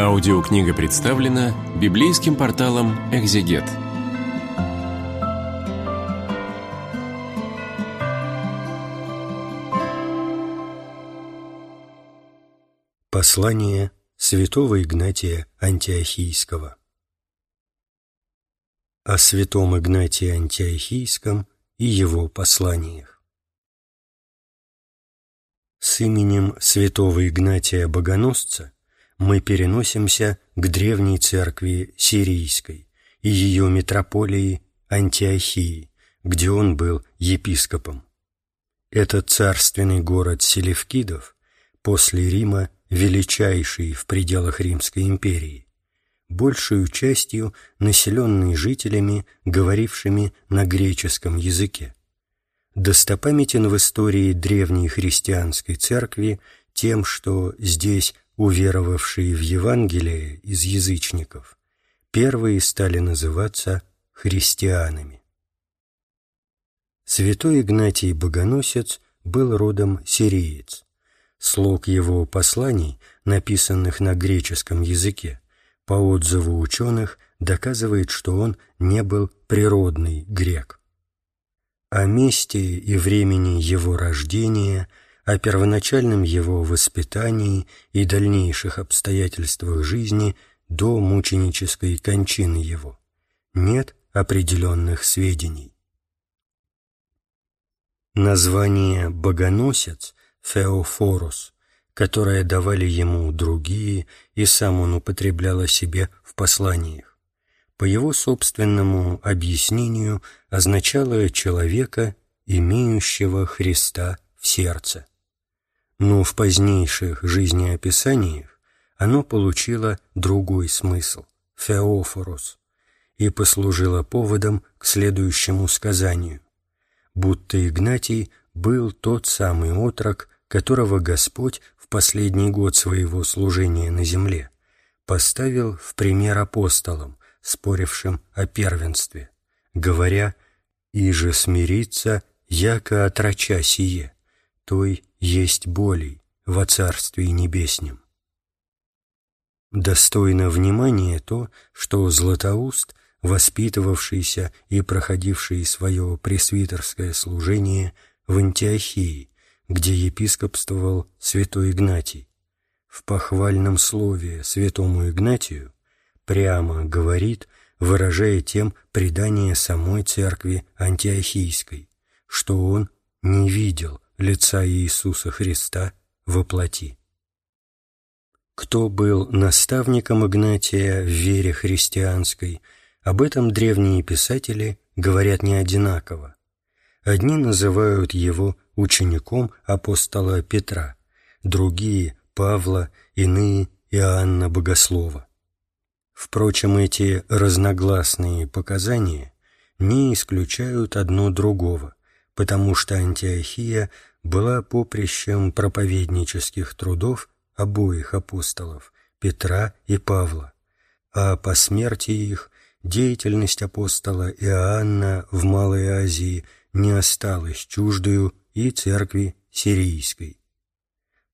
Аудиокнига представлена библейским порталом «Экзегет». Послание святого Игнатия Антиохийского О святом Игнатии Антиохийском и его посланиях С именем святого Игнатия Богоносца мы переносимся к древней церкви сирийской и ее метрополии Антиохии, где он был епископом. Этот царственный город Селевкидов, после Рима величайший в пределах Римской империи, большую частью населенный жителями, говорившими на греческом языке. Достопамятен в истории древней христианской церкви тем, что здесь уверовавшие в Евангелие из язычников, первые стали называться христианами. Святой Игнатий Богоносец был родом сириец. Слог его посланий, написанных на греческом языке, по отзыву ученых, доказывает, что он не был природный грек. О месте и времени его рождения – о первоначальном его воспитании и дальнейших обстоятельствах жизни до мученической кончины его. Нет определенных сведений. Название «богоносец» Феофорус, которое давали ему другие, и сам он употреблял о себе в посланиях, по его собственному объяснению означало человека, имеющего Христа в сердце но в позднейших жизнеописаниях оно получило другой смысл – «феофорос» и послужило поводом к следующему сказанию, будто Игнатий был тот самый отрок, которого Господь в последний год своего служения на земле поставил в пример апостолам, спорившим о первенстве, говоря «И же смириться, яко отрача сие» той есть болей во Царстве Небеснем. Достойно внимания то, что Златоуст, воспитывавшийся и проходивший свое пресвитерское служение в Антиохии, где епископствовал святой Игнатий, в похвальном слове святому Игнатию прямо говорит, выражая тем предание самой церкви антиохийской, что он не видел лица Иисуса Христа во плоти. Кто был наставником Игнатия в вере христианской, об этом древние писатели говорят не одинаково. Одни называют его учеником апостола Петра, другие – Павла, иные – Иоанна Богослова. Впрочем, эти разногласные показания не исключают одно другого, потому что Антиохия была поприщем проповеднических трудов обоих апостолов, Петра и Павла, а по смерти их деятельность апостола Иоанна в Малой Азии не осталась чуждою и церкви сирийской.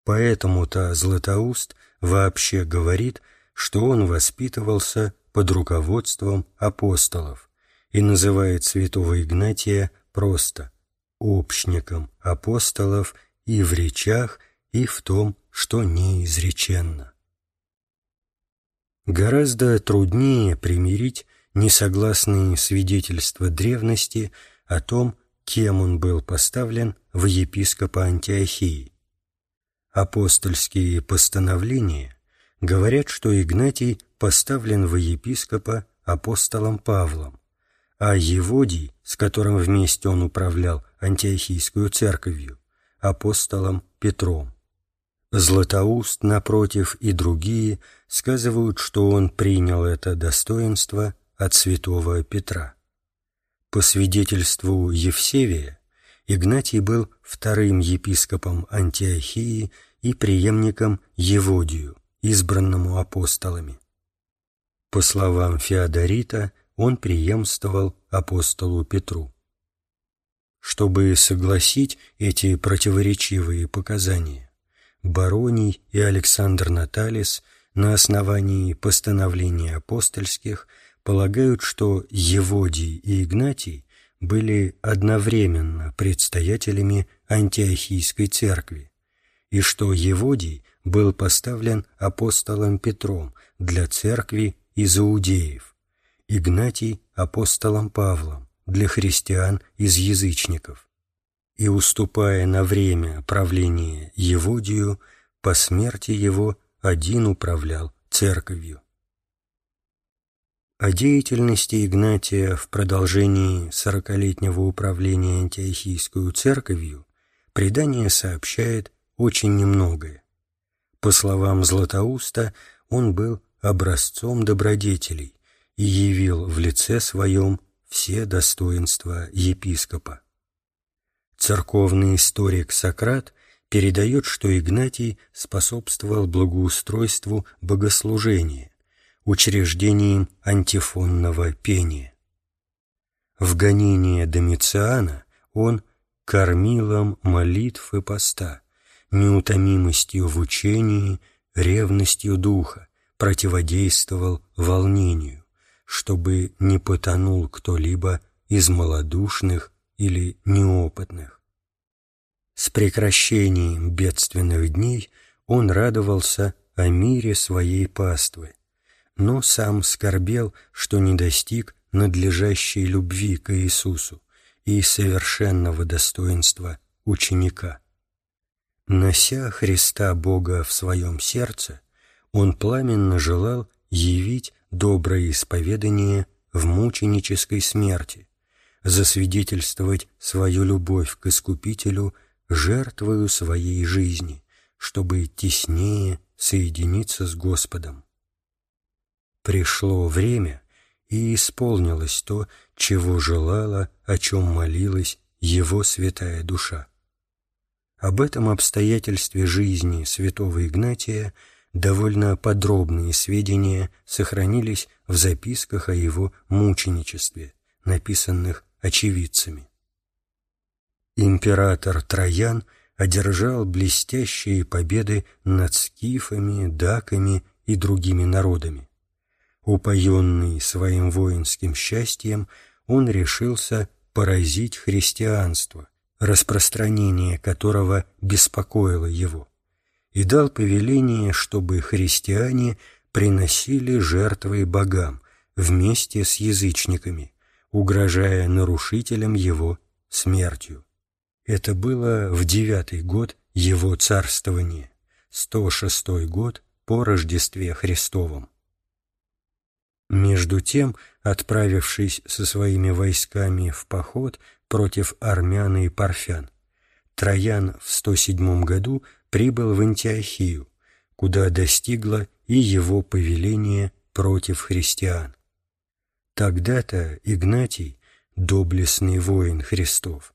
Поэтому-то Златоуст вообще говорит, что он воспитывался под руководством апостолов и называет святого Игнатия просто общником апостолов и в речах, и в том, что неизреченно. Гораздо труднее примирить несогласные свидетельства древности о том, кем он был поставлен в епископа Антиохии. Апостольские постановления говорят, что Игнатий поставлен в епископа апостолом Павлом, а Еводий, с которым вместе он управлял антиохийскую церковью, апостолом Петром. Златоуст, напротив, и другие сказывают, что он принял это достоинство от святого Петра. По свидетельству Евсевия, Игнатий был вторым епископом Антиохии и преемником Еводию, избранному апостолами. По словам Феодорита, он преемствовал апостолу Петру. Чтобы согласить эти противоречивые показания, Бароний и Александр Наталис на основании постановлений апостольских полагают, что Еводий и Игнатий были одновременно предстоятелями антиохийской церкви, и что Еводий был поставлен апостолом Петром для церкви из иудеев, Игнатий – апостолом Павлом для христиан из язычников, и, уступая на время правления Еводию, по смерти его один управлял церковью. О деятельности Игнатия в продолжении сорокалетнего управления антиохийской церковью предание сообщает очень немногое. По словам Златоуста, он был образцом добродетелей и явил в лице своем все достоинства епископа. Церковный историк Сократ передает, что Игнатий способствовал благоустройству богослужения, учреждением антифонного пения. В гонение Домициана он кормилом молитв и поста, неутомимостью в учении, ревностью духа, противодействовал волнению, чтобы не потонул кто-либо из малодушных или неопытных. С прекращением бедственных дней он радовался о мире своей паствы, но сам скорбел, что не достиг надлежащей любви к Иисусу и совершенного достоинства ученика. Нося Христа Бога в своем сердце, он пламенно желал явить доброе исповедание в мученической смерти, засвидетельствовать свою любовь к Искупителю жертвою своей жизни, чтобы теснее соединиться с Господом пришло время, и исполнилось то, чего желала, о чем молилась его святая душа. Об этом обстоятельстве жизни святого Игнатия довольно подробные сведения сохранились в записках о его мученичестве, написанных очевидцами. Император Троян одержал блестящие победы над скифами, даками и другими народами. Упоенный своим воинским счастьем, он решился поразить христианство, распространение которого беспокоило его, и дал повеление, чтобы христиане приносили жертвы богам вместе с язычниками, угрожая нарушителям его смертью. Это было в девятый год его царствования, 106 год по Рождестве Христовом. Между тем, отправившись со своими войсками в поход против армян и парфян, Троян в 107 году прибыл в Антиохию, куда достигло и его повеление против христиан. Тогда-то Игнатий, доблестный воин Христов,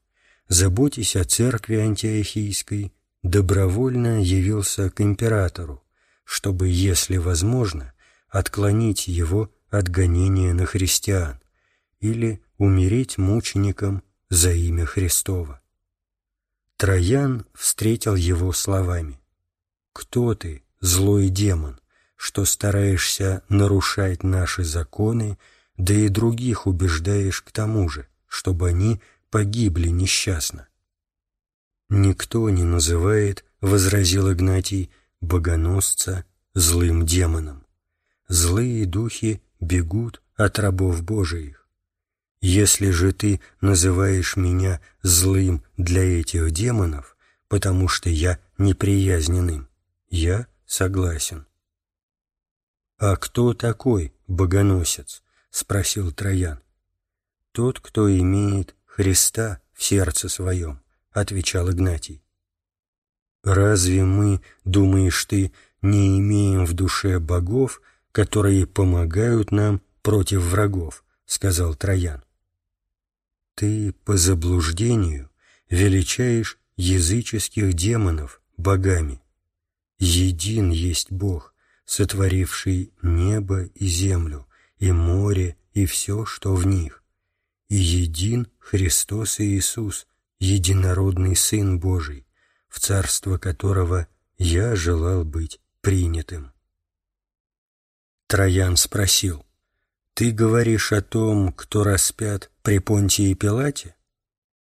заботясь о церкви антиохийской, добровольно явился к императору, чтобы, если возможно, отклонить его от гонения на христиан или умереть мучеником за имя Христово. Троян встретил его словами «Кто ты, злой демон, что стараешься нарушать наши законы, да и других убеждаешь к тому же, чтобы они погибли несчастно?» «Никто не называет, — возразил Игнатий, — богоносца злым демоном. Злые духи бегут от рабов Божиих. Если же ты называешь меня злым для этих демонов, потому что я неприязнен им, я согласен. «А кто такой богоносец?» — спросил Троян. «Тот, кто имеет Христа в сердце своем», — отвечал Игнатий. «Разве мы, думаешь ты, не имеем в душе богов, которые помогают нам против врагов», — сказал Троян. «Ты по заблуждению величаешь языческих демонов богами. Един есть Бог, сотворивший небо и землю, и море, и все, что в них. И един Христос Иисус, единородный Сын Божий, в царство которого я желал быть принятым. Троян спросил, «Ты говоришь о том, кто распят при Понтии Пилате?»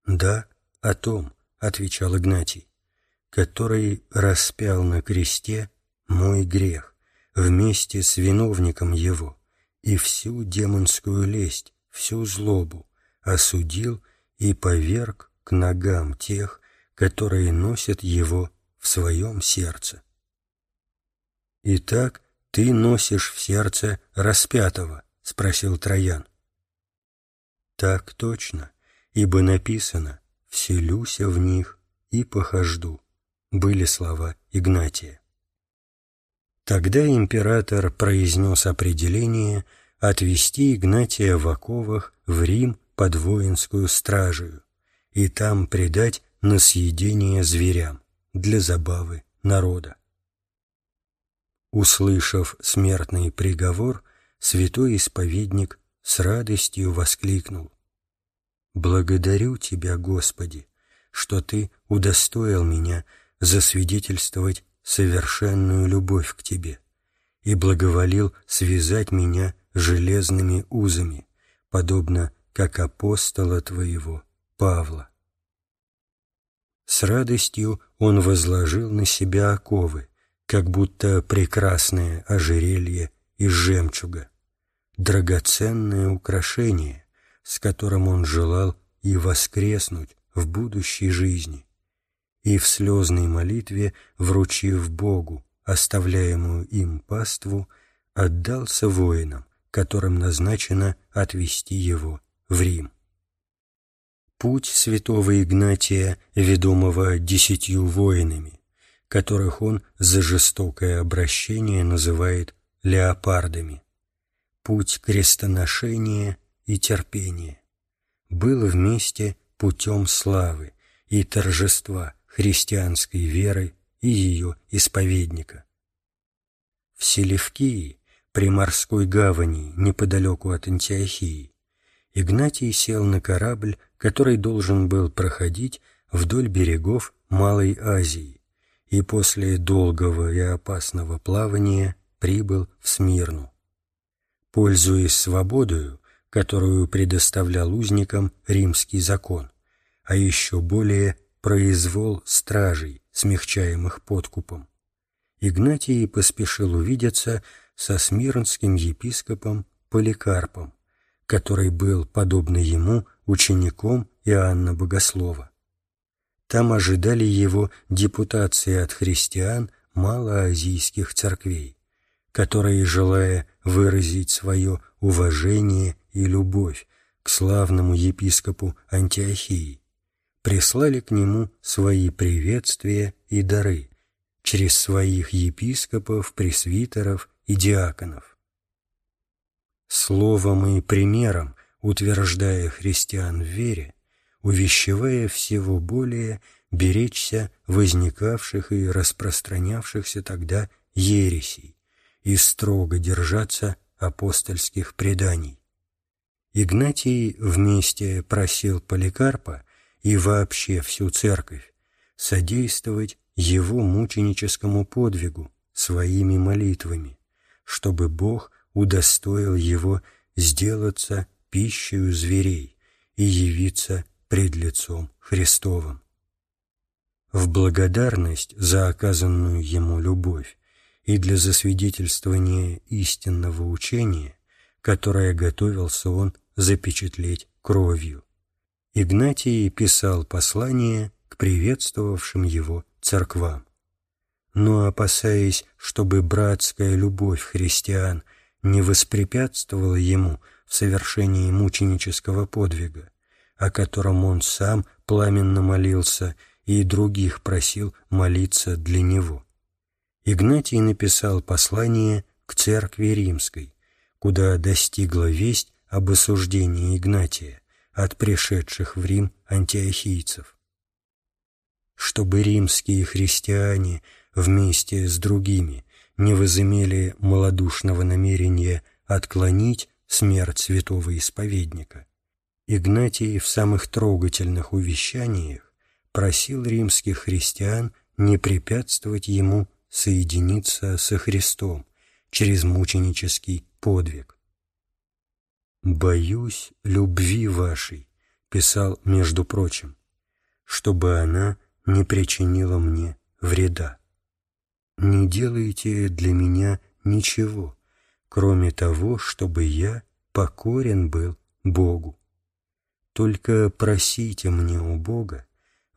«Да, о том», — отвечал Игнатий, «который распял на кресте мой грех вместе с виновником его и всю демонскую лесть, всю злобу осудил и поверг к ногам тех, которые носят его в своем сердце. «Итак, ты носишь в сердце распятого?» — спросил Троян. «Так точно, ибо написано «вселюся в них и похожду», — были слова Игнатия. Тогда император произнес определение отвести Игнатия в оковах в Рим под воинскую стражию и там предать на съедение зверям для забавы народа. Услышав смертный приговор, святой исповедник с радостью воскликнул. «Благодарю Тебя, Господи, что Ты удостоил меня засвидетельствовать совершенную любовь к Тебе и благоволил связать меня железными узами, подобно как апостола Твоего Павла. С радостью он возложил на себя оковы, как будто прекрасное ожерелье из жемчуга, драгоценное украшение, с которым он желал и воскреснуть в будущей жизни, и в слезной молитве, вручив Богу оставляемую им паству, отдался воинам, которым назначено отвести его в Рим. Путь святого Игнатия, ведомого десятью воинами, которых он за жестокое обращение называет леопардами. Путь крестоношения и терпения был вместе путем славы и торжества христианской веры и ее исповедника. В Селевкии, при морской гавани неподалеку от Антиохии, Игнатий сел на корабль, который должен был проходить вдоль берегов Малой Азии, и после долгого и опасного плавания прибыл в Смирну. Пользуясь свободою, которую предоставлял узникам римский закон, а еще более произвол стражей, смягчаемых подкупом, Игнатий поспешил увидеться со смирнским епископом Поликарпом, который был, подобно ему, учеником Иоанна Богослова. Там ожидали его депутации от христиан малоазийских церквей, которые, желая выразить свое уважение и любовь к славному епископу Антиохии, прислали к нему свои приветствия и дары через своих епископов, пресвитеров и диаконов. Словом и примером, утверждая христиан в вере, увещевая всего более беречься возникавших и распространявшихся тогда ересей и строго держаться апостольских преданий. Игнатий вместе просил Поликарпа и вообще всю церковь содействовать его мученическому подвигу своими молитвами, чтобы Бог удостоил его сделаться пищей зверей и явиться пред лицом Христовым. В благодарность за оказанную ему любовь и для засвидетельствования истинного учения, которое готовился он запечатлеть кровью, Игнатий писал послание к приветствовавшим его церквам. Но опасаясь, чтобы братская любовь христиан не воспрепятствовала ему в совершении мученического подвига, о котором он сам пламенно молился и других просил молиться для него. Игнатий написал послание к церкви римской, куда достигла весть об осуждении Игнатия от пришедших в Рим антиохийцев. Чтобы римские христиане вместе с другими не возымели малодушного намерения отклонить смерть святого исповедника, Игнатий в самых трогательных увещаниях просил римских христиан не препятствовать ему соединиться со Христом через мученический подвиг. «Боюсь любви вашей», — писал, между прочим, «чтобы она не причинила мне вреда. Не делайте для меня ничего, кроме того, чтобы я покорен был Богу. Только просите мне у Бога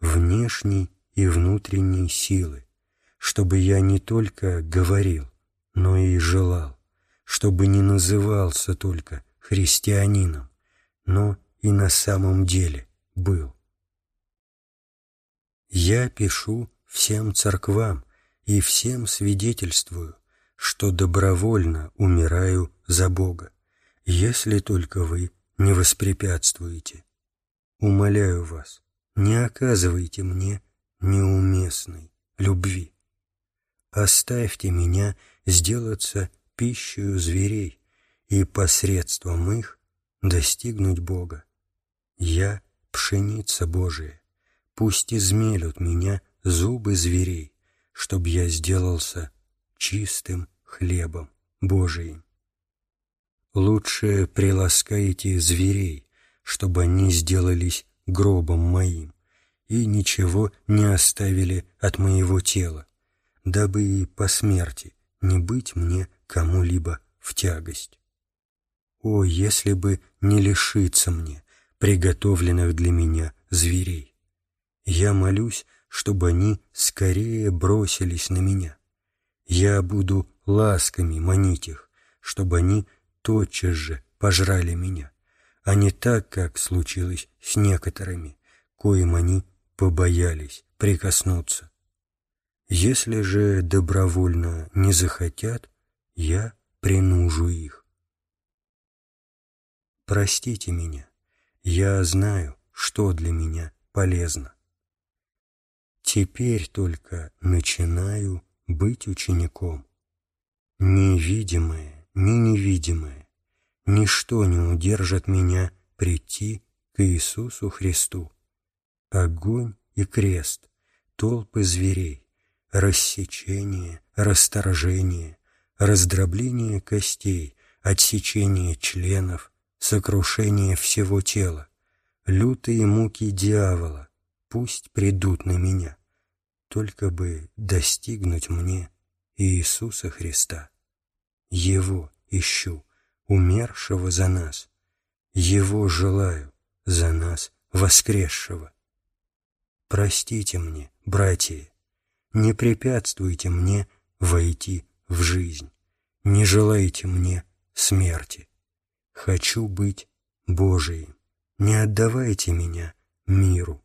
внешней и внутренней силы, чтобы я не только говорил, но и желал, чтобы не назывался только христианином, но и на самом деле был. Я пишу всем церквам и всем свидетельствую, что добровольно умираю за Бога, если только вы не воспрепятствуете. Умоляю вас, не оказывайте мне неуместной любви. Оставьте меня сделаться пищей зверей и посредством их достигнуть Бога. Я — пшеница Божия, пусть измелют меня зубы зверей, чтоб я сделался чистым хлебом Божиим. Лучше приласкайте зверей, чтобы они сделались гробом моим и ничего не оставили от моего тела, дабы и по смерти не быть мне кому-либо в тягость. О, если бы не лишиться мне приготовленных для меня зверей! Я молюсь, чтобы они скорее бросились на меня. Я буду ласками манить их, чтобы они тотчас же пожрали меня, а не так, как случилось с некоторыми, коим они побоялись прикоснуться. Если же добровольно не захотят, я принужу их. Простите меня, я знаю, что для меня полезно. Теперь только начинаю быть учеником. Невидимое, ни невидимое, ничто не удержит меня прийти к Иисусу Христу. Огонь и крест, толпы зверей, рассечение, расторжение, раздробление костей, отсечение членов, сокрушение всего тела, лютые муки дьявола, пусть придут на меня, только бы достигнуть мне Иисуса Христа. Его ищу, умершего за нас, Его желаю, за нас воскресшего. Простите мне, братья, не препятствуйте мне войти в жизнь, не желайте мне смерти. Хочу быть Божиим, не отдавайте меня миру.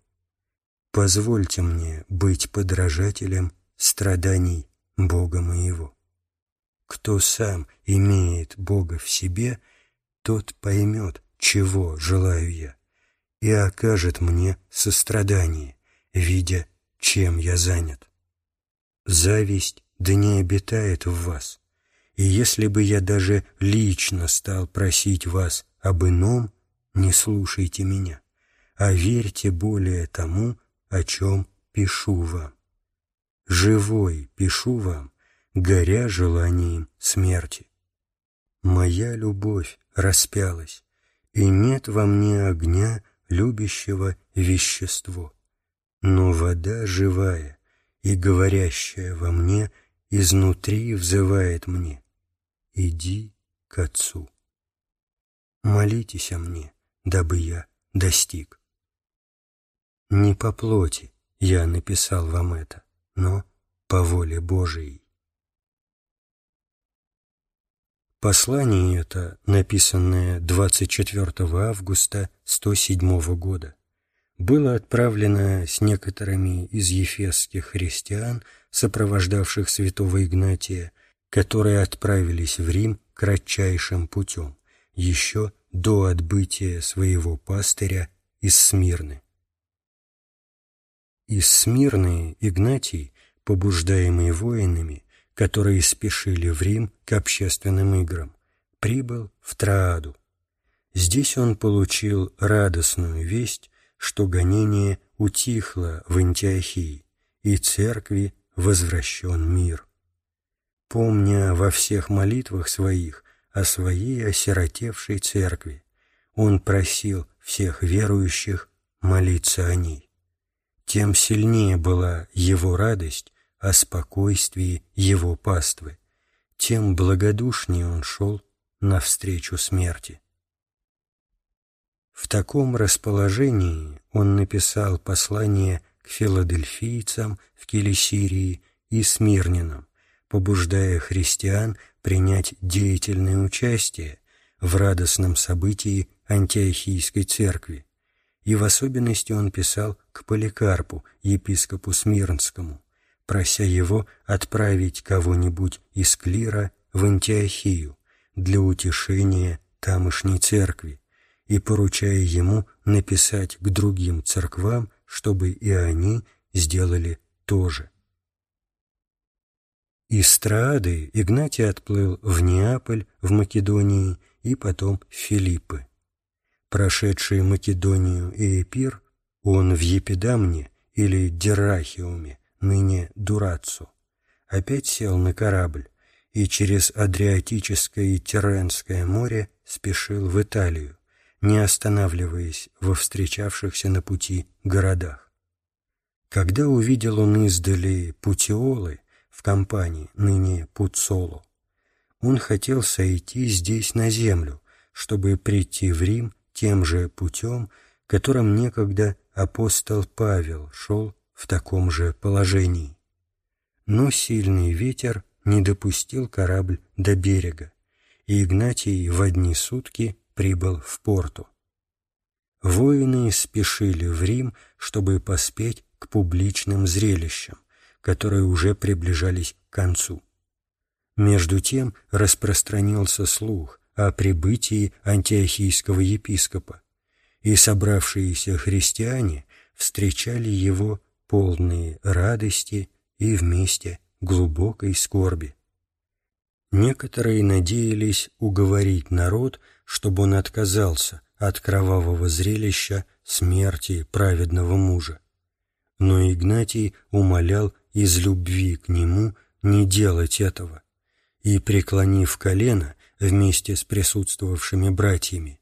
Позвольте мне быть подражателем страданий Бога моего. Кто сам имеет Бога в себе, тот поймет, чего желаю я, и окажет мне сострадание, видя, чем я занят. Зависть да не обитает в вас, и если бы я даже лично стал просить вас об ином, не слушайте меня, а верьте более тому, о чем пишу вам. Живой пишу вам, горя желанием смерти. Моя любовь распялась, и нет во мне огня, любящего вещество. Но вода живая и говорящая во мне изнутри взывает мне «Иди к Отцу». Молитесь о мне, дабы я достиг. Не по плоти я написал вам это, но по воле Божией. Послание это, написанное 24 августа 107 года, было отправлено с некоторыми из ефесских христиан, сопровождавших святого Игнатия, которые отправились в Рим кратчайшим путем, еще до отбытия своего пастыря из Смирны. Из Смирны Игнатий, побуждаемый воинами, которые спешили в Рим к общественным играм, прибыл в Трааду. Здесь он получил радостную весть, что гонение утихло в Антиохии, и церкви возвращен мир. помня во всех молитвах своих о своей осиротевшей церкви, он просил всех верующих молиться о ней. Тем сильнее была его радость о спокойствии его паствы, тем благодушнее он шел навстречу смерти. В таком расположении он написал послание к филадельфийцам в Килисирии и Смирнинам, побуждая христиан принять деятельное участие в радостном событии Антиохийской церкви, и в особенности он писал к Поликарпу, епископу Смирнскому, прося его отправить кого-нибудь из клира в Антиохию для утешения тамошней церкви и поручая ему написать к другим церквам, чтобы и они сделали то же. Из Страады Игнатий отплыл в Неаполь, в Македонии и потом в Филиппы. Прошедший Македонию и Эпир, он в Епидамне или Дерахиуме, ныне Дурацу, опять сел на корабль и через Адриатическое и Тиренское море спешил в Италию, не останавливаясь во встречавшихся на пути городах. Когда увидел он издали Путиолы в компании, ныне Пуцоло, он хотел сойти здесь на землю, чтобы прийти в Рим тем же путем, которым некогда апостол Павел шел в таком же положении. Но сильный ветер не допустил корабль до берега, и Игнатий в одни сутки прибыл в порту. Воины спешили в Рим, чтобы поспеть к публичным зрелищам, которые уже приближались к концу. Между тем распространился слух о прибытии антиохийского епископа, и собравшиеся христиане встречали его полные радости и вместе глубокой скорби. Некоторые надеялись уговорить народ, чтобы он отказался от кровавого зрелища смерти праведного мужа. Но Игнатий умолял из любви к нему не делать этого, и, преклонив колено вместе с присутствовавшими братьями,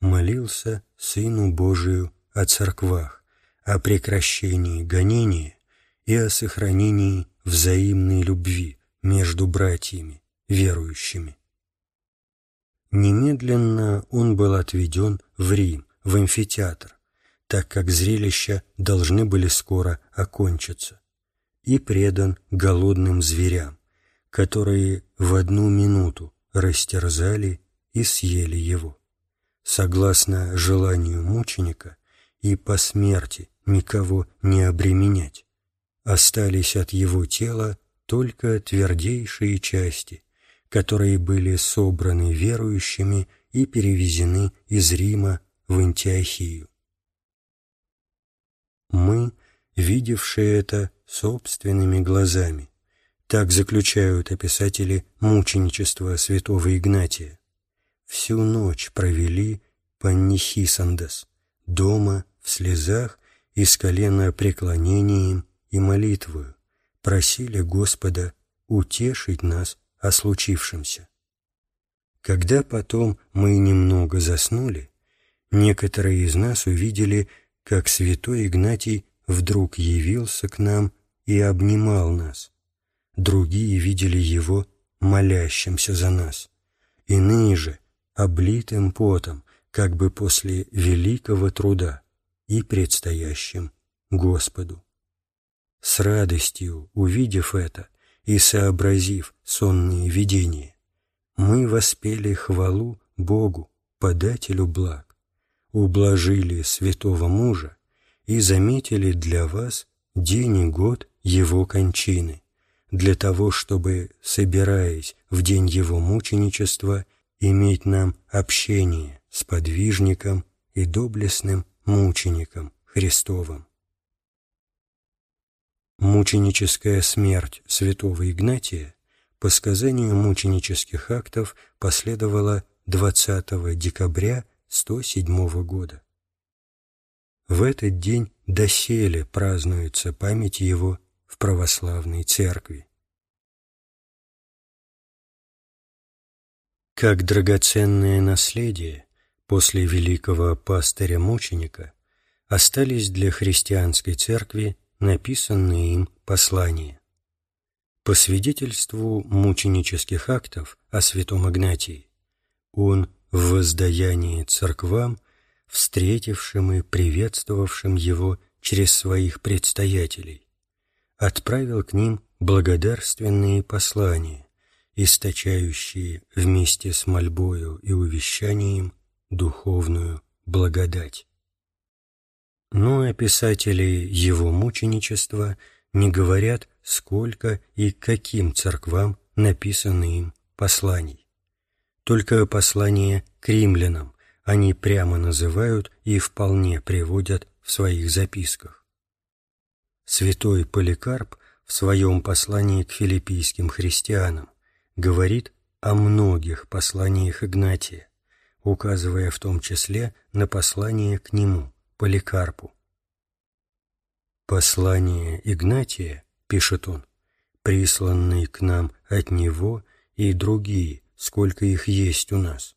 молился Сыну Божию о церквах, о прекращении гонения и о сохранении взаимной любви между братьями, верующими. Немедленно он был отведен в Рим, в амфитеатр, так как зрелища должны были скоро окончиться, и предан голодным зверям, которые в одну минуту растерзали и съели его. Согласно желанию мученика и по смерти никого не обременять. Остались от его тела только твердейшие части, которые были собраны верующими и перевезены из Рима в Антиохию. Мы, видевшие это собственными глазами, так заключают описатели мученичества святого Игнатия, всю ночь провели по Нихисандас, дома в слезах и с колена преклонением и молитвою, просили Господа утешить нас о случившемся. Когда потом мы немного заснули, некоторые из нас увидели, как святой Игнатий вдруг явился к нам и обнимал нас. Другие видели его молящимся за нас. Иные же, облитым потом, как бы после великого труда и предстоящим Господу. С радостью, увидев это и сообразив сонные видения, мы воспели хвалу Богу, подателю благ, ублажили святого мужа и заметили для вас день и год его кончины, для того, чтобы, собираясь в день его мученичества, иметь нам общение с подвижником и доблестным мучеником Христовым. Мученическая смерть святого Игнатия по сказанию мученических актов последовала 20 декабря 107 года. В этот день доселе празднуется память его в православной церкви. Как драгоценное наследие после великого пастыря-мученика остались для христианской церкви написанные им послания. По свидетельству мученических актов о святом Игнатии, он в воздаянии церквам, встретившим и приветствовавшим его через своих предстоятелей, отправил к ним благодарственные послания, источающие вместе с мольбою и увещанием духовную благодать. Но описатели его мученичества не говорят, сколько и каким церквам написаны им посланий. Только послание к римлянам они прямо называют и вполне приводят в своих записках. Святой Поликарп в своем послании к филиппийским христианам говорит о многих посланиях Игнатия, указывая в том числе на послание к нему, Поликарпу. «Послание Игнатия, — пишет он, — присланные к нам от него и другие, сколько их есть у нас,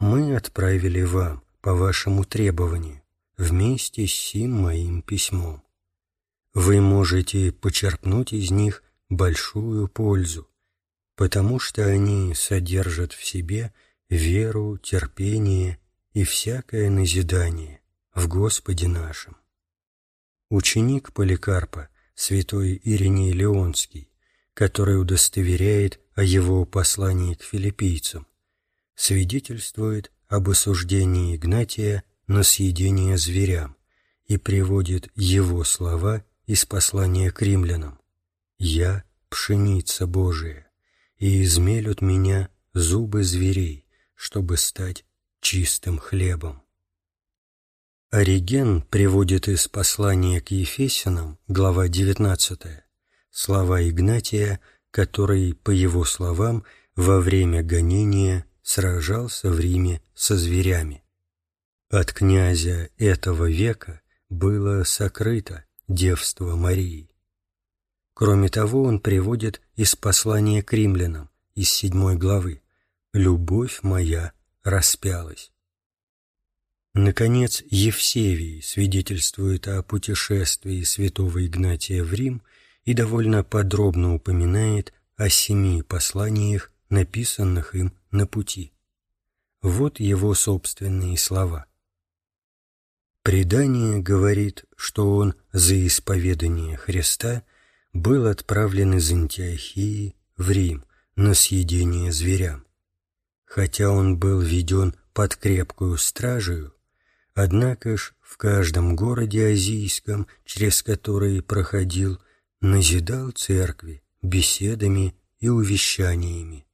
мы отправили вам по вашему требованию вместе с сим моим письмом. Вы можете почерпнуть из них большую пользу, потому что они содержат в себе веру, терпение и всякое назидание в Господе нашем. Ученик Поликарпа, святой Ириней Леонский, который удостоверяет о его послании к филиппийцам, свидетельствует об осуждении Игнатия на съедение зверям и приводит его слова из послания к римлянам «Я – пшеница Божия, и измелют меня зубы зверей, чтобы стать чистым хлебом». Ориген приводит из послания к Ефесянам, глава 19, слова Игнатия, который, по его словам, во время гонения сражался в Риме со зверями. От князя этого века было сокрыто девство Марии. Кроме того, он приводит из послания к римлянам, из седьмой главы, «Любовь моя распялась». Наконец, Евсевий свидетельствует о путешествии святого Игнатия в Рим и довольно подробно упоминает о семи посланиях, написанных им на пути. Вот его собственные слова. Предание говорит, что он за исповедание Христа был отправлен из Антиохии в Рим на съедение зверям. Хотя он был введен под крепкую стражею, Однако ж в каждом городе азийском, через который проходил, назидал церкви беседами и увещаниями.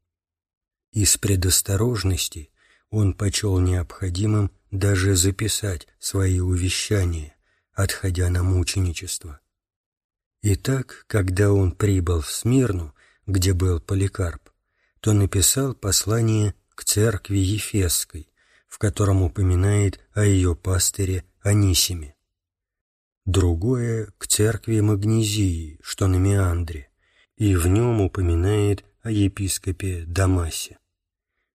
Из предосторожности он почел необходимым даже записать свои увещания, отходя на мученичество. Итак, когда он прибыл в Смирну, где был Поликарп, то написал послание к церкви Ефесской, в котором упоминает о ее пастыре Анисиме. Другое — к церкви Магнезии, что на Меандре, и в нем упоминает о епископе Дамасе.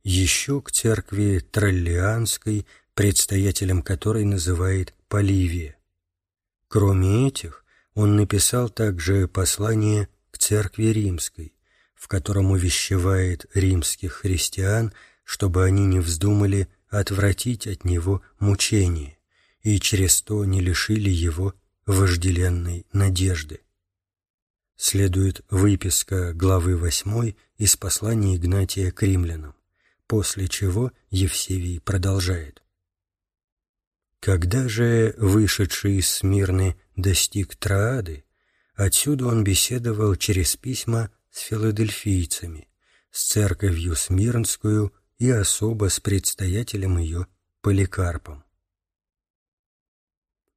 Еще к церкви Троллианской, предстоятелем которой называет Поливия. Кроме этих, он написал также послание к церкви Римской, в котором увещевает римских христиан, чтобы они не вздумали отвратить от него мучение и через то не лишили его вожделенной надежды. Следует выписка главы 8 из послания Игнатия к римлянам, после чего Евсевий продолжает. Когда же вышедший из Смирны достиг Троады, отсюда он беседовал через письма с филадельфийцами, с церковью Смирнскую и особо с предстоятелем ее Поликарпом.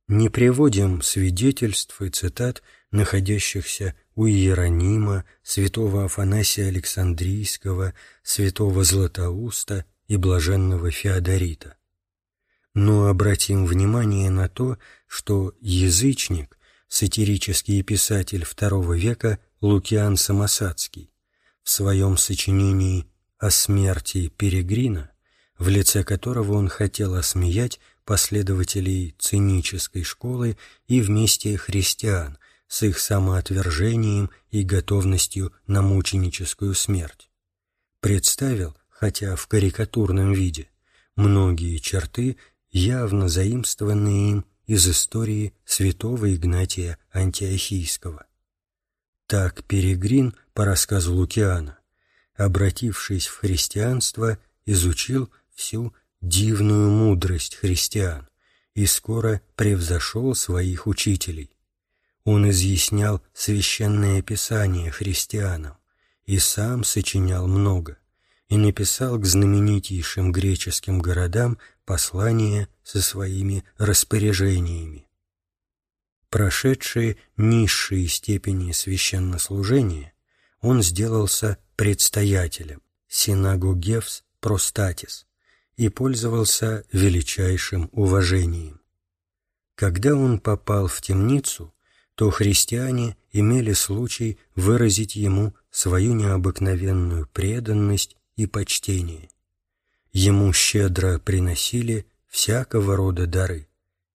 Не приводим свидетельств и цитат, находящихся у Иеронима, святого Афанасия Александрийского, святого Златоуста и блаженного Феодорита. Но обратим внимание на то, что язычник, сатирический писатель II века Лукиан Самосадский, в своем сочинении о смерти Перегрина, в лице которого он хотел осмеять последователей цинической школы и вместе христиан с их самоотвержением и готовностью на мученическую смерть. Представил, хотя в карикатурном виде, многие черты, явно заимствованные им из истории святого Игнатия Антиохийского. Так Перегрин, по рассказу Лукиана, обратившись в христианство, изучил всю дивную мудрость христиан и скоро превзошел своих учителей. Он изъяснял священное писание христианам и сам сочинял много и написал к знаменитейшим греческим городам послание со своими распоряжениями. Прошедшие низшие степени священнослужения, он сделался предстоятелем синагогевс простатис и пользовался величайшим уважением. Когда он попал в темницу, то христиане имели случай выразить ему свою необыкновенную преданность и почтение. Ему щедро приносили всякого рода дары.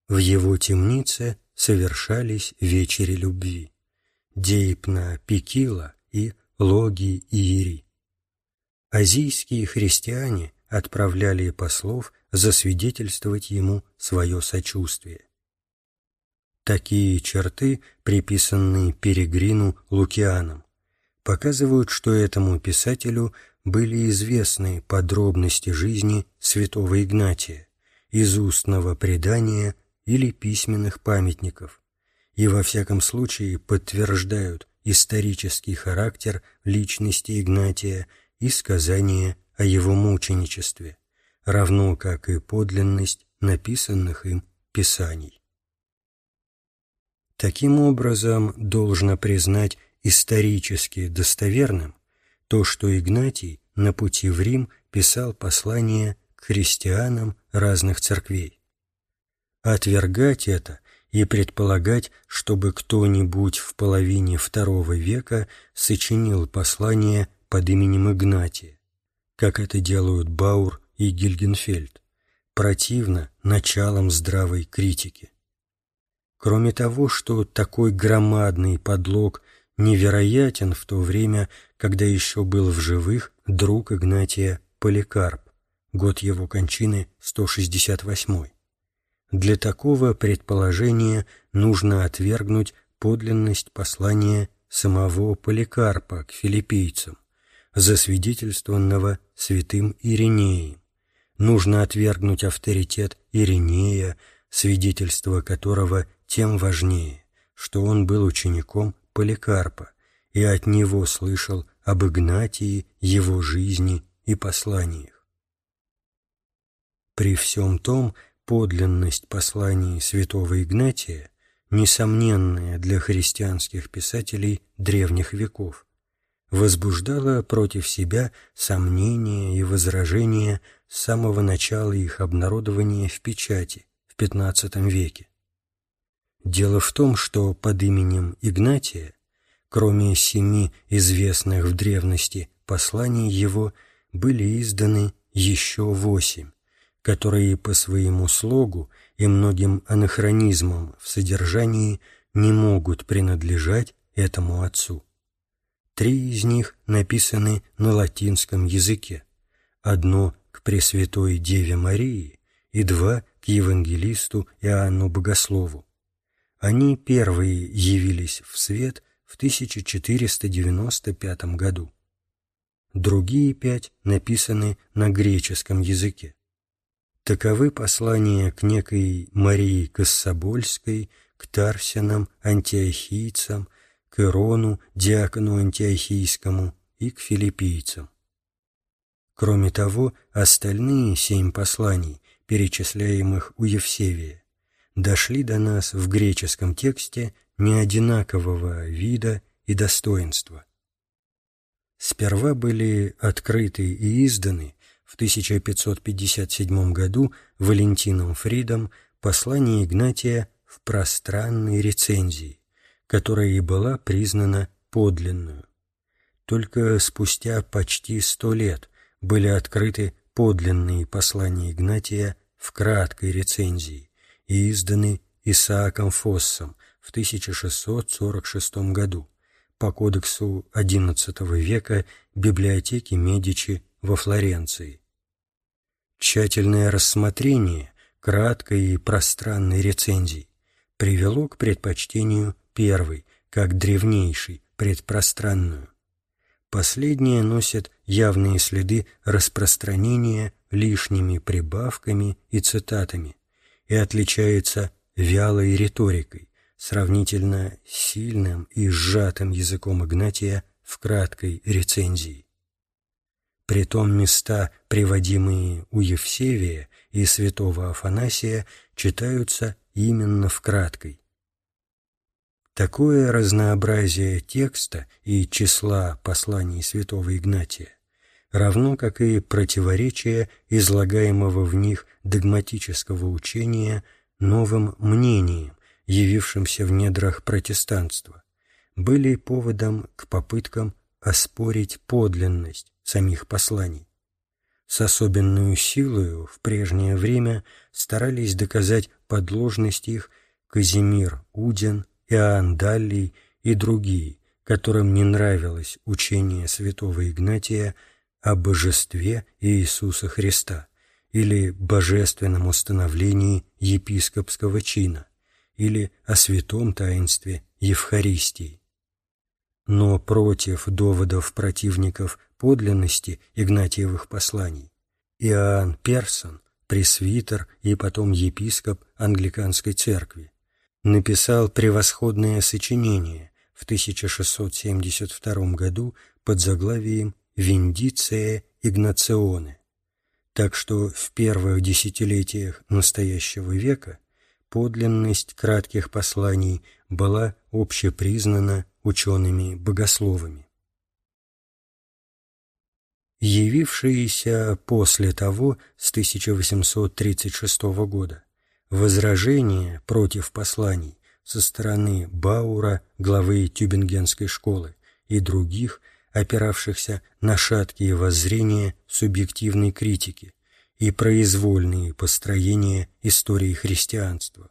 В его темнице совершались вечери любви. Дейпна Пикила и Логи Иери. Азийские христиане отправляли послов засвидетельствовать ему свое сочувствие. Такие черты, приписанные Перегрину Лукианом, показывают, что этому писателю были известны подробности жизни святого Игнатия из устного предания или письменных памятников и во всяком случае подтверждают исторический характер личности Игнатия и сказания о его мученичестве, равно как и подлинность написанных им писаний. Таким образом, должно признать исторически достоверным то, что Игнатий на пути в Рим писал послания к христианам разных церквей. Отвергать это и предполагать, чтобы кто-нибудь в половине второго века сочинил послание под именем Игнатия, как это делают Баур и Гильгенфельд, противно началом здравой критики. Кроме того, что такой громадный подлог невероятен в то время, когда еще был в живых друг Игнатия Поликарп, год его кончины 168. Для такого предположения нужно отвергнуть подлинность послания самого Поликарпа к филиппийцам, засвидетельствованного святым Иринеем. Нужно отвергнуть авторитет Иринея, свидетельство которого тем важнее, что он был учеником Поликарпа и от него слышал об Игнатии, его жизни и посланиях. При всем том, подлинность посланий святого Игнатия, несомненная для христианских писателей древних веков, возбуждала против себя сомнения и возражения с самого начала их обнародования в печати в XV веке. Дело в том, что под именем Игнатия, кроме семи известных в древности посланий его, были изданы еще восемь, которые по своему слогу и многим анахронизмам в содержании не могут принадлежать этому отцу. Три из них написаны на латинском языке, одно к Пресвятой Деве Марии и два к евангелисту Иоанну Богослову. Они первые явились в свет в 1495 году. Другие пять написаны на греческом языке. Таковы послания к некой Марии Кассабольской, к Тарсинам, антиохийцам, к Ирону, диакону антиохийскому и к филиппийцам. Кроме того, остальные семь посланий, перечисляемых у Евсевия, дошли до нас в греческом тексте неодинакового вида и достоинства. Сперва были открыты и изданы в 1557 году Валентином Фридом послание Игнатия в пространной рецензии, которая и была признана подлинную. Только спустя почти сто лет были открыты подлинные послания Игнатия в краткой рецензии и изданы Исааком Фоссом в 1646 году по кодексу XI века библиотеки Медичи во Флоренции. Тщательное рассмотрение краткой и пространной рецензии привело к предпочтению первой, как древнейшей, предпространную. Последние носят явные следы распространения лишними прибавками и цитатами и отличается вялой риторикой, сравнительно сильным и сжатым языком Игнатия в краткой рецензии. Притом места, приводимые у Евсевия и святого Афанасия, читаются именно в краткой. Такое разнообразие текста и числа посланий святого Игнатия, равно как и противоречие излагаемого в них догматического учения новым мнением, явившимся в недрах протестанства, были поводом к попыткам оспорить подлинность самих посланий. С особенную силою в прежнее время старались доказать подложность их Казимир Удин, Иоанн Даллий и другие, которым не нравилось учение святого Игнатия о божестве Иисуса Христа или божественном установлении епископского чина или о святом таинстве Евхаристии. Но против доводов противников подлинности Игнатиевых посланий Иоанн Персон, пресвитер и потом епископ англиканской церкви, написал превосходное сочинение в 1672 году под заглавием «Виндиция Игнационе». Так что в первых десятилетиях настоящего века подлинность кратких посланий была общепризнана учеными-богословами. Явившиеся после того, с 1836 года, возражения против посланий со стороны Баура, главы Тюбингенской школы, и других, опиравшихся на шаткие воззрения субъективной критики и произвольные построения истории христианства,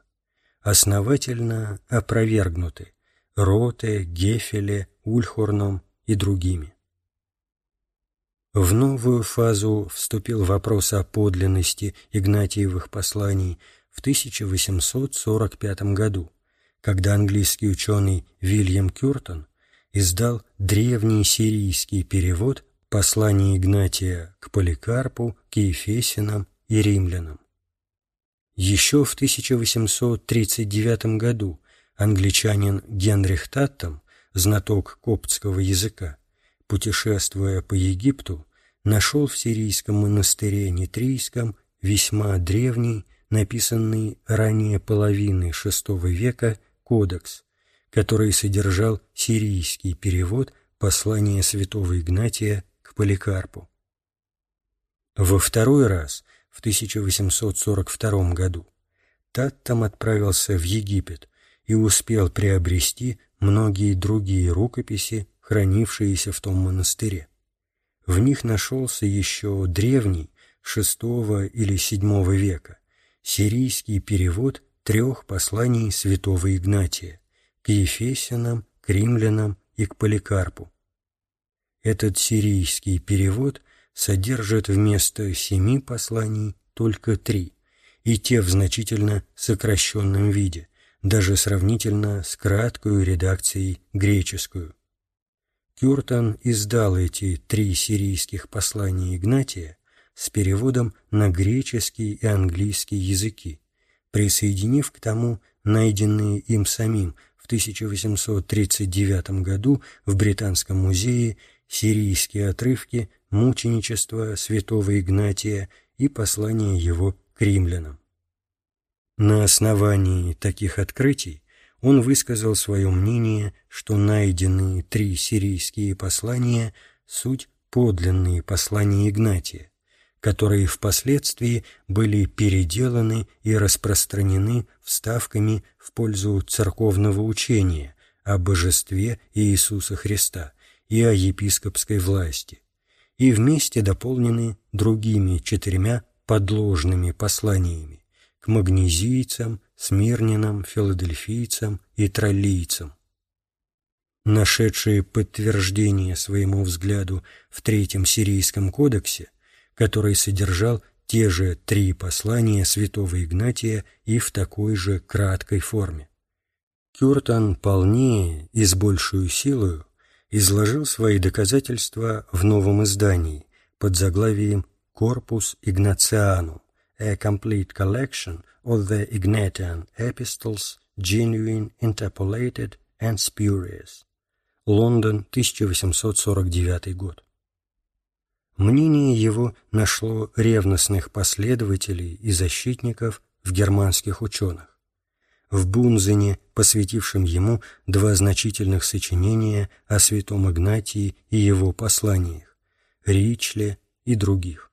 основательно опровергнуты Роте, Гефеле, Ульхорном и другими. В новую фазу вступил вопрос о подлинности Игнатиевых посланий в 1845 году, когда английский ученый Вильям Кюртон издал древний сирийский перевод послания Игнатия к Поликарпу, к Ефесинам и римлянам. Еще в 1839 году англичанин Генрих Таттам, знаток коптского языка, путешествуя по Египту, нашел в сирийском монастыре Нитрийском весьма древний написанный ранее половины VI века кодекс, который содержал сирийский перевод послания святого Игнатия к Поликарпу. Во второй раз, в 1842 году, Таттам отправился в Египет и успел приобрести многие другие рукописи, хранившиеся в том монастыре. В них нашелся еще древний, VI или VII века, сирийский перевод трех посланий святого Игнатия к Ефесянам, к римлянам и к Поликарпу. Этот сирийский перевод содержит вместо семи посланий только три, и те в значительно сокращенном виде, даже сравнительно с краткой редакцией греческую. Кюртон издал эти три сирийских послания Игнатия с переводом на греческий и английский языки, присоединив к тому найденные им самим в 1839 году в Британском музее сирийские отрывки мученичества святого Игнатия и послания его к римлянам. На основании таких открытий он высказал свое мнение, что найденные три сирийские послания – суть подлинные послания Игнатия, которые впоследствии были переделаны и распространены вставками в пользу церковного учения о божестве Иисуса Христа и о епископской власти, и вместе дополнены другими четырьмя подложными посланиями к магнезийцам, смирнинам, филадельфийцам и троллийцам. Нашедшие подтверждение своему взгляду в Третьем Сирийском кодексе, который содержал те же три послания святого Игнатия и в такой же краткой форме. Кюртон полнее и с большую силою изложил свои доказательства в новом издании под заглавием «Corpus Ignatianum – A Complete Collection of the Ignatian Epistles, Genuine, Interpolated and Spurious». Лондон, 1849 год. Мнение его нашло ревностных последователей и защитников в германских ученых. В Бунзене, посвятившем ему два значительных сочинения о святом Игнатии и его посланиях, Ричле и других.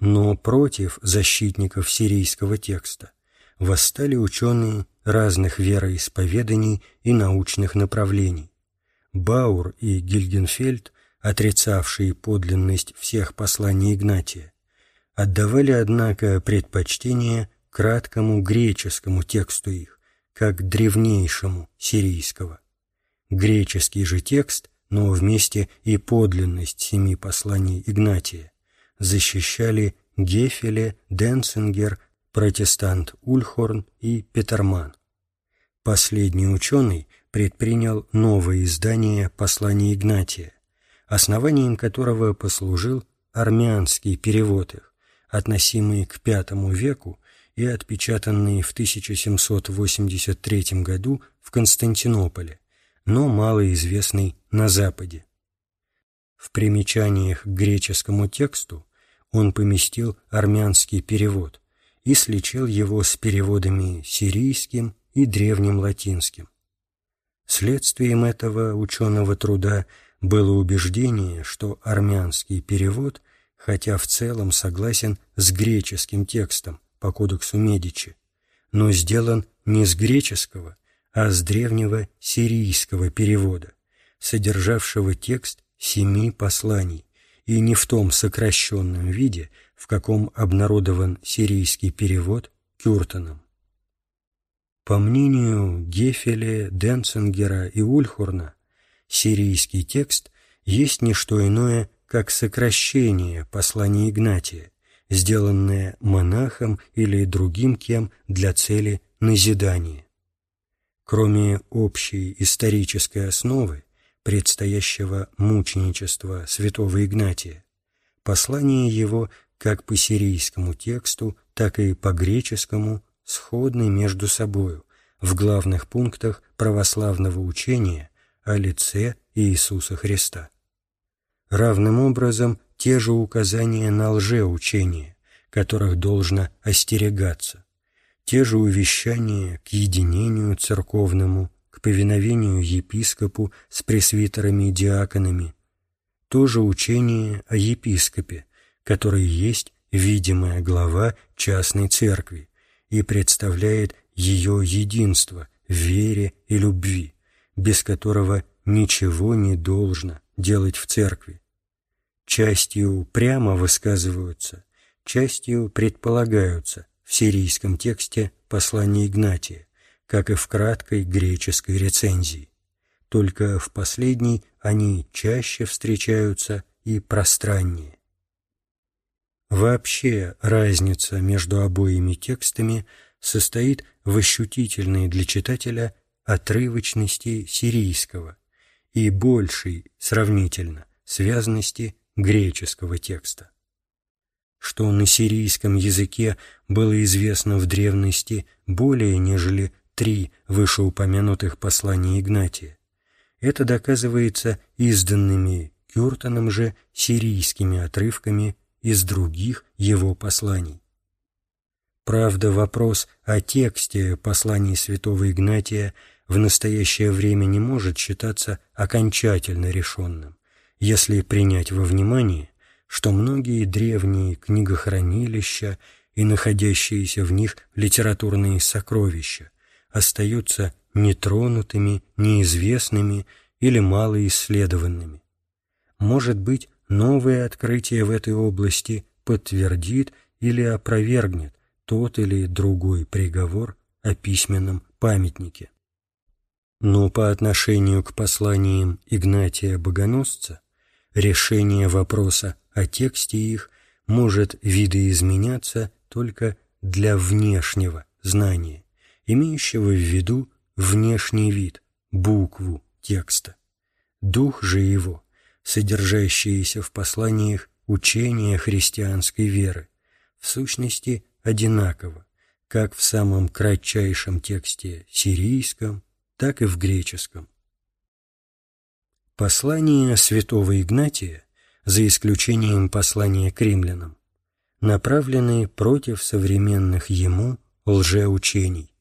Но против защитников сирийского текста восстали ученые разных вероисповеданий и научных направлений. Баур и Гильгенфельд отрицавшие подлинность всех посланий Игнатия, отдавали, однако, предпочтение краткому греческому тексту их, как древнейшему сирийского. Греческий же текст, но вместе и подлинность семи посланий Игнатия, защищали Гефеле, Денцингер, протестант Ульхорн и Петерман. Последний ученый предпринял новое издание посланий Игнатия, основанием которого послужил армянский перевод их, относимый к V веку и отпечатанный в 1783 году в Константинополе, но малоизвестный на Западе. В примечаниях к греческому тексту он поместил армянский перевод и сличил его с переводами сирийским и древним латинским. Следствием этого ученого труда – было убеждение, что армянский перевод, хотя в целом согласен с греческим текстом по кодексу Медичи, но сделан не с греческого, а с древнего сирийского перевода, содержавшего текст семи посланий, и не в том сокращенном виде, в каком обнародован сирийский перевод Кюртоном. По мнению Гефеля, Денцингера и Ульхурна, сирийский текст есть не что иное, как сокращение послания Игнатия, сделанное монахом или другим кем для цели назидания. Кроме общей исторической основы, предстоящего мученичества святого Игнатия, послание его как по сирийскому тексту, так и по греческому сходны между собою в главных пунктах православного учения о лице Иисуса Христа. Равным образом те же указания на лжеучение, которых должно остерегаться, те же увещания к единению церковному, к повиновению епископу с пресвитерами и диаконами, то же учение о епископе, который есть видимая глава частной церкви и представляет ее единство в вере и любви без которого ничего не должно делать в церкви. Частью прямо высказываются, частью предполагаются в сирийском тексте послания Игнатия, как и в краткой греческой рецензии. Только в последней они чаще встречаются и пространнее. Вообще разница между обоими текстами состоит в ощутительной для читателя отрывочности сирийского и большей, сравнительно, связности греческого текста. Что на сирийском языке было известно в древности более нежели три вышеупомянутых послания Игнатия, это доказывается изданными Кюртоном же сирийскими отрывками из других его посланий. Правда, вопрос о тексте посланий святого Игнатия в настоящее время не может считаться окончательно решенным, если принять во внимание, что многие древние книгохранилища и находящиеся в них литературные сокровища остаются нетронутыми, неизвестными или малоисследованными. Может быть, новое открытие в этой области подтвердит или опровергнет тот или другой приговор о письменном памятнике. Но по отношению к посланиям Игнатия Богоносца решение вопроса о тексте их может видоизменяться только для внешнего знания, имеющего в виду внешний вид, букву текста. Дух же его, содержащиеся в посланиях учения христианской веры, в сущности одинаково, как в самом кратчайшем тексте сирийском, так и в греческом. Послание святого Игнатия, за исключением послания к римлянам, направлены против современных ему лжеучений.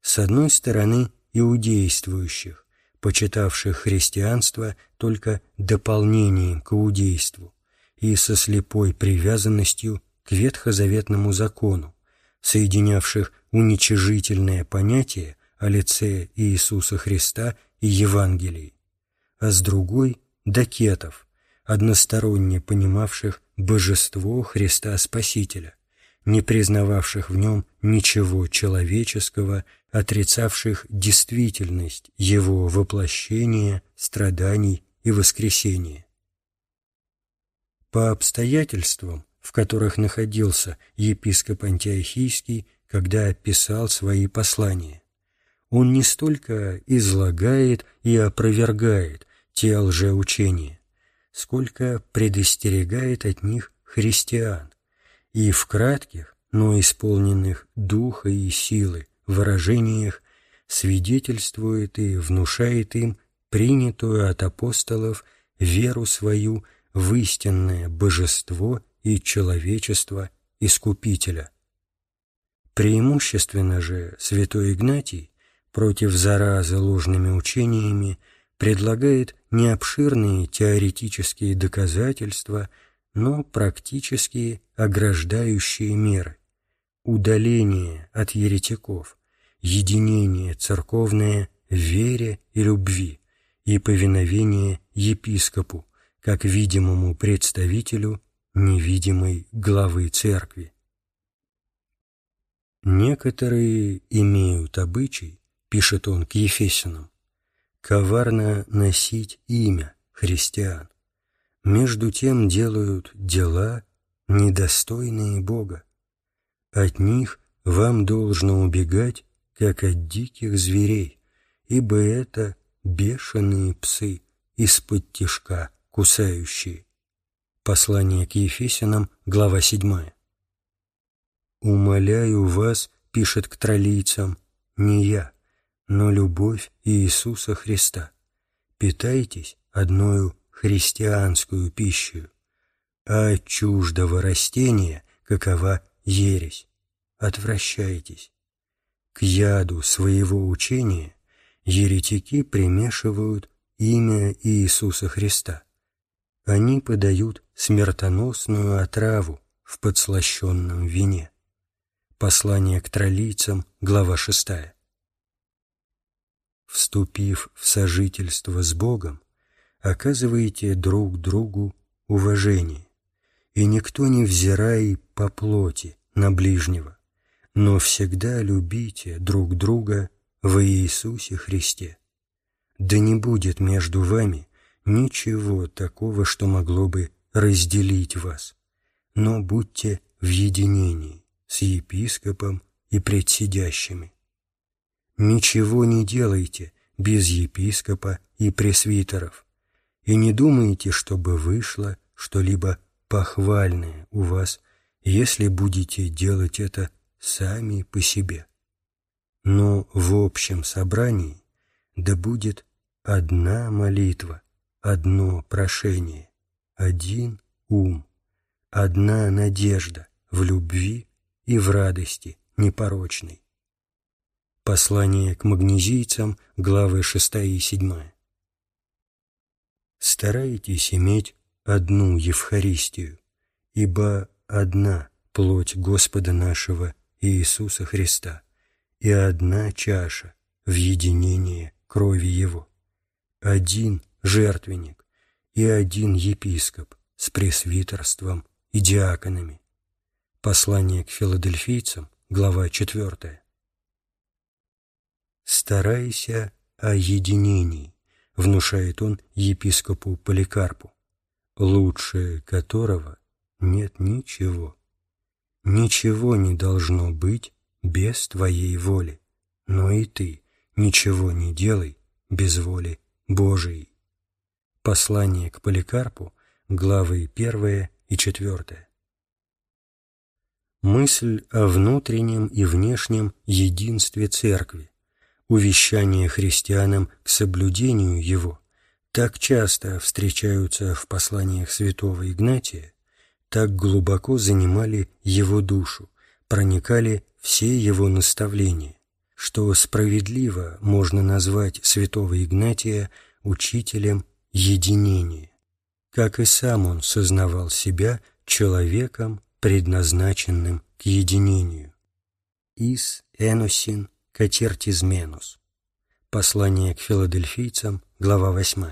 С одной стороны, иудействующих, почитавших христианство только дополнением к иудейству и со слепой привязанностью к ветхозаветному закону, соединявших уничижительное понятие о лице Иисуса Христа и Евангелии, а с другой – докетов, односторонне понимавших божество Христа Спасителя, не признававших в нем ничего человеческого, отрицавших действительность его воплощения, страданий и воскресения. По обстоятельствам, в которых находился епископ Антиохийский, когда писал свои послания, он не столько излагает и опровергает те лжеучения, сколько предостерегает от них христиан, и в кратких, но исполненных духа и силы выражениях свидетельствует и внушает им принятую от апостолов веру свою в истинное божество и человечество Искупителя. Преимущественно же святой Игнатий против заразы ложными учениями предлагает не обширные теоретические доказательства, но практические ограждающие меры, удаление от еретиков, единение церковное в вере и любви и повиновение епископу, как видимому представителю невидимой главы церкви. Некоторые имеют обычай пишет он к Ефесянам, коварно носить имя христиан, между тем делают дела, недостойные Бога. От них вам должно убегать, как от диких зверей, ибо это бешеные псы из-под тишка кусающие. Послание к Ефесянам, глава 7. «Умоляю вас, — пишет к троллийцам, — не я, но любовь Иисуса Христа. Питайтесь одною христианскую пищу, а от чуждого растения какова ересь. Отвращайтесь. К яду своего учения еретики примешивают имя Иисуса Христа. Они подают смертоносную отраву в подслащенном вине. Послание к троллийцам, глава шестая вступив в сожительство с Богом, оказываете друг другу уважение, и никто не взирай по плоти на ближнего, но всегда любите друг друга во Иисусе Христе. Да не будет между вами ничего такого, что могло бы разделить вас, но будьте в единении с епископом и предсидящими. Ничего не делайте без епископа и пресвитеров, и не думайте, чтобы вышло что-либо похвальное у вас, если будете делать это сами по себе. Но в общем собрании да будет одна молитва, одно прошение, один ум, одна надежда в любви и в радости непорочной. Послание к магнезийцам, главы 6 и 7. Старайтесь иметь одну Евхаристию, ибо одна плоть Господа нашего Иисуса Христа и одна чаша в единение крови Его, один жертвенник и один епископ с пресвитерством и диаконами. Послание к филадельфийцам, глава 4. «Старайся о единении», — внушает он епископу Поликарпу, «лучше которого нет ничего. Ничего не должно быть без твоей воли, но и ты ничего не делай без воли Божией». Послание к Поликарпу, главы 1 и 4. Мысль о внутреннем и внешнем единстве Церкви, увещание христианам к соблюдению его. Так часто встречаются в посланиях святого Игнатия, так глубоко занимали его душу, проникали все его наставления, что справедливо можно назвать святого Игнатия учителем единения, как и сам он сознавал себя человеком, предназначенным к единению. Ис эносин Катертизменус. Послание к филадельфийцам, глава 8.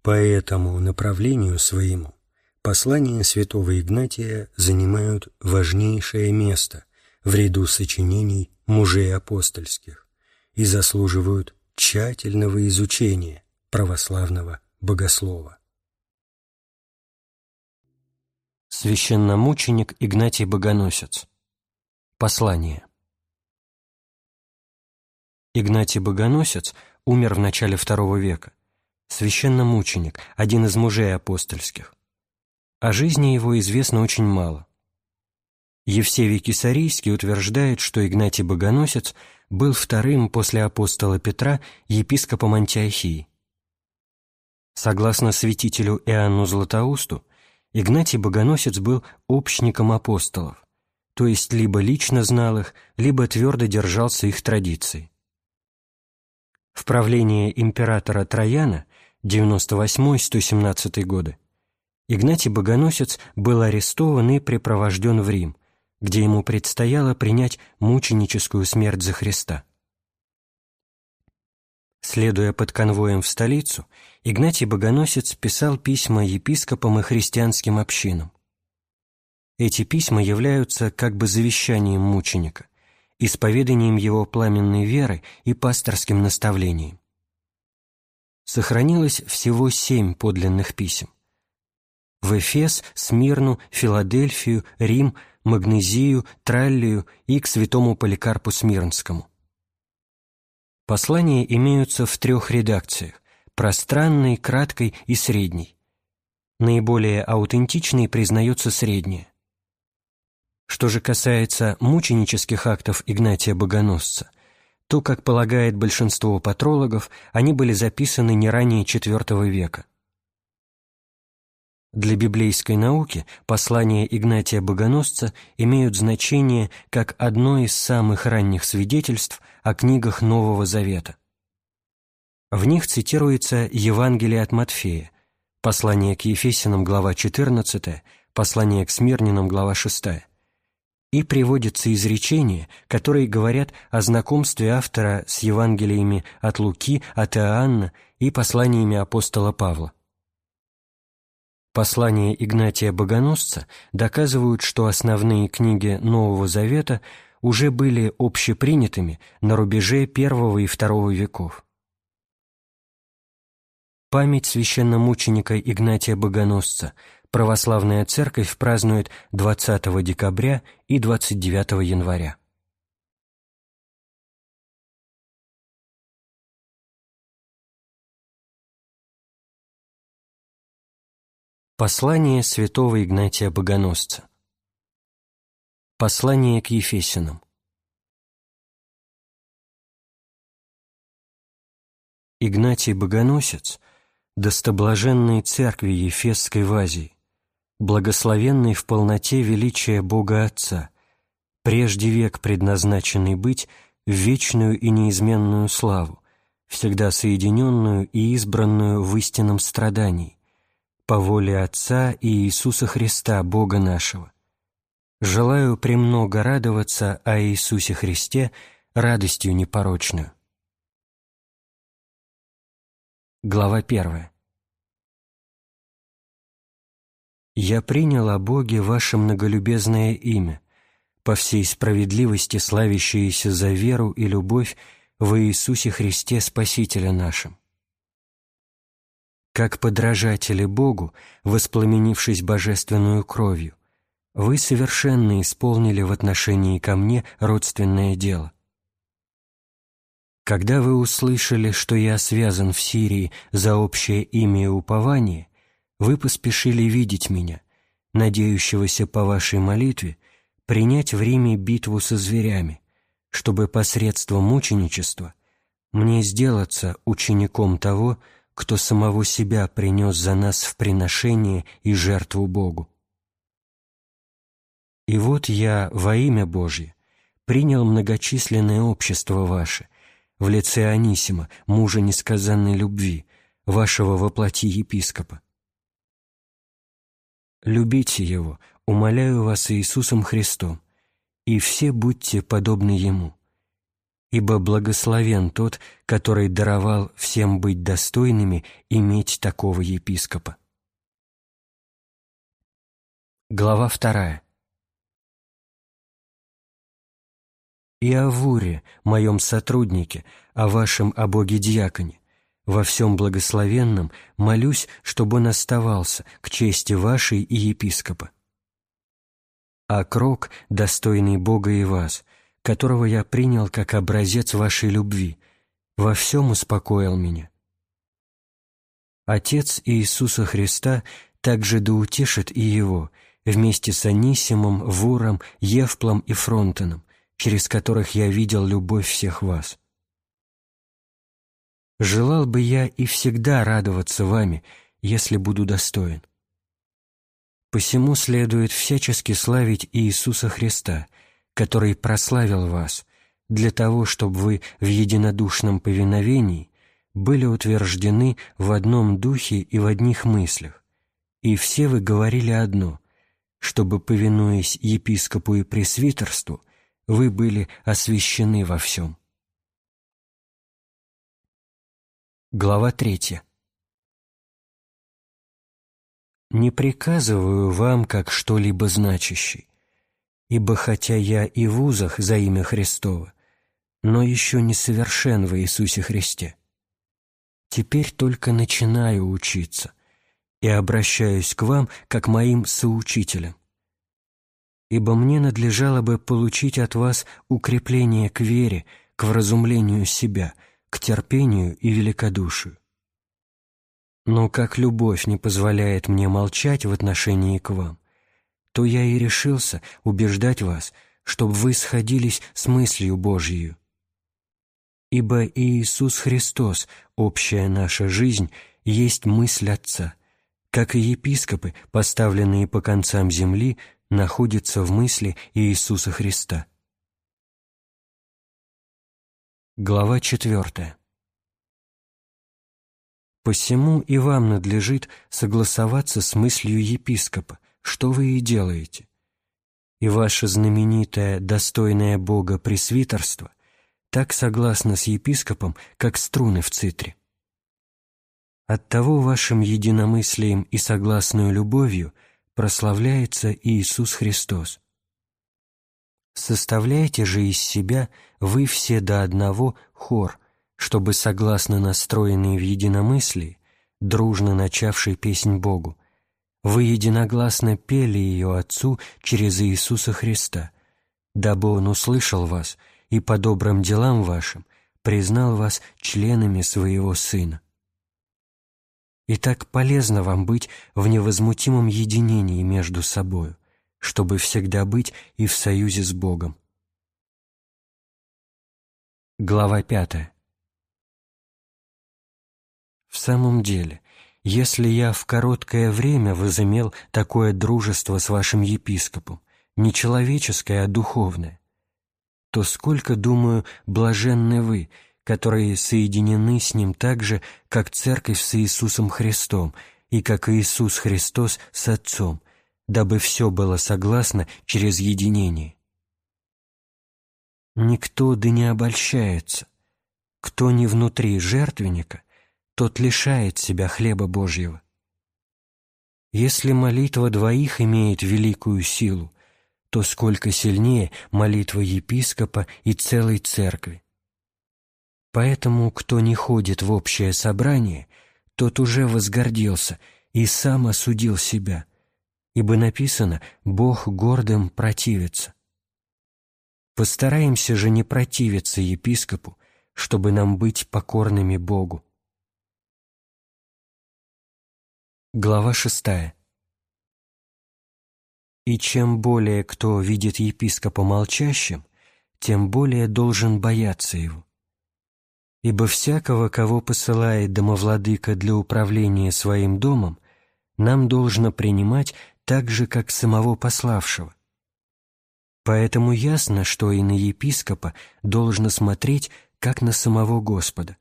По этому направлению своему послания святого Игнатия занимают важнейшее место в ряду сочинений мужей апостольских и заслуживают тщательного изучения православного богослова. Священномученик Игнатий Богоносец. Послание. Игнатий Богоносец умер в начале II века. Священномученик, один из мужей апостольских. О жизни его известно очень мало. Евсевий Кисарийский утверждает, что Игнатий Богоносец был вторым после апостола Петра епископом Антиохии. Согласно святителю Иоанну Златоусту, Игнатий Богоносец был общником апостолов, то есть либо лично знал их, либо твердо держался их традиций. В правлении императора Трояна 98-117 годы Игнатий Богоносец был арестован и припровожден в Рим, где ему предстояло принять мученическую смерть за Христа. Следуя под конвоем в столицу, Игнатий Богоносец писал письма епископам и христианским общинам. Эти письма являются как бы завещанием мученика, исповеданием его пламенной веры и пасторским наставлением. Сохранилось всего семь подлинных писем. В Эфес, Смирну, Филадельфию, Рим, Магнезию, Траллию и к святому Поликарпу Смирнскому. Послания имеются в трех редакциях – пространной, краткой и средней. Наиболее аутентичной признается средняя. Что же касается мученических актов Игнатия Богоносца, то, как полагает большинство патрологов, они были записаны не ранее IV века. Для библейской науки послания Игнатия Богоносца имеют значение как одно из самых ранних свидетельств о книгах Нового Завета. В них цитируется Евангелие от Матфея, послание к Ефесянам, глава 14, послание к Смирнинам, глава 6, и приводятся изречения, которые говорят о знакомстве автора с Евангелиями от Луки, от Иоанна и посланиями апостола Павла. Послания Игнатия Богоносца доказывают, что основные книги Нового Завета уже были общепринятыми на рубеже I и II веков. Память священномученика Игнатия Богоносца православная церковь празднует 20 декабря и 29 января. Послание святого Игнатия Богоносца Послание к Ефесянам Игнатий Богоносец, достоблаженной церкви Ефесской в Азии, благословенный в полноте величия Бога Отца, прежде век предназначенный быть в вечную и неизменную славу, всегда соединенную и избранную в истинном страдании, по воле Отца и Иисуса Христа, Бога нашего. Желаю премного радоваться о Иисусе Христе радостью непорочную. Глава первая. «Я принял о Боге ваше многолюбезное имя, по всей справедливости славящееся за веру и любовь во Иисусе Христе Спасителя нашим. Как подражатели Богу, воспламенившись божественную кровью, вы совершенно исполнили в отношении ко мне родственное дело. Когда вы услышали, что я связан в Сирии за общее имя и упование, вы поспешили видеть меня, надеющегося по вашей молитве принять в Риме битву со зверями, чтобы посредством мученичества мне сделаться учеником того, кто самого себя принес за нас в приношение и жертву Богу. И вот я во имя Божье принял многочисленное общество ваше в лице Анисима, мужа несказанной любви, вашего воплоти епископа. Любите его, умоляю вас Иисусом Христом, и все будьте подобны Ему. Ибо благословен тот, который даровал всем быть достойными иметь такого епископа. Глава вторая. И о Вуре, моем сотруднике, о вашем о Боге-диаконе, во всем благословенном молюсь, чтобы он оставался к чести вашей и епископа а крок, достойный Бога и вас, которого я принял как образец вашей любви, во всем успокоил меня. Отец Иисуса Христа также да утешит и его, вместе с Анисимом, Вуром, Евплом и Фронтоном, через которых я видел любовь всех вас. Желал бы я и всегда радоваться вами, если буду достоин. Посему следует всячески славить Иисуса Христа, который прославил вас, для того, чтобы вы в единодушном повиновении были утверждены в одном духе и в одних мыслях, и все вы говорили одно, чтобы, повинуясь епископу и пресвитерству, вы были освящены во всем. Глава третья. Не приказываю вам как что-либо значащий, ибо хотя я и в узах за имя Христово, но еще не совершен в Иисусе Христе. Теперь только начинаю учиться и обращаюсь к вам как моим соучителям. Ибо мне надлежало бы получить от вас укрепление к вере, к вразумлению себя, к терпению и великодушию. Но как любовь не позволяет мне молчать в отношении к вам, то я и решился убеждать вас, чтобы вы сходились с мыслью Божьей. Ибо Иисус Христос, общая наша жизнь, есть мысль Отца, как и епископы, поставленные по концам земли, находятся в мысли Иисуса Христа. Глава четвертая. Посему и вам надлежит согласоваться с мыслью епископа, что вы и делаете. И ваше знаменитое, достойное Бога пресвитерство так согласно с епископом, как струны в цитре. Оттого вашим единомыслием и согласную любовью прославляется Иисус Христос. Составляйте же из себя вы все до одного хор, чтобы, согласно настроенные в единомыслии, дружно начавший песнь Богу, вы единогласно пели ее Отцу через Иисуса Христа, дабы Он услышал вас и по добрым делам вашим признал вас членами своего Сына. И так полезно вам быть в невозмутимом единении между собою, чтобы всегда быть и в союзе с Богом. Глава пятая. В самом деле, если я в короткое время возымел такое дружество с вашим епископом, не человеческое, а духовное, то сколько, думаю, блаженны вы, которые соединены с Ним так же, как Церковь с Иисусом Христом и как Иисус Христос с Отцом, дабы все было согласно через единение. Никто да не обольщается. Кто не внутри жертвенника, тот лишает себя хлеба Божьего. Если молитва двоих имеет великую силу, то сколько сильнее молитва епископа и целой церкви. Поэтому, кто не ходит в общее собрание, тот уже возгордился и сам осудил себя, ибо написано «Бог гордым противится». Постараемся же не противиться епископу, чтобы нам быть покорными Богу. Глава шестая. И чем более кто видит епископа молчащим, тем более должен бояться его. Ибо всякого, кого посылает домовладыка для управления своим домом, нам должно принимать так же, как самого пославшего. Поэтому ясно, что и на епископа должно смотреть, как на самого Господа.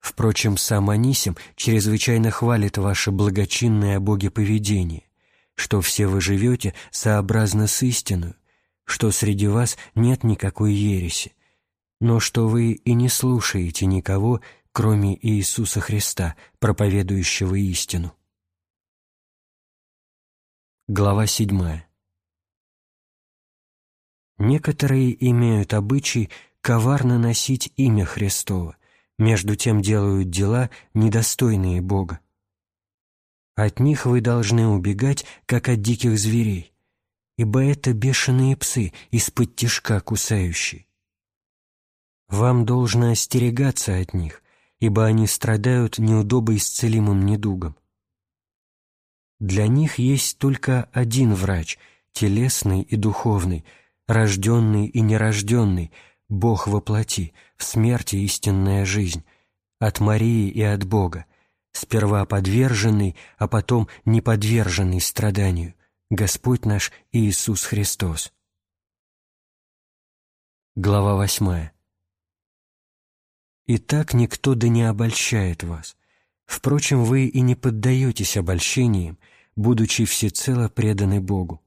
Впрочем, сам Анисим чрезвычайно хвалит ваше благочинное о Боге поведение, что все вы живете сообразно с истиной, что среди вас нет никакой ереси, но что вы и не слушаете никого, кроме Иисуса Христа, проповедующего истину. Глава 7. Некоторые имеют обычай коварно носить имя Христово, между тем делают дела, недостойные Бога. От них вы должны убегать, как от диких зверей, ибо это бешеные псы, из-под тишка кусающие. Вам должно остерегаться от них, ибо они страдают неудобоисцелимым недугом. Для них есть только один врач, телесный и духовный, рожденный и нерожденный, Бог во плоти, в смерти истинная жизнь, от Марии и от Бога, сперва подверженный, а потом неподверженный страданию, Господь наш Иисус Христос. Глава восьмая. И так никто да не обольщает вас. Впрочем, вы и не поддаетесь обольщениям, будучи всецело преданы Богу.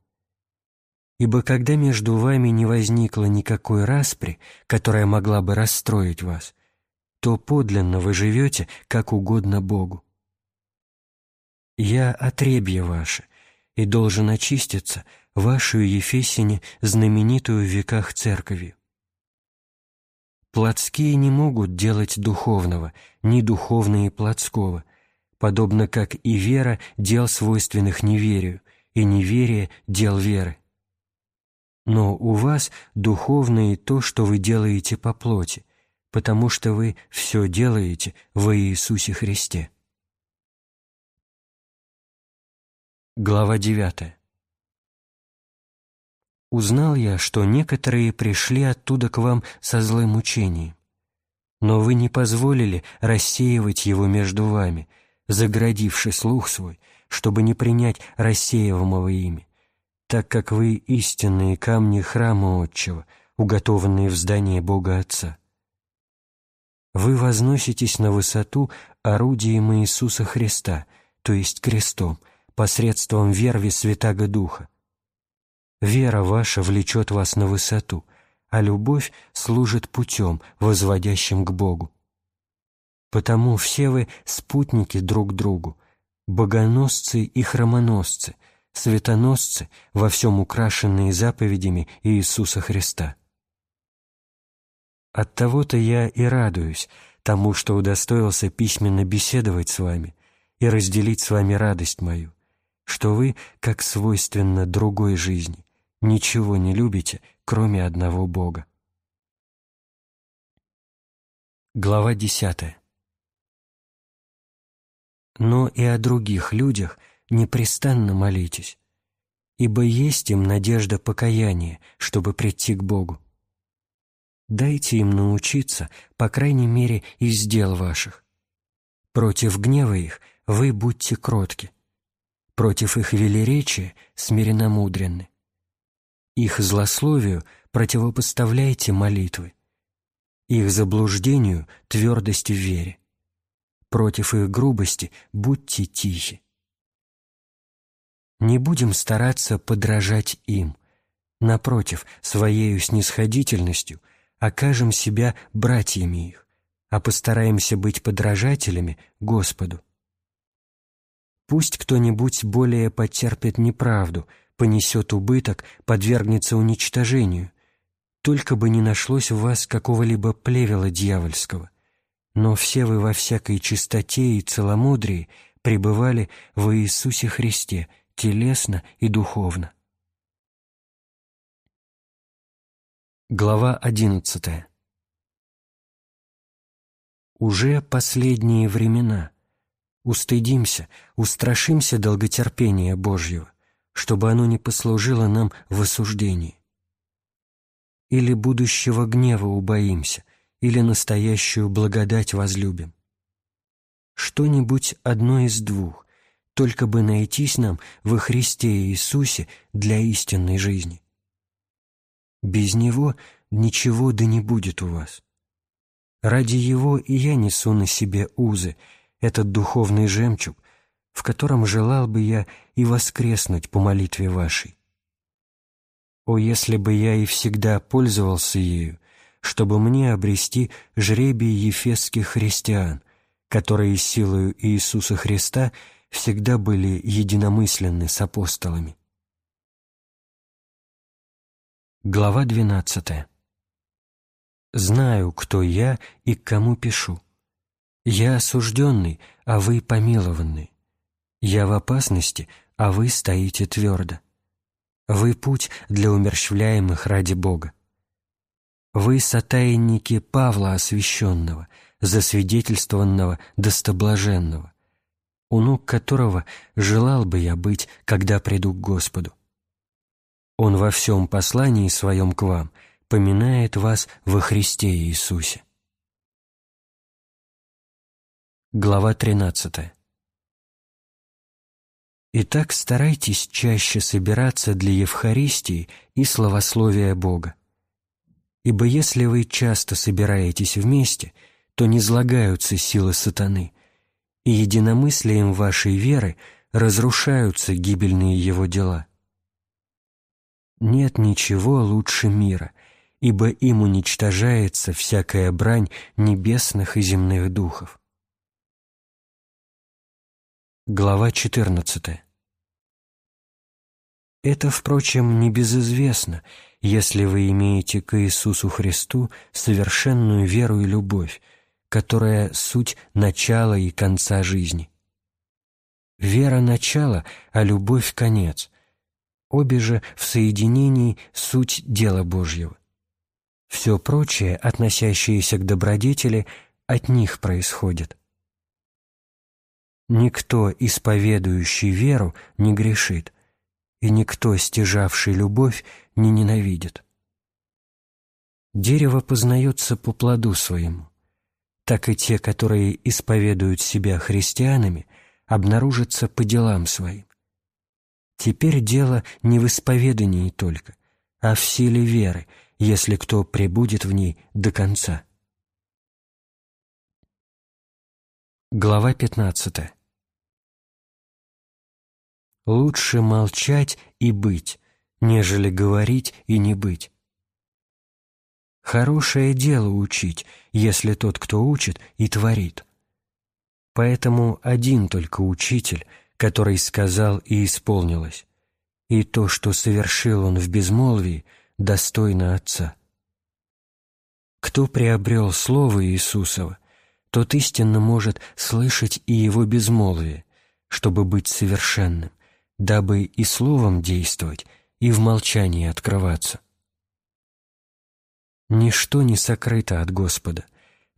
Ибо когда между вами не возникло никакой распри, которая могла бы расстроить вас, то подлинно вы живете, как угодно Богу. Я отребье ваше, и должен очиститься вашу Ефесине, знаменитую в веках церковью. Плотские не могут делать духовного, ни духовные плотского, подобно как и вера дел свойственных неверию, и неверие дел веры. Но у вас духовное то, что вы делаете по плоти, потому что вы все делаете во Иисусе Христе. Глава девятая. Узнал я, что некоторые пришли оттуда к вам со злым учением. Но вы не позволили рассеивать его между вами, заградивший слух свой, чтобы не принять рассеиваемого ими, так как вы истинные камни храма Отчего, уготованные в здании Бога Отца. Вы возноситесь на высоту орудием Иисуса Христа, то есть крестом, посредством верви Святаго Духа, Вера ваша влечет вас на высоту, а любовь служит путем, возводящим к Богу. Потому все вы спутники друг другу, богоносцы и хромоносцы, светоносцы, во всем украшенные заповедями Иисуса Христа. От того-то я и радуюсь тому, что удостоился письменно беседовать с вами и разделить с вами радость мою, что вы, как свойственно другой жизни, ничего не любите, кроме одного Бога. Глава десятая. Но и о других людях непрестанно молитесь, ибо есть им надежда покаяния, чтобы прийти к Богу. Дайте им научиться, по крайней мере, из дел ваших. Против гнева их вы будьте кротки, против их велеречия смиренномудренны. Их злословию противопоставляйте молитвы, их заблуждению – твердость в вере. Против их грубости будьте тихи. Не будем стараться подражать им. Напротив, своею снисходительностью окажем себя братьями их, а постараемся быть подражателями Господу. Пусть кто-нибудь более потерпит неправду, понесет убыток, подвергнется уничтожению, только бы не нашлось в вас какого-либо плевела дьявольского. Но все вы во всякой чистоте и целомудрии пребывали в Иисусе Христе, телесно и духовно. Глава одиннадцатая Уже последние времена. Устыдимся, устрашимся долготерпения Божьего, чтобы оно не послужило нам в осуждении или будущего гнева убоимся, или настоящую благодать возлюбим. Что-нибудь одно из двух, только бы найтись нам во Христе Иисусе для истинной жизни. Без Него ничего да не будет у вас. Ради Его и я несу на себе узы, этот духовный жемчуг, в котором желал бы я и воскреснуть по молитве вашей. О, если бы я и всегда пользовался ею, чтобы мне обрести жребий ефесских христиан, которые силою Иисуса Христа всегда были единомысленны с апостолами. Глава 12. Знаю, кто я и к кому пишу. Я осужденный, а вы помилованный. Я в опасности, а вы стоите твердо. Вы путь для умерщвляемых ради Бога. Вы сотаянники Павла Освященного, засвидетельствованного достоблаженного, у ног которого желал бы я быть, когда приду к Господу. Он во всем послании своем к вам поминает вас во Христе Иисусе. Глава тринадцатая. Итак, старайтесь чаще собираться для Евхаристии и славословия Бога. Ибо если вы часто собираетесь вместе, то не злагаются силы сатаны, и единомыслием вашей веры разрушаются гибельные его дела. Нет ничего лучше мира, ибо им уничтожается всякая брань небесных и земных духов. Глава 14. Это, впрочем, не безызвестно, если вы имеете к Иисусу Христу совершенную веру и любовь, которая суть начала и конца жизни. Вера – начало, а любовь – конец. Обе же в соединении суть дела Божьего. Все прочее, относящееся к добродетели, от них происходит. Никто, исповедующий веру, не грешит, и никто, стяжавший любовь, не ненавидит. Дерево познается по плоду своему. Так и те, которые исповедуют себя христианами, обнаружатся по делам своим. Теперь дело не в исповедании только, а в силе веры, если кто пребудет в ней до конца. Глава пятнадцатая. Лучше молчать и быть, нежели говорить и не быть. Хорошее дело учить, если тот, кто учит, и творит. Поэтому один только учитель, который сказал и исполнилось, и то, что совершил он в безмолвии, достойно Отца. Кто приобрел Слово Иисусова, тот истинно может слышать и Его безмолвие, чтобы быть совершенным, дабы и словом действовать, и в молчании открываться. Ничто не сокрыто от Господа,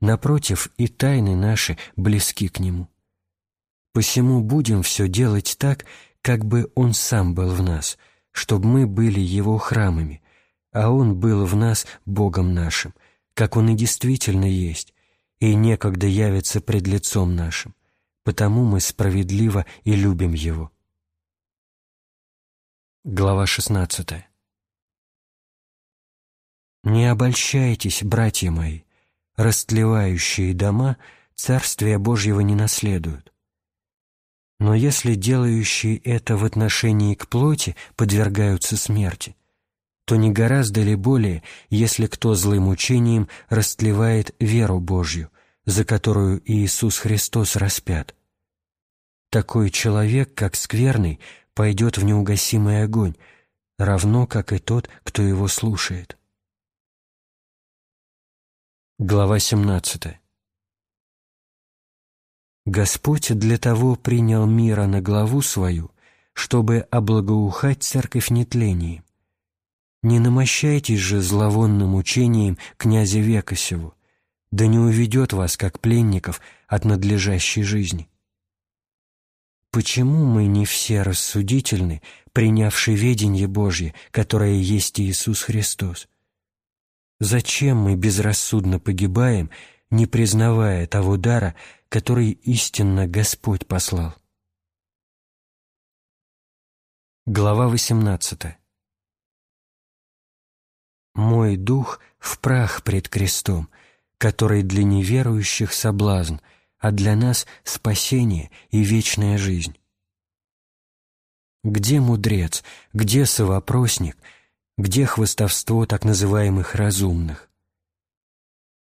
напротив, и тайны наши близки к Нему. Посему будем все делать так, как бы Он сам был в нас, чтобы мы были Его храмами, а Он был в нас Богом нашим, как Он и действительно есть, и некогда явится пред лицом нашим, потому мы справедливо и любим Его. Глава 16. «Не обольщайтесь, братья мои, растлевающие дома Царствия Божьего не наследуют. Но если делающие это в отношении к плоти подвергаются смерти, то не гораздо ли более, если кто злым учением растлевает веру Божью, за которую Иисус Христос распят? такой человек, как скверный, пойдет в неугасимый огонь, равно как и тот, кто его слушает. Глава 17 Господь для того принял мира на главу свою, чтобы облагоухать церковь нетлением. Не намощайтесь же зловонным учением князя века сего, да не уведет вас, как пленников, от надлежащей жизни. Почему мы не все рассудительны, принявшие ведение Божье, которое есть Иисус Христос? Зачем мы безрассудно погибаем, не признавая того дара, который истинно Господь послал? Глава 18 «Мой дух в прах пред крестом, который для неверующих соблазн, а для нас спасение и вечная жизнь». Где мудрец, где совопросник, где хвостовство так называемых разумных?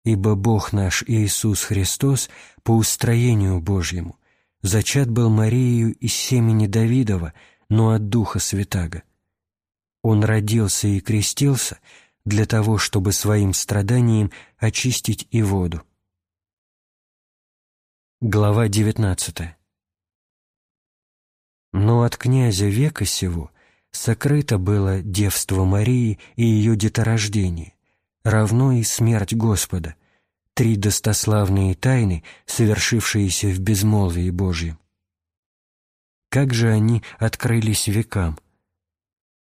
Ибо Бог наш Иисус Христос по устроению Божьему зачат был Марией из семени Давидова – но от Духа Святаго. Он родился и крестился для того, чтобы своим страданием очистить и воду. Глава 19 Но от князя века сего сокрыто было девство Марии и ее деторождение, равно и смерть Господа, три достославные тайны, совершившиеся в безмолвии Божьем. Как же они открылись векам?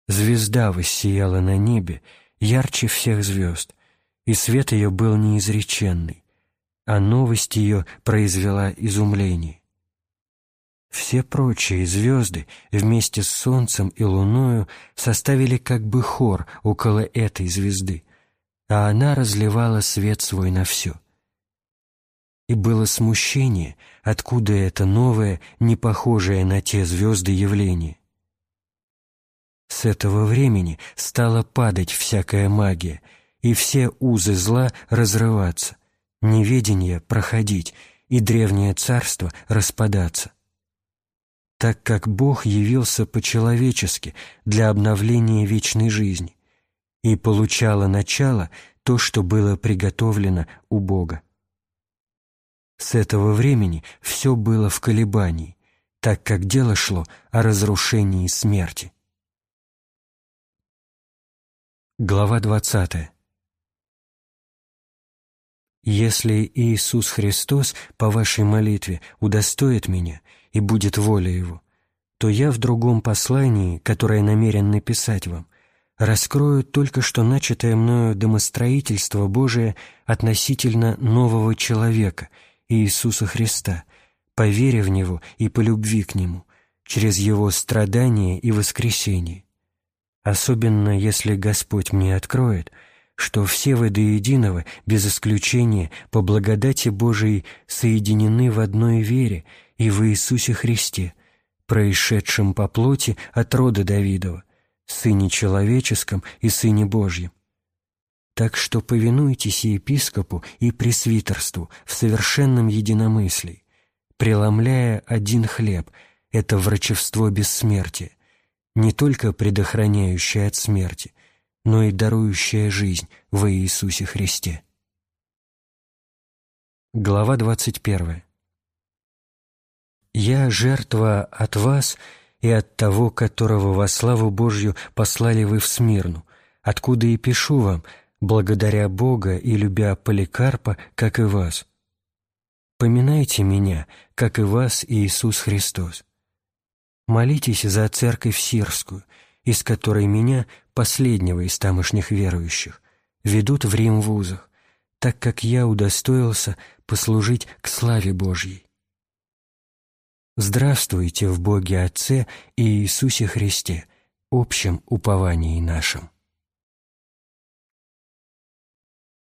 Звезда воссияла на небе, ярче всех звезд, и свет ее был неизреченный, а новость ее произвела изумление. Все прочие звезды вместе с Солнцем и Луною составили как бы хор около этой звезды, а она разливала свет свой на все и было смущение, откуда это новое, не похожее на те звезды явление. С этого времени стала падать всякая магия, и все узы зла разрываться, неведение проходить и древнее царство распадаться. Так как Бог явился по-человечески для обновления вечной жизни, и получало начало то, что было приготовлено у Бога. С этого времени все было в колебании, так как дело шло о разрушении смерти. Глава 20 «Если Иисус Христос по вашей молитве удостоит меня и будет воля Его, то я в другом послании, которое намерен написать вам, раскрою только что начатое мною домостроительство Божие относительно нового человека – Иисуса Христа, по вере в Него и по любви к Нему, через Его страдания и воскресение. Особенно если Господь мне откроет, что все вы до единого, без исключения, по благодати Божией соединены в одной вере и в Иисусе Христе, происшедшем по плоти от рода Давидова, Сыне Человеческом и Сыне Божьем, так что повинуйтесь епископу и пресвитерству в совершенном единомыслии, преломляя один хлеб — это врачевство бессмертия, не только предохраняющее от смерти, но и дарующее жизнь во Иисусе Христе. Глава 21. «Я жертва от вас и от того, которого во славу Божью послали вы в Смирну, откуда и пишу вам — благодаря Бога и любя Поликарпа, как и вас. Поминайте меня, как и вас Иисус Христос. Молитесь за церковь Сирскую, из которой меня, последнего из тамошних верующих, ведут в Рим в узах, так как я удостоился послужить к славе Божьей. Здравствуйте в Боге Отце и Иисусе Христе, общем уповании нашем.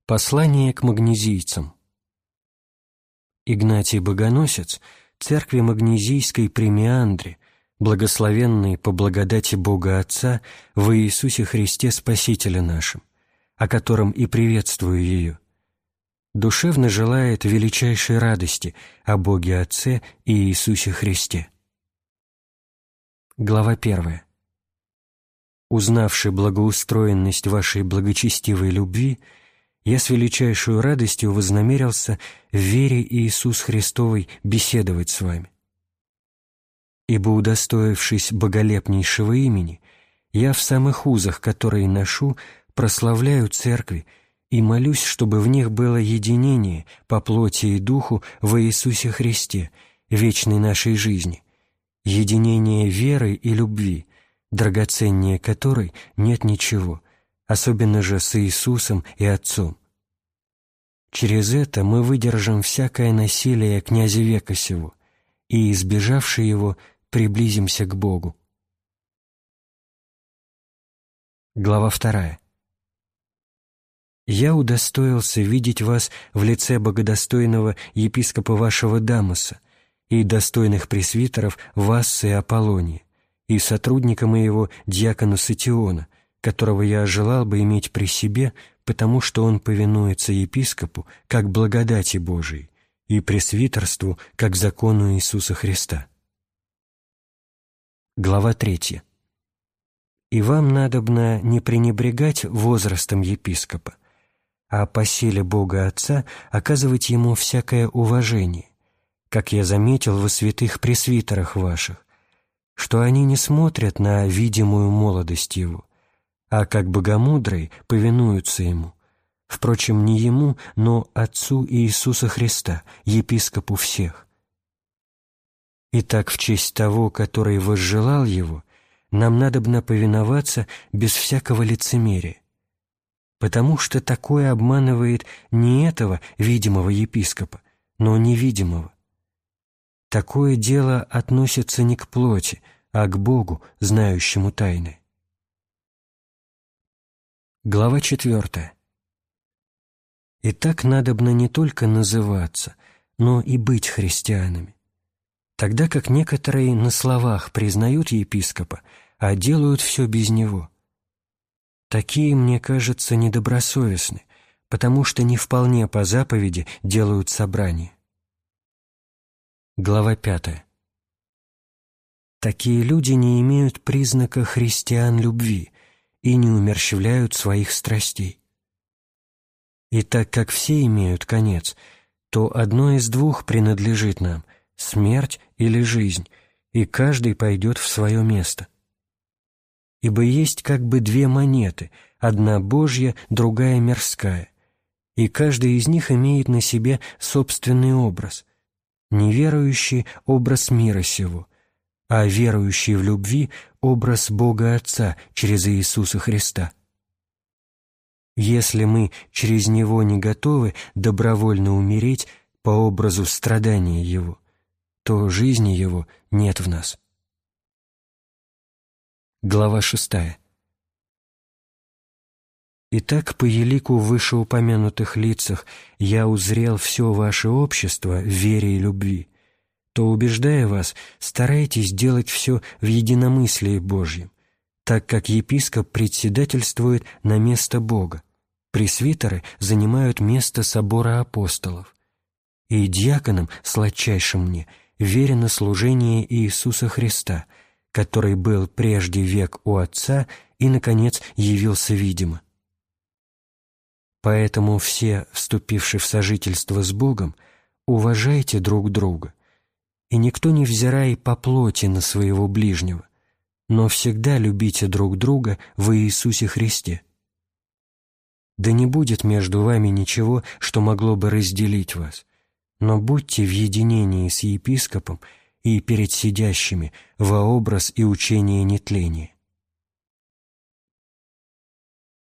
Послание к магнезийцам. Игнатий Богоносец, церкви магнезийской при Меандре, благословенный по благодати Бога Отца в Иисусе Христе Спасителя нашим, о котором и приветствую ее, душевно желает величайшей радости о Боге Отце и Иисусе Христе. Глава 1. «Узнавши благоустроенность вашей благочестивой любви, я с величайшей радостью вознамерился в вере Иисус Христовой беседовать с вами. Ибо, удостоившись боголепнейшего имени, я в самых узах, которые ношу, прославляю церкви и молюсь, чтобы в них было единение по плоти и духу во Иисусе Христе, вечной нашей жизни, единение веры и любви, драгоценнее которой нет ничего, особенно же с Иисусом и Отцом. Через это мы выдержим всякое насилие князя века сего, и, избежавши его, приблизимся к Богу. Глава вторая. «Я удостоился видеть вас в лице богодостойного епископа вашего Дамоса и достойных пресвитеров Вассы и Аполлония, и сотрудника моего дьякона Сатиона, которого я желал бы иметь при себе, потому что он повинуется епископу как благодати Божией и пресвитерству как закону Иисуса Христа». Глава 3. «И вам надобно не пренебрегать возрастом епископа, а по силе Бога Отца оказывать ему всякое уважение, как я заметил во святых пресвитерах ваших, что они не смотрят на видимую молодость его, а как богомудрые повинуются ему, впрочем, не ему, но Отцу Иисуса Христа, епископу всех, Итак, в честь того, который возжелал его, нам надобно повиноваться без всякого лицемерия, потому что такое обманывает не этого видимого епископа, но невидимого. Такое дело относится не к плоти, а к Богу, знающему тайны. Глава четвертая. Итак, надобно не только называться, но и быть христианами тогда как некоторые на словах признают епископа, а делают все без него. Такие, мне кажется, недобросовестны, потому что не вполне по заповеди делают собрание. Глава пятая. Такие люди не имеют признака христиан любви и не умерщвляют своих страстей. И так как все имеют конец, то одно из двух принадлежит нам — смерть или жизнь, и каждый пойдет в свое место. Ибо есть как бы две монеты, одна Божья, другая мирская, и каждый из них имеет на себе собственный образ. Неверующий — образ мира сего, а верующий в любви — образ Бога Отца через Иисуса Христа. Если мы через Него не готовы добровольно умереть по образу страдания Его, то жизни его нет в нас. Глава шестая. Итак, по елику вышеупомянутых лицах я узрел все ваше общество в вере и любви, то, убеждая вас, старайтесь делать все в единомыслии Божьем, так как епископ председательствует на место Бога, пресвитеры занимают место собора апостолов, и диаконам, сладчайшим мне – верено служение Иисуса Христа, который был прежде век у Отца и, наконец, явился видимо. Поэтому все, вступившие в сожительство с Богом, уважайте друг друга, и никто не взирай по плоти на своего ближнего, но всегда любите друг друга в Иисусе Христе. Да не будет между вами ничего, что могло бы разделить вас, но будьте в единении с епископом и перед сидящими во образ и учение нетления.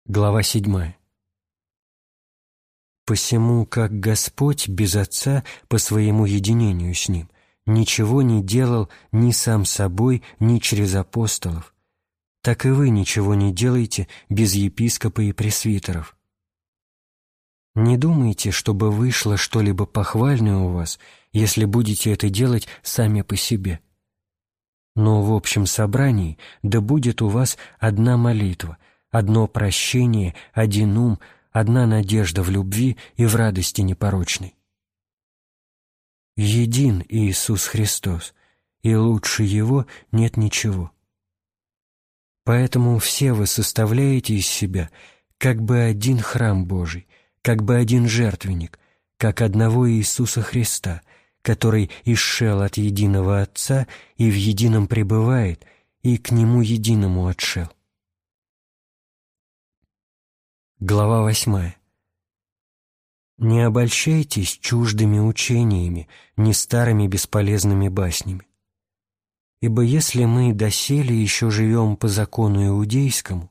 Глава 7. «Посему, как Господь без Отца по своему единению с Ним ничего не делал ни сам собой, ни через апостолов, так и вы ничего не делаете без епископа и пресвитеров» Не думайте, чтобы вышло что-либо похвальное у вас, если будете это делать сами по себе. Но в общем собрании да будет у вас одна молитва, одно прощение, один ум, одна надежда в любви и в радости непорочной. Един Иисус Христос, и лучше Его нет ничего. Поэтому все вы составляете из себя как бы один храм Божий, как бы один жертвенник, как одного Иисуса Христа, который исшел от единого Отца и в едином пребывает, и к Нему единому отшел. Глава восьмая. Не обольщайтесь чуждыми учениями, не старыми бесполезными баснями. Ибо если мы доселе еще живем по закону иудейскому,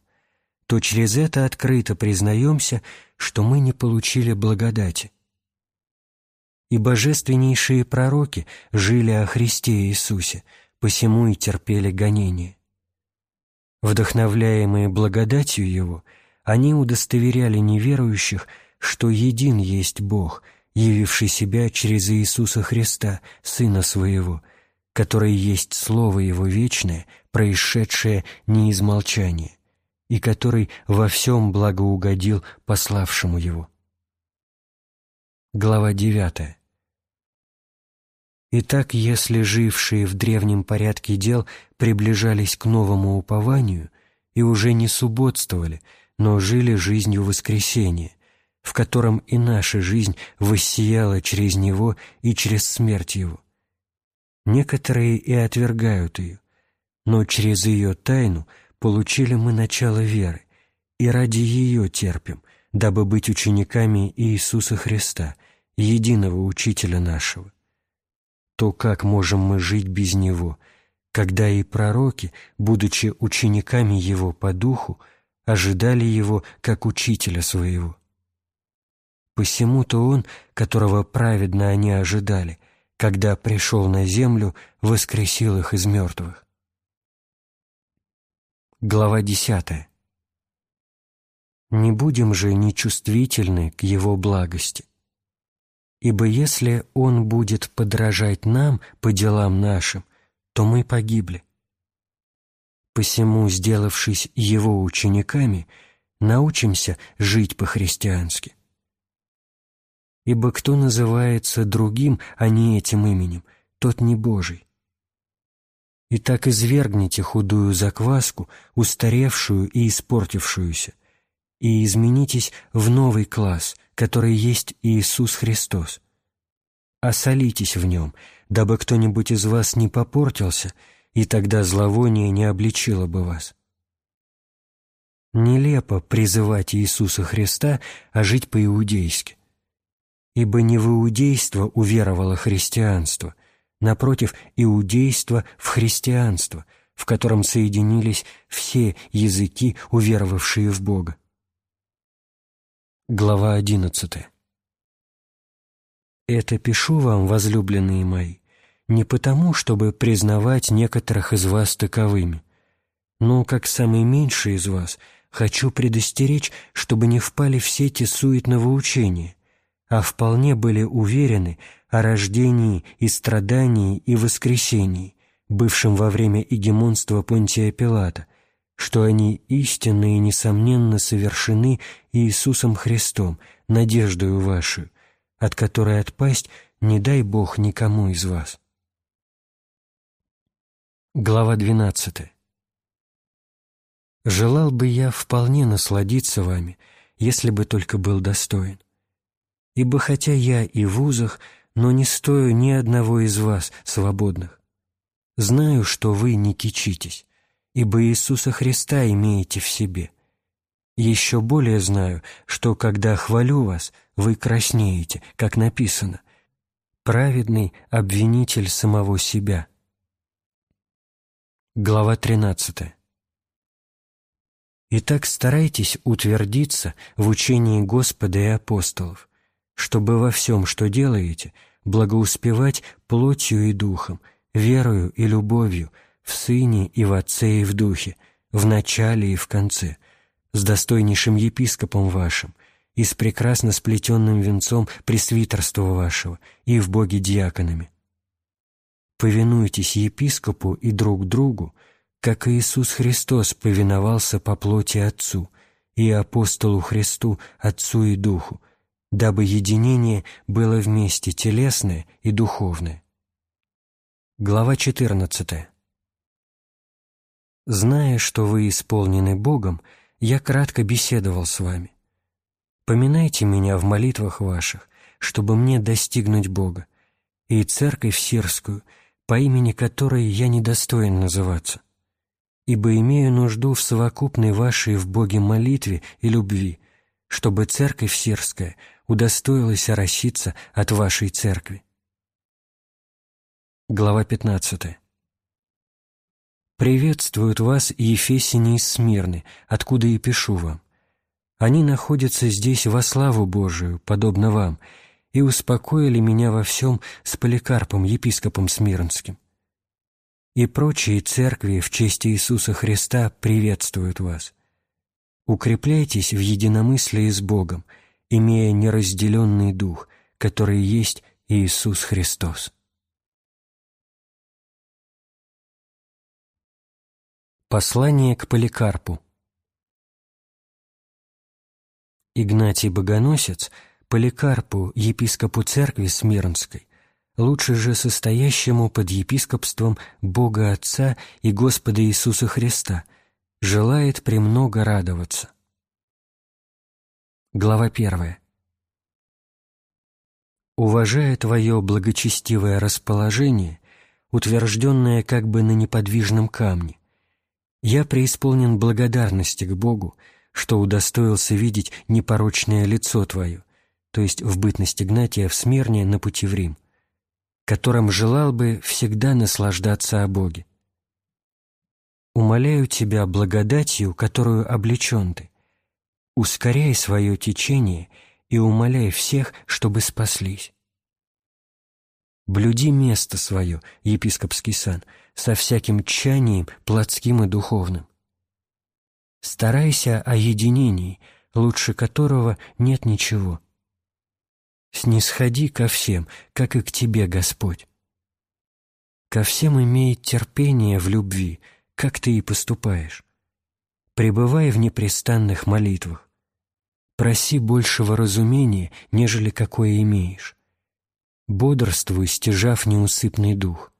то через это открыто признаемся, что мы не получили благодати. И божественнейшие пророки жили о Христе Иисусе, посему и терпели гонения. Вдохновляемые благодатью Его, они удостоверяли неверующих, что един есть Бог, явивший себя через Иисуса Христа, Сына Своего, который есть Слово Его вечное, происшедшее не из молчания, и который во всем благоугодил пославшему Его. Глава 9. Итак, если жившие в древнем порядке дел приближались к новому упованию и уже не субботствовали, но жили жизнью воскресения, в котором и наша жизнь воссияла через Него и через смерть Его. Некоторые и отвергают ее, но через ее тайну получили мы начало веры, и ради ее терпим, дабы быть учениками Иисуса Христа, единого Учителя нашего то как можем мы жить без Него, когда и пророки, будучи учениками Его по духу, ожидали Его как Учителя своего? Посему-то Он, которого праведно они ожидали, когда пришел на землю, воскресил их из мертвых. Глава десятая. Не будем же нечувствительны к Его благости. Ибо если Он будет подражать нам по делам нашим, то мы погибли. Посему, сделавшись Его учениками, научимся жить по-христиански. Ибо кто называется другим, а не этим именем, тот не Божий. Итак, извергните худую закваску, устаревшую и испортившуюся, и изменитесь в новый класс, который есть Иисус Христос. Осолитесь в нем, дабы кто-нибудь из вас не попортился, и тогда зловоние не обличило бы вас. Нелепо призывать Иисуса Христа, а жить по-иудейски. Ибо не в иудейство уверовало христианство, напротив, иудейство в христианство, в котором соединились все языки, уверовавшие в Бога. Глава одиннадцатая. Это пишу вам, возлюбленные мои, не потому, чтобы признавать некоторых из вас таковыми, но, как самый меньший из вас, хочу предостеречь, чтобы не впали в сети суетного учения, а вполне были уверены о рождении и страдании и воскресении, бывшем во время эгемонства Понтия Пилата – что они истинно и несомненно совершены Иисусом Христом, надеждою вашу, от которой отпасть не дай Бог никому из вас. Глава 12. Желал бы я вполне насладиться вами, если бы только был достоин. Ибо хотя я и в узах, но не стою ни одного из вас свободных. Знаю, что вы не кичитесь ибо Иисуса Христа имеете в себе. Еще более знаю, что, когда хвалю вас, вы краснеете, как написано, праведный обвинитель самого себя. Глава 13. Итак, старайтесь утвердиться в учении Господа и апостолов, чтобы во всем, что делаете, благоуспевать плотью и духом, верою и любовью, в Сыне и в Отце и в Духе, в начале и в конце, с достойнейшим епископом вашим и с прекрасно сплетенным венцом пресвитерства вашего и в Боге диаконами. Повинуйтесь епископу и друг другу, как Иисус Христос повиновался по плоти Отцу и апостолу Христу, Отцу и Духу, дабы единение было вместе телесное и духовное. Глава 14. Зная, что вы исполнены Богом, я кратко беседовал с вами. Поминайте меня в молитвах ваших, чтобы мне достигнуть Бога, и церковь сирскую, по имени которой я недостоин называться, ибо имею нужду в совокупной вашей в Боге молитве и любви, чтобы церковь сирская удостоилась ороситься от вашей церкви. Глава 15. Приветствуют вас Ефесине из Смирны, откуда и пишу вам. Они находятся здесь во славу Божию, подобно вам, и успокоили меня во всем с Поликарпом, епископом Смирнским. И прочие церкви в честь Иисуса Христа приветствуют вас. Укрепляйтесь в единомыслии с Богом, имея неразделенный дух, который есть Иисус Христос. Послание к Поликарпу Игнатий Богоносец Поликарпу, епископу церкви Смирнской, лучше же состоящему под епископством Бога Отца и Господа Иисуса Христа, желает премного радоваться. Глава 1. Уважая твое благочестивое расположение, утвержденное как бы на неподвижном камне, я преисполнен благодарности к Богу, что удостоился видеть непорочное лицо Твое, то есть в бытность Игнатия в Смирне на пути в Рим, которым желал бы всегда наслаждаться о Боге. Умоляю Тебя благодатью, которую облечен Ты, ускоряй свое течение и умоляй всех, чтобы спаслись. Блюди место свое, епископский сан, со всяким тчанием плотским и духовным. Старайся о единении, лучше которого нет ничего. Снисходи ко всем, как и к тебе, Господь. Ко всем имей терпение в любви, как ты и поступаешь. Пребывай в непрестанных молитвах. Проси большего разумения, нежели какое имеешь бодрствуй, стяжав неусыпный дух.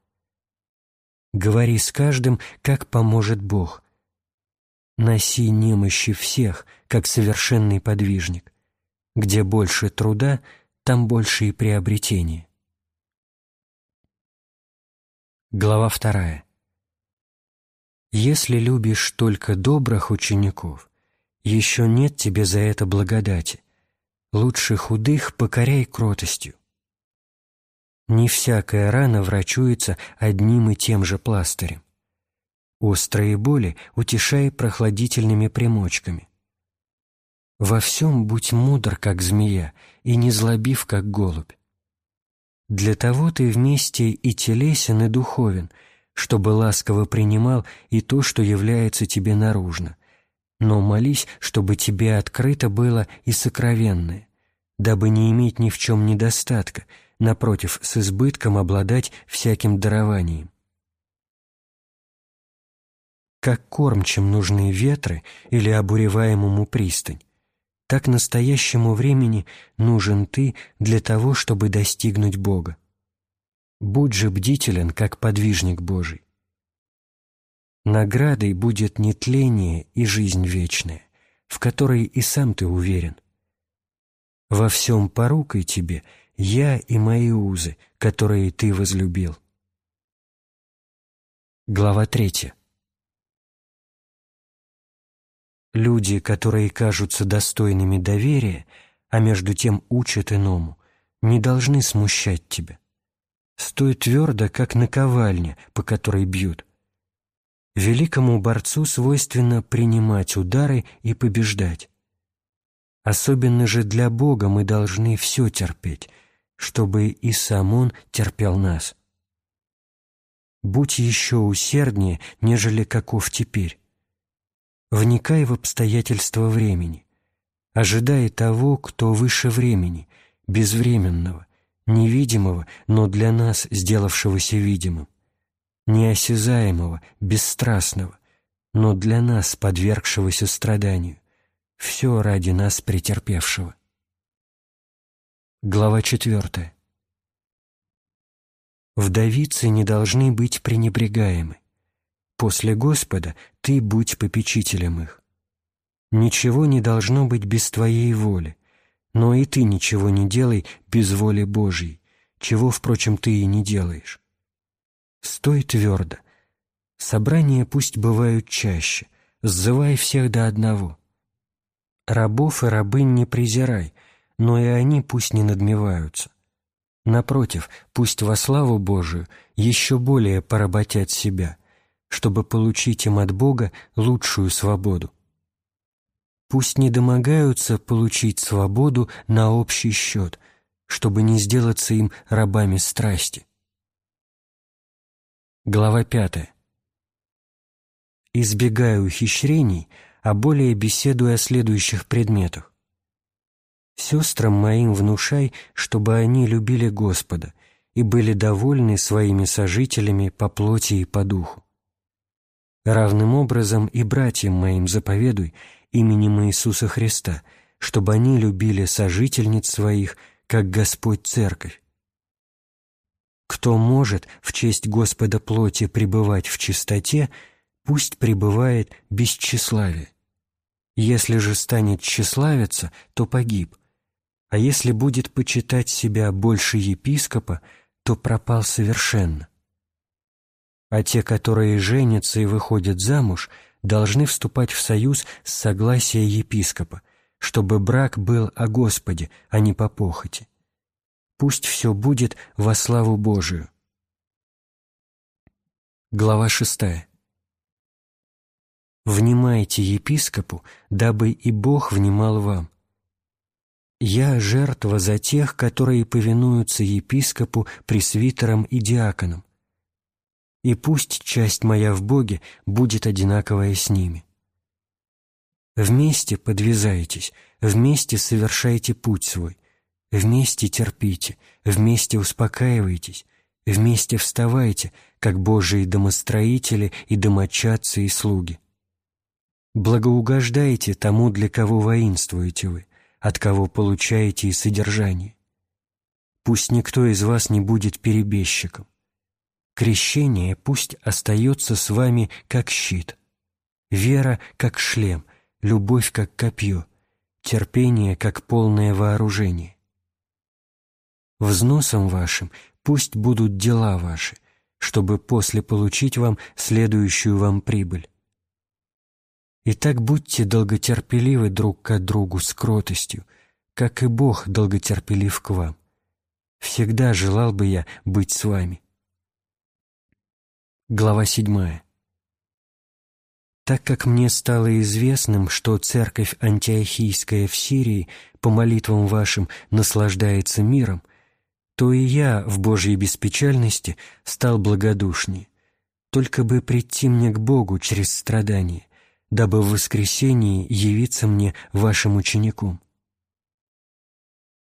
Говори с каждым, как поможет Бог. Носи немощи всех, как совершенный подвижник. Где больше труда, там больше и приобретения. Глава вторая. Если любишь только добрых учеников, еще нет тебе за это благодати. Лучше худых покоряй кротостью. Не всякая рана врачуется одним и тем же пластырем. Острые боли утешай прохладительными примочками. Во всем будь мудр, как змея, и не злобив, как голубь. Для того ты вместе и телесен, и духовен, чтобы ласково принимал и то, что является тебе наружно. Но молись, чтобы тебе открыто было и сокровенное, дабы не иметь ни в чем недостатка, напротив, с избытком обладать всяким дарованием. Как кормчим нужны ветры или обуреваемому пристань, так настоящему времени нужен ты для того, чтобы достигнуть Бога. Будь же бдителен, как подвижник Божий. Наградой будет нетление и жизнь вечная, в которой и сам ты уверен. Во всем порукой тебе — я и мои узы, которые ты возлюбил. Глава третья. Люди, которые кажутся достойными доверия, а между тем учат иному, не должны смущать тебя. Стой твердо, как наковальня, по которой бьют. Великому борцу свойственно принимать удары и побеждать. Особенно же для Бога мы должны все терпеть, чтобы и сам Он терпел нас. Будь еще усерднее, нежели каков теперь. Вникай в обстоятельства времени, ожидай того, кто выше времени, безвременного, невидимого, но для нас сделавшегося видимым, неосязаемого, бесстрастного, но для нас подвергшегося страданию, все ради нас претерпевшего. Глава 4. Вдовицы не должны быть пренебрегаемы. После Господа Ты будь попечителем их. Ничего не должно быть без Твоей воли, но и Ты ничего не делай без воли Божьей, чего, впрочем, Ты и не делаешь. Стой твердо. Собрания пусть бывают чаще, сзывай всех до одного. Рабов и рабынь не презирай, но и они пусть не надмеваются. Напротив, пусть во славу Божию еще более поработят себя, чтобы получить им от Бога лучшую свободу. Пусть не домогаются получить свободу на общий счет, чтобы не сделаться им рабами страсти. Глава пятая. Избегая ухищрений, а более беседуя о следующих предметах. Сестрам моим внушай, чтобы они любили Господа и были довольны своими сожителями по плоти и по духу. Равным образом и братьям моим заповедуй именем Иисуса Христа, чтобы они любили сожительниц своих, как Господь Церковь. Кто может в честь Господа плоти пребывать в чистоте, пусть пребывает без тщеславия. Если же станет тщеславиться, то погиб, а если будет почитать себя больше епископа, то пропал совершенно. А те, которые женятся и выходят замуж, должны вступать в союз с согласия епископа, чтобы брак был о Господе, а не по похоти. Пусть все будет во славу Божию. Глава шестая. Внимайте епископу, дабы и Бог внимал вам. Я жертва за тех, которые повинуются епископу, пресвитерам и диаконам. И пусть часть моя в Боге будет одинаковая с ними. Вместе подвязайтесь, вместе совершайте путь свой, вместе терпите, вместе успокаивайтесь, вместе вставайте, как Божии домостроители и домочадцы и слуги. Благоугождайте тому, для кого воинствуете вы от кого получаете и содержание. Пусть никто из вас не будет перебежчиком. Крещение пусть остается с вами как щит, вера как шлем, любовь как копье, терпение как полное вооружение. Взносом вашим пусть будут дела ваши, чтобы после получить вам следующую вам прибыль. Итак, будьте долготерпеливы друг к другу с кротостью, как и Бог долготерпелив к вам. Всегда желал бы я быть с вами. Глава седьмая. Так как мне стало известным, что церковь антиохийская в Сирии по молитвам вашим наслаждается миром, то и я в Божьей беспечальности стал благодушнее, только бы прийти мне к Богу через страдания дабы в воскресении явиться мне вашим учеником.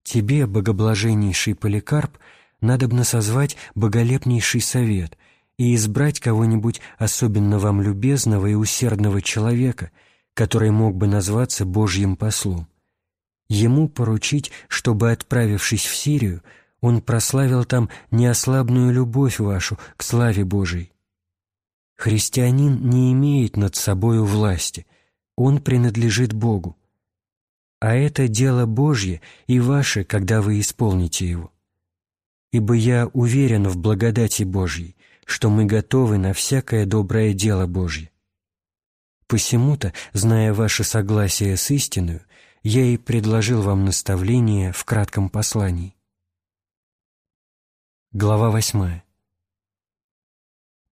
Тебе, богоблаженнейший Поликарп, надобно созвать боголепнейший совет и избрать кого-нибудь особенно вам любезного и усердного человека, который мог бы назваться Божьим послом. Ему поручить, чтобы, отправившись в Сирию, он прославил там неослабную любовь вашу к славе Божией, Христианин не имеет над собою власти, он принадлежит Богу. А это дело Божье и ваше, когда вы исполните его. Ибо я уверен в благодати Божьей, что мы готовы на всякое доброе дело Божье. Посему-то, зная ваше согласие с истиною, я и предложил вам наставление в кратком послании. Глава восьмая.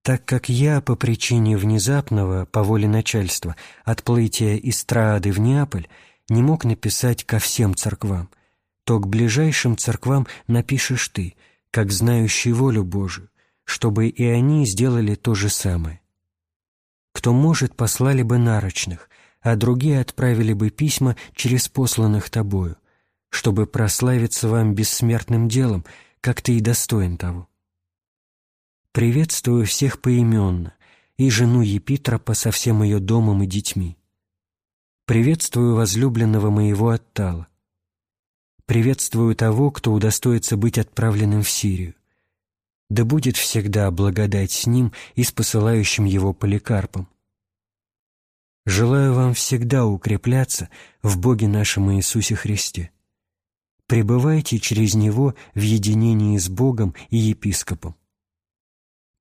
Так как я по причине внезапного, по воле начальства, отплытия из Траады в Неаполь не мог написать ко всем церквам, то к ближайшим церквам напишешь ты, как знающий волю Божию, чтобы и они сделали то же самое. Кто может, послали бы нарочных, а другие отправили бы письма через посланных тобою, чтобы прославиться вам бессмертным делом, как ты и достоин того. Приветствую всех поименно, и жену Епитропа со всем ее домом и детьми. Приветствую возлюбленного моего Оттала. Приветствую того, кто удостоится быть отправленным в Сирию. Да будет всегда благодать с ним и с посылающим его Поликарпом. Желаю вам всегда укрепляться в Боге нашем Иисусе Христе. Пребывайте через Него в единении с Богом и епископом.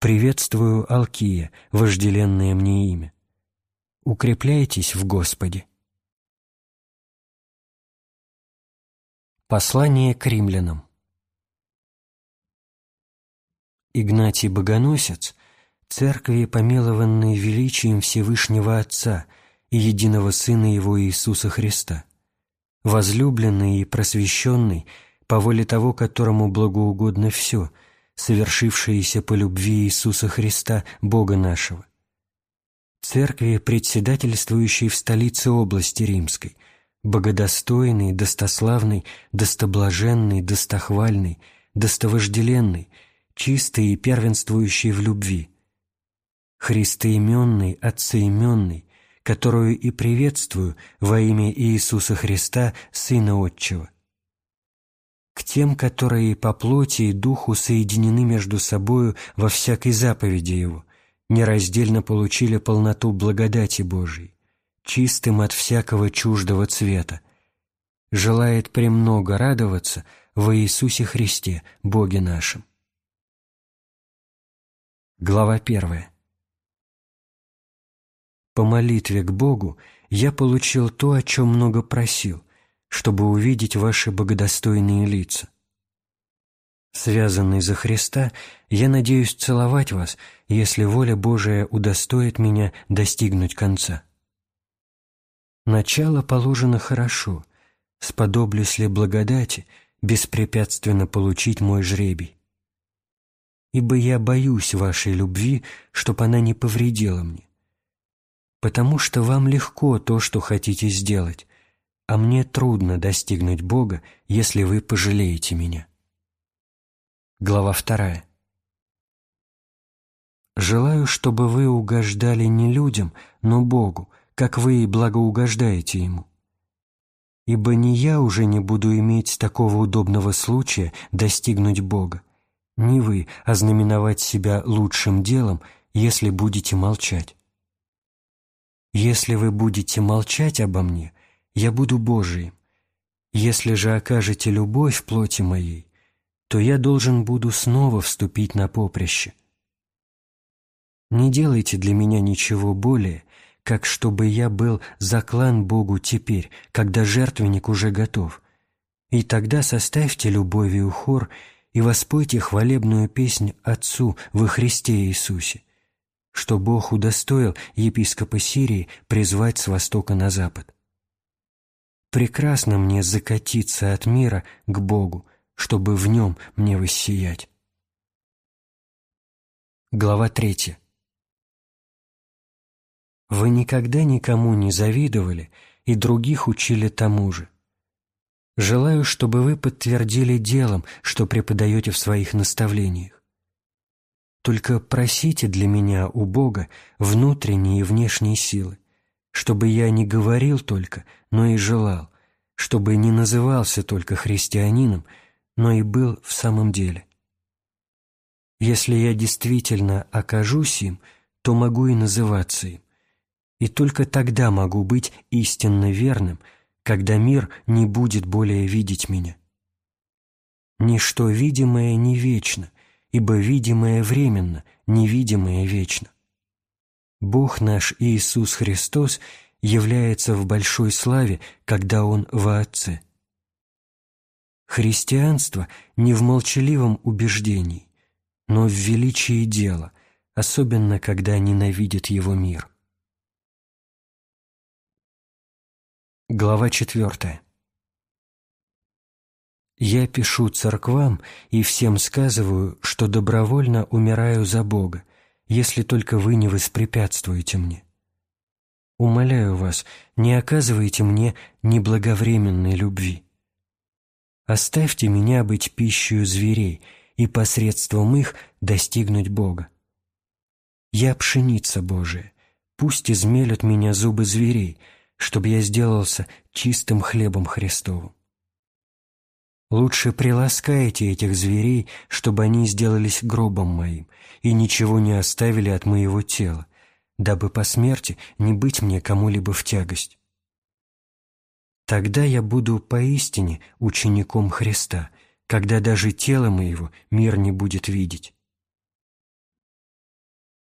Приветствую Алкия, вожделенное мне имя. Укрепляйтесь в Господе. Послание к римлянам Игнатий Богоносец, церкви, помилованной величием Всевышнего Отца и единого Сына Его Иисуса Христа, возлюбленный и просвещенный, по воле того, которому благоугодно все, совершившееся по любви Иисуса Христа, Бога нашего. Церкви, председательствующей в столице области Римской, богодостойный, достославный, достоблаженный, достохвальный, достовожделенный – чистый и первенствующий в любви, христоименный, отцеименный, которую и приветствую во имя Иисуса Христа, Сына Отчего. К тем, которые по плоти и духу соединены между собою во всякой заповеди Его, нераздельно получили полноту благодати Божией, чистым от всякого чуждого цвета, желает премного радоваться во Иисусе Христе, Боге нашим. Глава 1. По молитве к Богу я получил то, о чем много просил, чтобы увидеть ваши богодостойные лица. Связанный за Христа, я надеюсь целовать вас, если воля Божия удостоит меня достигнуть конца. Начало положено хорошо, сподоблюсь ли благодати беспрепятственно получить мой жребий ибо я боюсь вашей любви, чтоб она не повредила мне. Потому что вам легко то, что хотите сделать, а мне трудно достигнуть Бога, если вы пожалеете меня. Глава вторая. Желаю, чтобы вы угождали не людям, но Богу, как вы и благоугождаете Ему. Ибо не я уже не буду иметь такого удобного случая достигнуть Бога, не вы ознаменовать себя лучшим делом, если будете молчать. Если вы будете молчать обо мне, я буду Божиим. Если же окажете любовь в плоти моей, то я должен буду снова вступить на поприще. Не делайте для меня ничего более, как чтобы я был заклан Богу теперь, когда жертвенник уже готов, и тогда составьте любовью хор и воспойте хвалебную песнь Отцу во Христе Иисусе, что Бог удостоил епископа Сирии призвать с востока на запад. Прекрасно мне закатиться от мира к Богу, чтобы в нем мне воссиять. Глава третья. Вы никогда никому не завидовали и других учили тому же. Желаю, чтобы вы подтвердили делом, что преподаете в своих наставлениях. Только просите для меня у Бога внутренние и внешние силы, чтобы я не говорил только, но и желал, чтобы не назывался только христианином, но и был в самом деле. Если я действительно окажусь им, то могу и называться им, и только тогда могу быть истинно верным – когда мир не будет более видеть меня. Ничто видимое не вечно, ибо видимое временно, невидимое вечно. Бог наш Иисус Христос является в большой славе, когда Он во Отце. Христианство не в молчаливом убеждении, но в величии дела, особенно когда ненавидит его мир. Глава 4. Я пишу церквам и всем сказываю, что добровольно умираю за Бога, если только вы не воспрепятствуете мне. Умоляю вас, не оказывайте мне неблаговременной любви. Оставьте меня быть пищей зверей и посредством их достигнуть Бога. Я пшеница Божия, пусть измелют меня зубы зверей — чтобы я сделался чистым хлебом Христовым. Лучше приласкайте этих зверей, чтобы они сделались гробом моим и ничего не оставили от моего тела, дабы по смерти не быть мне кому-либо в тягость. Тогда я буду поистине учеником Христа, когда даже тело моего мир не будет видеть.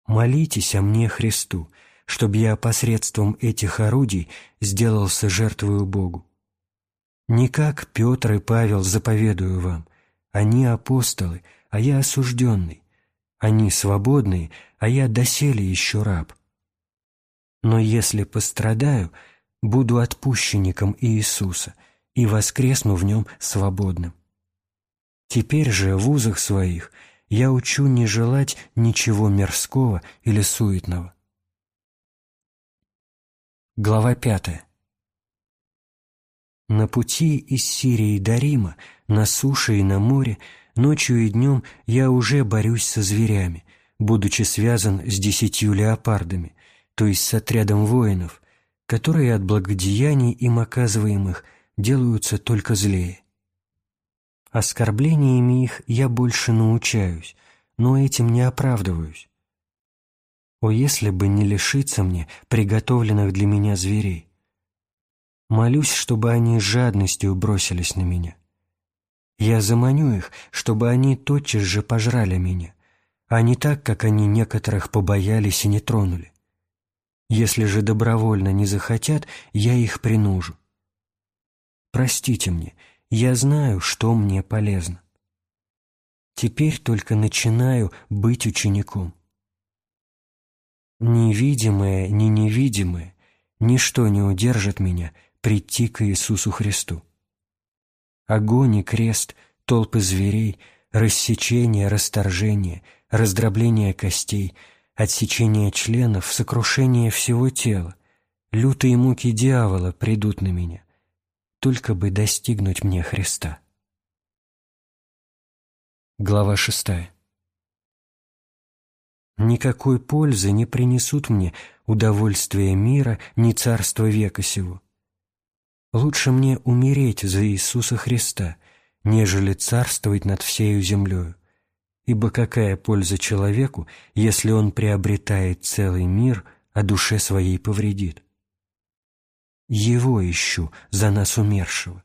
Молитесь о мне Христу, чтобы я посредством этих орудий сделался жертвою Богу. Не как Петр и Павел заповедую вам, они апостолы, а я осужденный, они свободные, а я доселе еще раб. Но если пострадаю, буду отпущенником Иисуса и воскресну в нем свободным. Теперь же в узах своих я учу не желать ничего мирского или суетного. Глава пятая. На пути из Сирии до Рима, на суше и на море, ночью и днем я уже борюсь со зверями, будучи связан с десятью леопардами, то есть с отрядом воинов, которые от благодеяний им оказываемых делаются только злее. Оскорблениями их я больше научаюсь, но этим не оправдываюсь. О, если бы не лишиться мне приготовленных для меня зверей! Молюсь, чтобы они жадностью бросились на меня. Я заманю их, чтобы они тотчас же пожрали меня, а не так, как они некоторых побоялись и не тронули. Если же добровольно не захотят, я их принужу. Простите мне, я знаю, что мне полезно. Теперь только начинаю быть учеником. Невидимое, ни невидимое, ничто не удержит меня прийти к Иисусу Христу. Огонь и крест, толпы зверей, рассечение, расторжение, раздробление костей, отсечение членов, сокрушение всего тела, лютые муки дьявола придут на меня только бы достигнуть мне Христа. Глава шестая. Никакой пользы не принесут мне удовольствия мира ни царства века сего. Лучше мне умереть за Иисуса Христа, нежели царствовать над всею землею. Ибо какая польза человеку, если он приобретает целый мир, а душе своей повредит? Его ищу за нас умершего,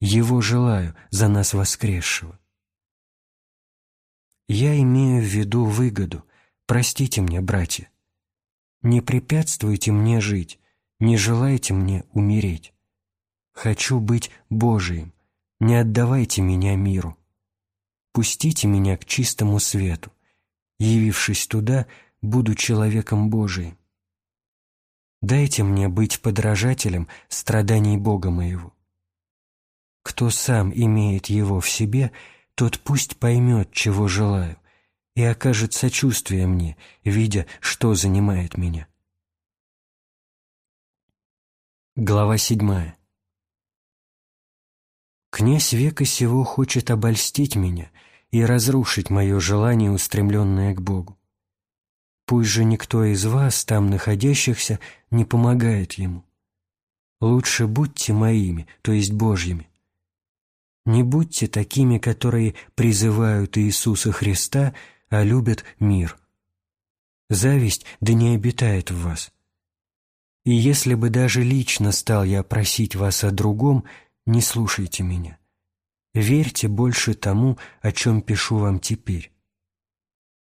Его желаю за нас воскресшего. Я имею в виду выгоду, простите мне, братья. Не препятствуйте мне жить, не желайте мне умереть. Хочу быть Божиим, не отдавайте меня миру. Пустите меня к чистому свету. Явившись туда, буду человеком Божиим. Дайте мне быть подражателем страданий Бога моего. Кто сам имеет его в себе, тот пусть поймет, чего желаю, и окажет сочувствие мне, видя, что занимает меня. Глава седьмая. Князь века сего хочет обольстить меня и разрушить мое желание, устремленное к Богу. Пусть же никто из вас, там находящихся, не помогает ему. Лучше будьте моими, то есть Божьими. Не будьте такими, которые призывают Иисуса Христа, а любят мир. Зависть да не обитает в вас. И если бы даже лично стал я просить вас о другом, не слушайте меня. Верьте больше тому, о чем пишу вам теперь.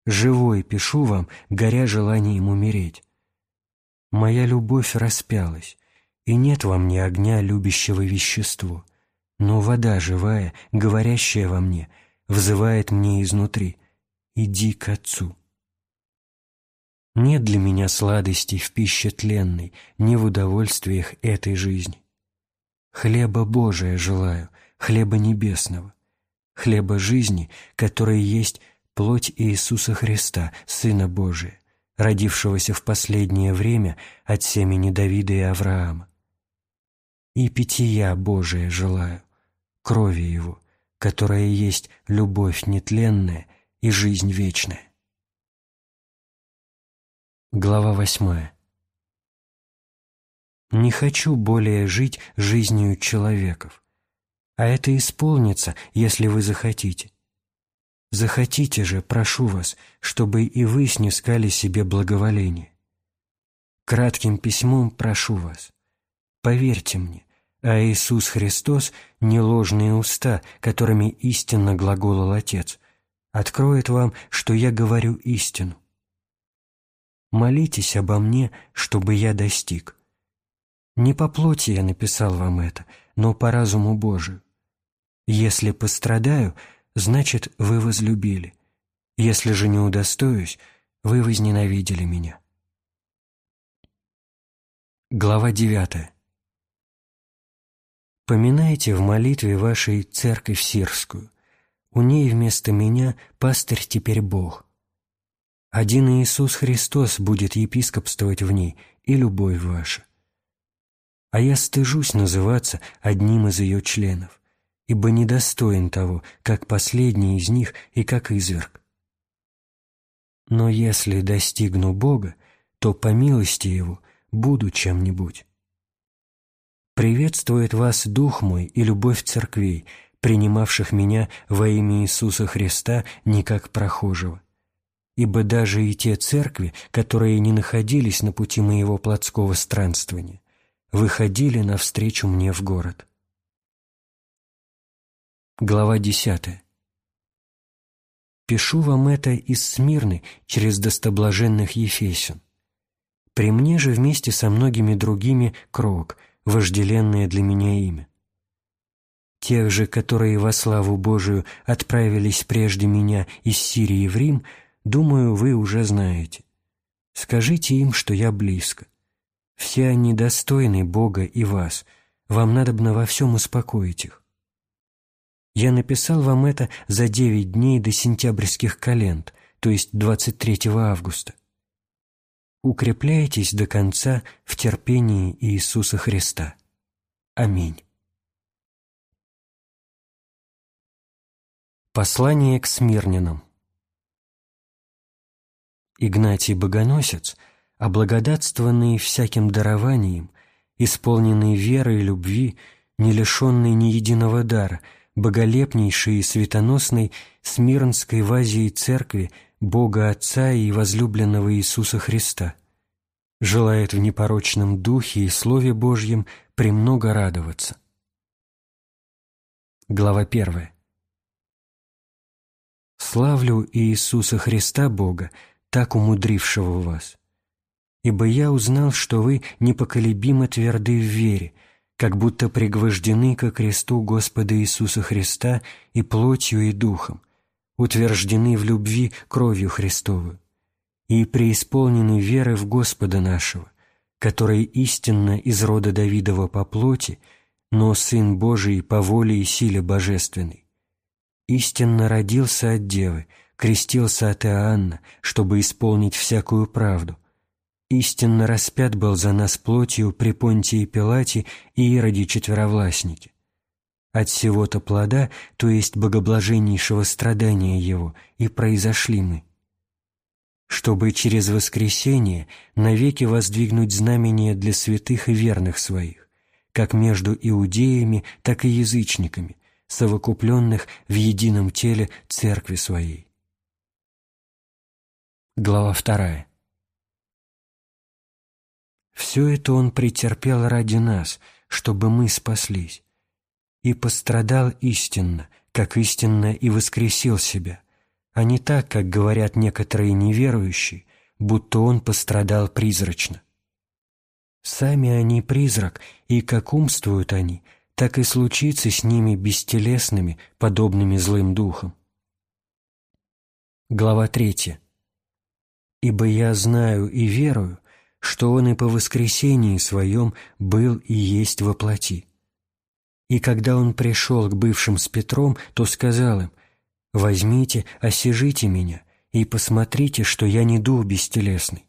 Живой пишу вам, горя желанием умереть. Моя любовь распялась, и нет во мне огня, любящего вещество, но вода живая, говорящая во мне, взывает мне изнутри «Иди к Отцу». Нет для меня сладостей в пище тленной, ни в удовольствиях этой жизни. Хлеба Божия желаю, хлеба небесного, хлеба жизни, который есть плоть Иисуса Христа, Сына Божия, родившегося в последнее время от семени Давида и Авраама. И питья Божия желаю, крови Его, которая есть любовь нетленная и жизнь вечная. Глава восьмая. Не хочу более жить жизнью человеков, а это исполнится, если вы захотите. Захотите же, прошу вас, чтобы и вы снискали себе благоволение. Кратким письмом прошу вас, поверьте мне, а Иисус Христос – не ложные уста, которыми истинно глаголал Отец, откроет вам, что я говорю истину. Молитесь обо мне, чтобы я достиг. Не по плоти я написал вам это, но по разуму Божию. Если пострадаю, значит, вы возлюбили. Если же не удостоюсь, вы возненавидели меня. Глава 9. Поминайте в молитве вашей церковь сирскую. У ней вместо меня пастырь теперь Бог. Один Иисус Христос будет епископствовать в ней и любовь ваша. А я стыжусь называться одним из ее членов, ибо недостоин того, как последний из них и как изверг. Но если достигну Бога, то по милости Его буду чем-нибудь. Приветствует вас Дух мой и любовь церквей, принимавших меня во имя Иисуса Христа не как прохожего. Ибо даже и те церкви, которые не находились на пути моего плотского странствования, выходили навстречу мне в город. Глава 10. Пишу вам это из Смирны через достоблаженных Ефесин. При мне же вместе со многими другими крок, вожделенное для меня имя. Тех же, которые во славу Божию отправились прежде меня из Сирии в Рим, думаю, вы уже знаете. Скажите им, что я близко. Все они достойны Бога и вас, вам надобно во всем успокоить их. Я написал вам это за девять дней до сентябрьских календ, то есть 23 августа укрепляйтесь до конца в терпении Иисуса Христа. Аминь. Послание к смирненам Игнатий Богоносец, облагодатствованный всяким дарованием, исполненный верой и любви, не лишенный ни единого дара, боголепнейшей и светоносной Смирнской в Азии Церкви – Бога Отца и возлюбленного Иисуса Христа, желает в непорочном Духе и Слове Божьем премного радоваться. Глава 1. «Славлю Иисуса Христа Бога, так умудрившего вас, ибо я узнал, что вы непоколебимо тверды в вере, как будто пригвождены ко кресту Господа Иисуса Христа и плотью и духом, утверждены в любви кровью Христову и преисполнены веры в Господа нашего, который истинно из рода Давидова по плоти, но Сын Божий по воле и силе божественной. Истинно родился от Девы, крестился от Иоанна, чтобы исполнить всякую правду. Истинно распят был за нас плотью при Понтии Пилате и Ироде Четверовластнике от всего-то плода, то есть богоблаженнейшего страдания его, и произошли мы. Чтобы через воскресение навеки воздвигнуть знамение для святых и верных своих, как между иудеями, так и язычниками, совокупленных в едином теле церкви своей. Глава вторая. Все это он претерпел ради нас, чтобы мы спаслись и пострадал истинно, как истинно и воскресил себя, а не так, как говорят некоторые неверующие, будто он пострадал призрачно. Сами они призрак, и как умствуют они, так и случится с ними бестелесными, подобными злым духом. Глава третья. «Ибо я знаю и верую, что он и по воскресении своем был и есть во плоти и когда он пришел к бывшим с Петром, то сказал им, «Возьмите, осижите меня и посмотрите, что я не дух бестелесный».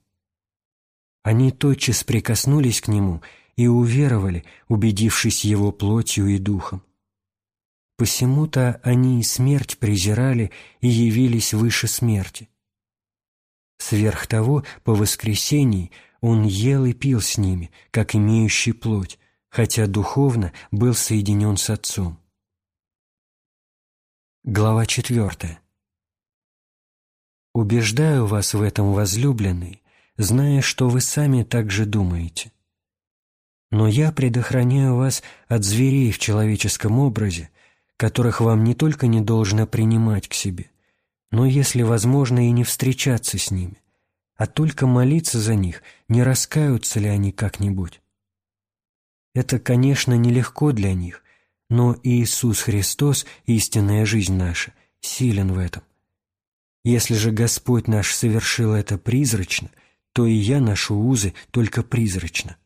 Они тотчас прикоснулись к нему и уверовали, убедившись его плотью и духом. Посему-то они и смерть презирали и явились выше смерти. Сверх того, по воскресении он ел и пил с ними, как имеющий плоть, хотя духовно был соединен с Отцом. Глава 4. «Убеждаю вас в этом, возлюбленный, зная, что вы сами так же думаете. Но я предохраняю вас от зверей в человеческом образе, которых вам не только не должно принимать к себе, но, если возможно, и не встречаться с ними, а только молиться за них, не раскаются ли они как-нибудь. Это, конечно, нелегко для них, но Иисус Христос, истинная жизнь наша, силен в этом. Если же Господь наш совершил это призрачно, то и я ношу узы только призрачно.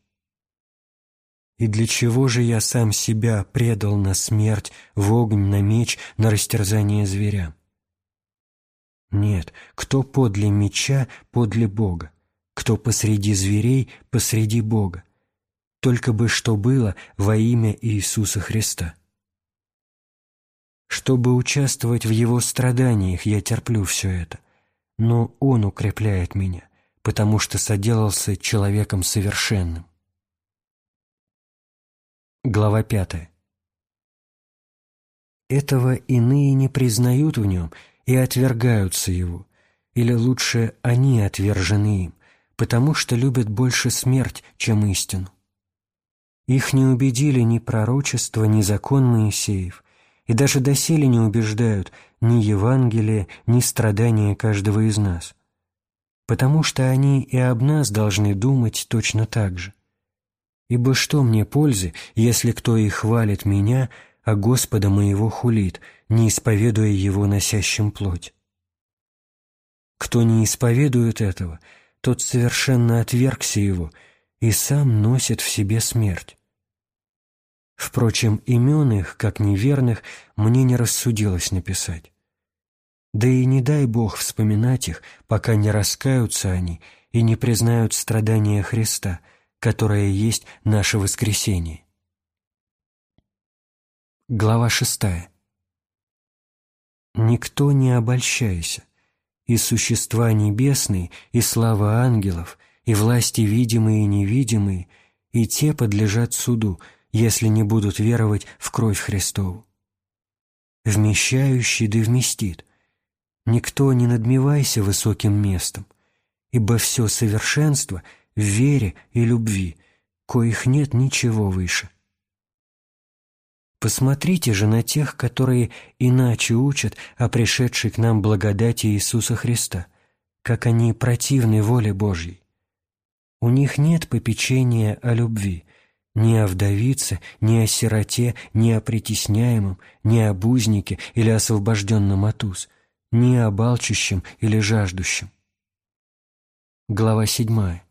И для чего же я сам себя предал на смерть, в огонь, на меч, на растерзание зверям? Нет, кто подле меча, подле Бога, кто посреди зверей, посреди Бога. Только бы что было во имя Иисуса Христа. Чтобы участвовать в Его страданиях, я терплю все это, но Он укрепляет меня, потому что соделался человеком совершенным. Глава пятая. Этого иные не признают в нем и отвергаются его, или лучше они отвержены им, потому что любят больше смерть, чем истину. Их не убедили ни пророчество, ни закон Моисеев, и даже доселе не убеждают ни Евангелие, ни страдания каждого из нас, потому что они и об нас должны думать точно так же. Ибо что мне пользы, если кто и хвалит меня, а Господа моего хулит, не исповедуя его носящим плоть? Кто не исповедует этого, тот совершенно отвергся его и сам носит в себе смерть. Впрочем, имен их, как неверных, мне не рассудилось написать. Да и не дай Бог вспоминать их, пока не раскаются они и не признают страдания Христа — которое есть наше воскресение. Глава шестая. «Никто не обольщайся, и существа небесные, и слава ангелов, и власти видимые и невидимые, и те подлежат суду, если не будут веровать в кровь Христову. Вмещающий да вместит. Никто не надмевайся высоким местом, ибо все совершенство — вере и любви, коих нет ничего выше. Посмотрите же на тех, которые иначе учат о пришедшей к нам благодати Иисуса Христа, как они противны воле Божьей. У них нет попечения о любви, ни о вдовице, ни о сироте, ни о притесняемом, ни о бузнике или освобожденном от уз, ни о балчущем или жаждущем. Глава седьмая.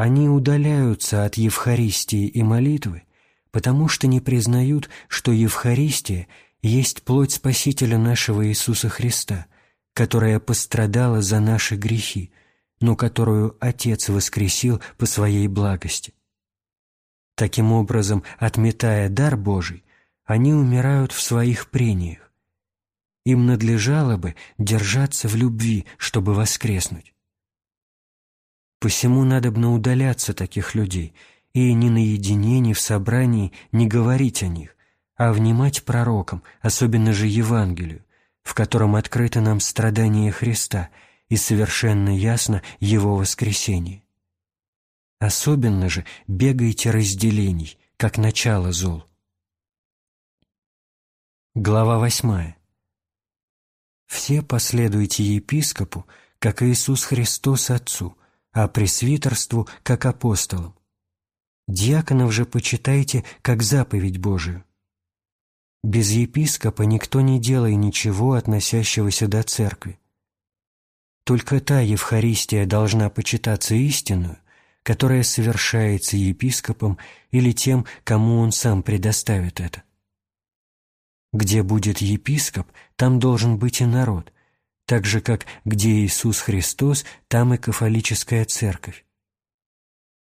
Они удаляются от Евхаристии и молитвы, потому что не признают, что Евхаристия есть плоть Спасителя нашего Иисуса Христа, которая пострадала за наши грехи, но которую Отец воскресил по Своей благости. Таким образом, отметая дар Божий, они умирают в своих прениях. Им надлежало бы держаться в любви, чтобы воскреснуть. Посему надобно удаляться таких людей и ни наедине, ни в собрании не говорить о них, а внимать пророкам, особенно же Евангелию, в котором открыто нам страдание Христа и совершенно ясно Его воскресение. Особенно же бегайте разделений, как начало зол. Глава восьмая. Все последуйте епископу, как Иисус Христос Отцу, а пресвитерству – как апостолам. Диаконов же почитайте как заповедь Божию. Без епископа никто не делай ничего, относящегося до церкви. Только та Евхаристия должна почитаться истинную, которая совершается епископом или тем, кому он сам предоставит это. Где будет епископ, там должен быть и народ – так же, как где Иисус Христос, там и кафолическая церковь.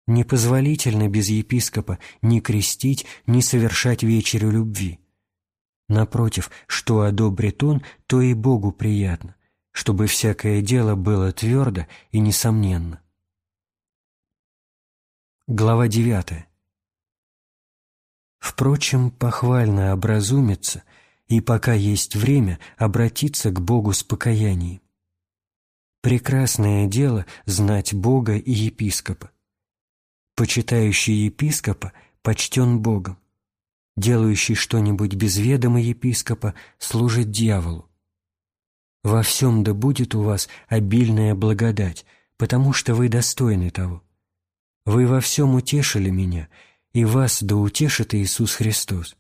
Непозволительно без епископа ни крестить, ни совершать вечерю любви. Напротив, что одобрит он, то и Богу приятно, чтобы всякое дело было твердо и несомненно. Глава девятая. Впрочем, похвально образумиться – и пока есть время обратиться к Богу с покаянием. Прекрасное дело знать Бога и епископа. Почитающий епископа почтен Богом. Делающий что-нибудь без ведома епископа служит дьяволу. Во всем да будет у вас обильная благодать, потому что вы достойны того. Вы во всем утешили меня, и вас да утешит Иисус Христос.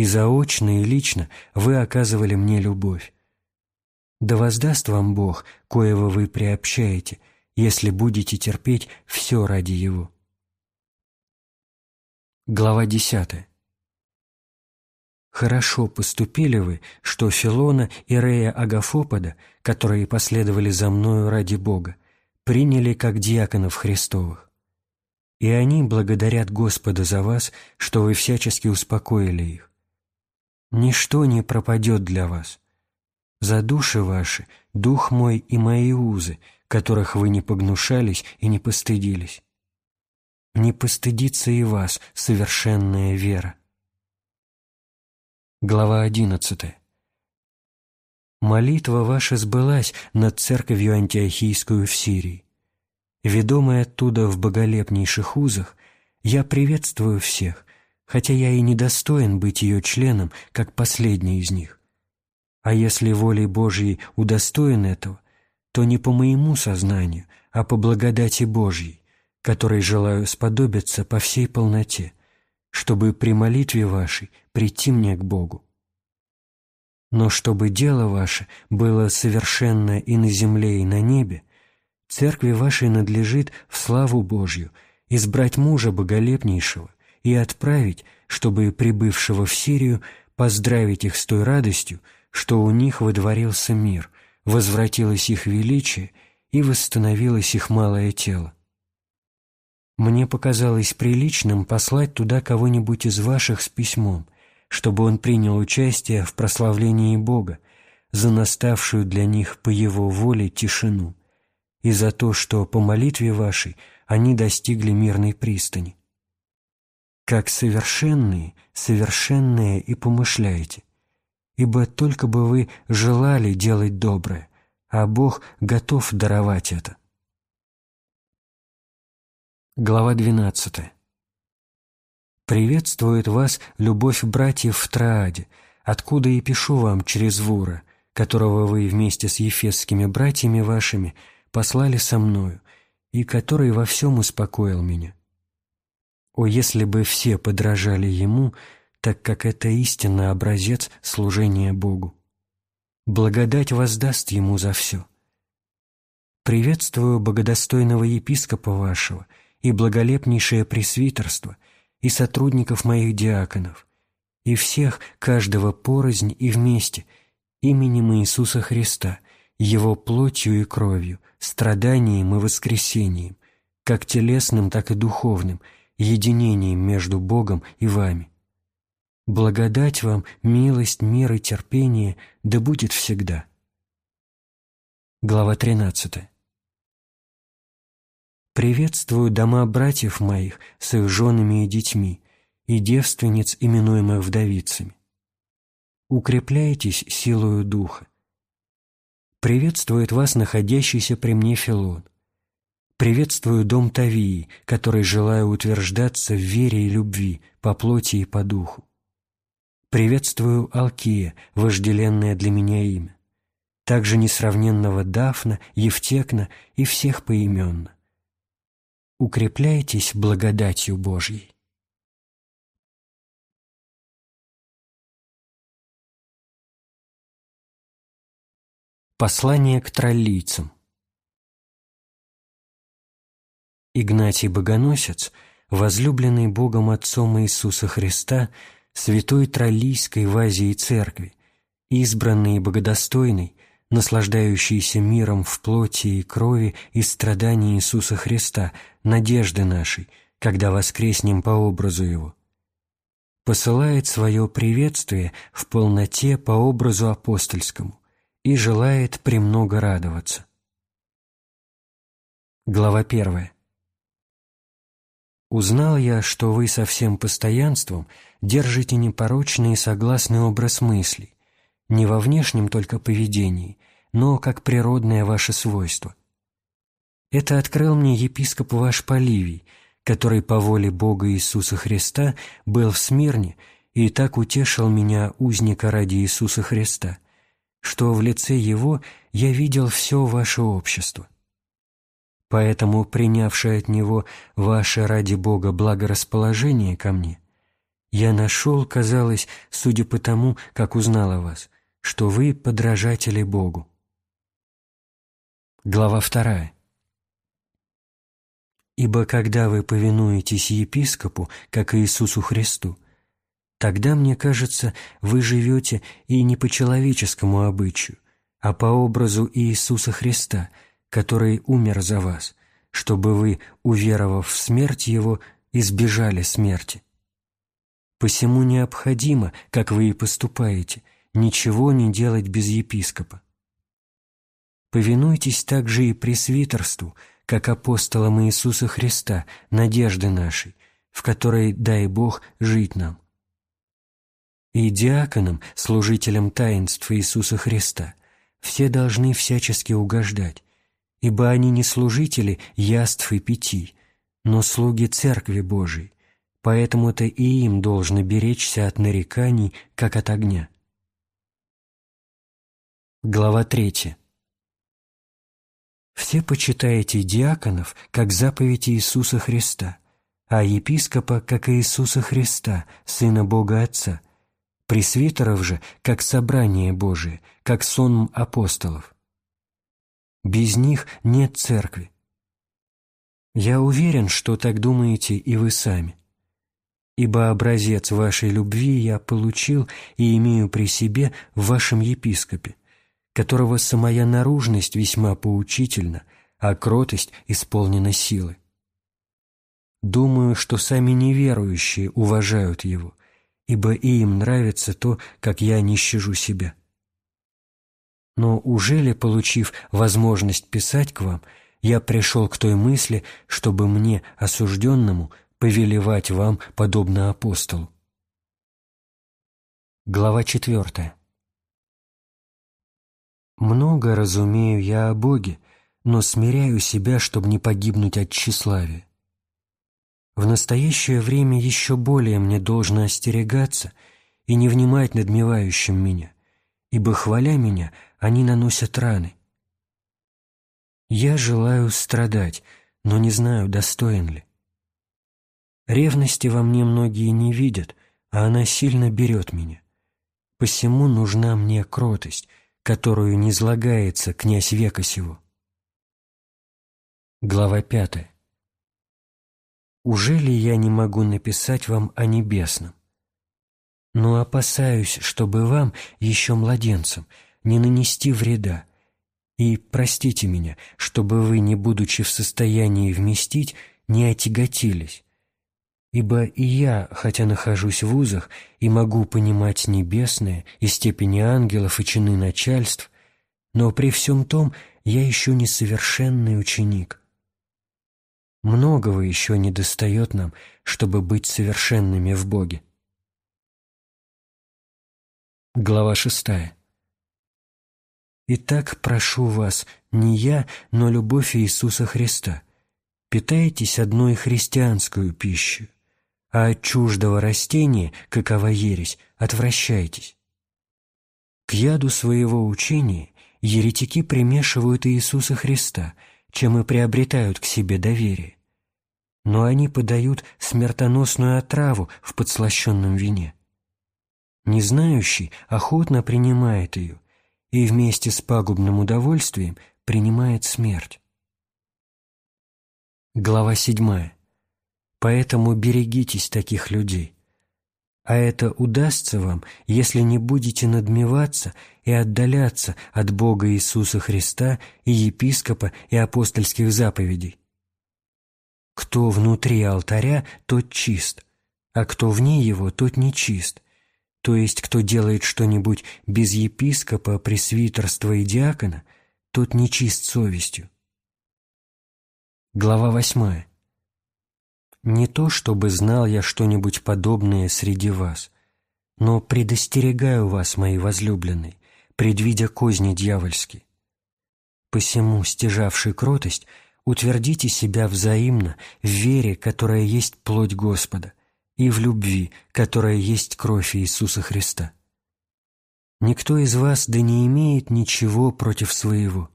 И заочно и лично вы оказывали мне любовь. Да воздаст вам Бог, коего вы приобщаете, если будете терпеть все ради Его. Глава 10. Хорошо поступили вы, что Филона и Рея Агафопода, которые последовали за мною ради Бога, приняли как диаконов Христовых. И они благодарят Господа за вас, что вы всячески успокоили их. Ничто не пропадет для вас. За души ваши, дух мой и мои узы, которых вы не погнушались и не постыдились не постыдится и вас совершенная вера. Глава одиннадцатая. Молитва ваша сбылась над церковью антиохийскую в Сирии. Ведомый оттуда в боголепнейших узах, я приветствую всех, хотя я и недостоин быть ее членом, как последний из них. А если волей Божьей удостоен этого, то не по моему сознанию, а по благодати Божьей которой желаю сподобиться по всей полноте, чтобы при молитве вашей прийти мне к Богу. Но чтобы дело ваше было совершенно и на земле, и на небе, церкви вашей надлежит в славу Божью избрать мужа боголепнейшего и отправить, чтобы прибывшего в Сирию поздравить их с той радостью, что у них водворился мир, возвратилось их величие и восстановилось их малое тело мне показалось приличным послать туда кого-нибудь из ваших с письмом, чтобы он принял участие в прославлении Бога, за наставшую для них по Его воле тишину, и за то, что по молитве вашей они достигли мирной пристани. Как совершенные, совершенные и помышляйте, ибо только бы вы желали делать доброе, а Бог готов даровать это. Глава 12. Приветствует вас любовь братьев в Трааде, откуда и пишу вам через Вура, которого вы вместе с ефесскими братьями вашими послали со мною, и который во всем успокоил меня. О, если бы все подражали ему, так как это истинно образец служения Богу. Благодать воздаст ему за все. Приветствую богодостойного епископа вашего — и благолепнейшее пресвитерство, и сотрудников моих диаконов, и всех, каждого порознь и вместе, именем Иисуса Христа, Его плотью и кровью, страданием и воскресением, как телесным, так и духовным, единением между Богом и вами. Благодать вам, милость, мир и терпение да будет всегда. Глава тринадцатая. Приветствую дома братьев моих с их женами и детьми, и девственниц, именуемых вдовицами. Укрепляйтесь силою духа. Приветствует вас находящийся при мне Филон. Приветствую дом Тавии, который желаю утверждаться в вере и любви, по плоти и по духу. Приветствую Алкия, вожделенное для меня имя. Также несравненного Дафна, Евтекна и всех поименно укрепляйтесь благодатью Божьей. Послание к троллийцам Игнатий Богоносец, возлюбленный Богом Отцом Иисуса Христа, святой Троллийской в Азии Церкви, избранный и богодостойный, наслаждающийся миром в плоти и крови и страдании Иисуса Христа, надежды нашей, когда воскреснем по образу Его. Посылает свое приветствие в полноте по образу апостольскому и желает премного радоваться. Глава первая. Узнал я, что вы со всем постоянством держите непорочный и согласный образ мыслей, не во внешнем только поведении, но как природное ваше свойство. Это открыл мне епископ ваш Поливий, который по воле Бога Иисуса Христа был в Смирне и так утешил меня, узника ради Иисуса Христа, что в лице его я видел все ваше общество. Поэтому, принявший от него ваше ради Бога благорасположение ко мне, я нашел, казалось, судя по тому, как узнал о вас, что вы подражатели Богу. Глава вторая. Ибо когда вы повинуетесь епископу, как Иисусу Христу, тогда, мне кажется, вы живете и не по человеческому обычаю, а по образу Иисуса Христа – который умер за вас, чтобы вы, уверовав в смерть Его, избежали смерти. Посему необходимо, как вы и поступаете, ничего не делать без епископа. Повинуйтесь также и пресвитерству, как апостолам Иисуса Христа, надежды нашей, в которой, дай Бог, жить нам. И диаконам, служителям таинства Иисуса Христа, все должны всячески угождать, ибо они не служители яств и питий, но слуги Церкви Божией, поэтому-то и им должно беречься от нареканий, как от огня. Глава 3. Все почитаете диаконов, как заповедь Иисуса Христа, а епископа, как Иисуса Христа, Сына Бога Отца, пресвитеров же, как собрание Божие, как сон апостолов. Без них нет церкви. Я уверен, что так думаете и вы сами. Ибо образец вашей любви я получил и имею при себе в вашем епископе, которого самая наружность весьма поучительна, а кротость исполнена силы. Думаю, что сами неверующие уважают его, ибо и им нравится то, как я не щажу себя. Но уже ли, получив возможность писать к вам, я пришел к той мысли, чтобы мне, осужденному, повелевать вам, подобно апостолу? Глава четвертая. Много разумею я о Боге, но смиряю себя, чтобы не погибнуть от тщеславия. В настоящее время еще более мне должно остерегаться и не внимать надмевающим меня, ибо, хваля меня, они наносят раны. Я желаю страдать, но не знаю, достоин ли. Ревности во мне многие не видят, а она сильно берет меня. Посему нужна мне кротость, которую не злагается князь века сего. Глава пятая. Уже ли я не могу написать вам о небесном? Но опасаюсь, чтобы вам, еще младенцам, не нанести вреда. И простите меня, чтобы вы, не будучи в состоянии вместить, не отяготились. Ибо и я, хотя нахожусь в узах и могу понимать небесное и степени ангелов и чины начальств, но при всем том я еще несовершенный ученик. Многого еще не достает нам, чтобы быть совершенными в Боге. Глава шестая. Итак, прошу вас, не я, но любовь Иисуса Христа. Питайтесь одной христианскую пищу, а от чуждого растения, какова ересь, отвращайтесь. К яду своего учения еретики примешивают Иисуса Христа, чем и приобретают к себе доверие. Но они подают смертоносную отраву в подслащенном вине. Незнающий охотно принимает ее и вместе с пагубным удовольствием принимает смерть. Глава 7. Поэтому берегитесь таких людей. А это удастся вам, если не будете надмеваться и отдаляться от Бога Иисуса Христа и епископа и апостольских заповедей. Кто внутри алтаря, тот чист, а кто вне его, тот нечист, то есть кто делает что-нибудь без епископа, пресвитерства и диакона, тот нечист совестью. Глава восьмая. Не то, чтобы знал я что-нибудь подобное среди вас, но предостерегаю вас, мои возлюбленные, предвидя козни дьявольские. Посему, стяжавший кротость, утвердите себя взаимно в вере, которая есть плоть Господа, и в любви, которая есть кровь Иисуса Христа. Никто из вас да не имеет ничего против своего.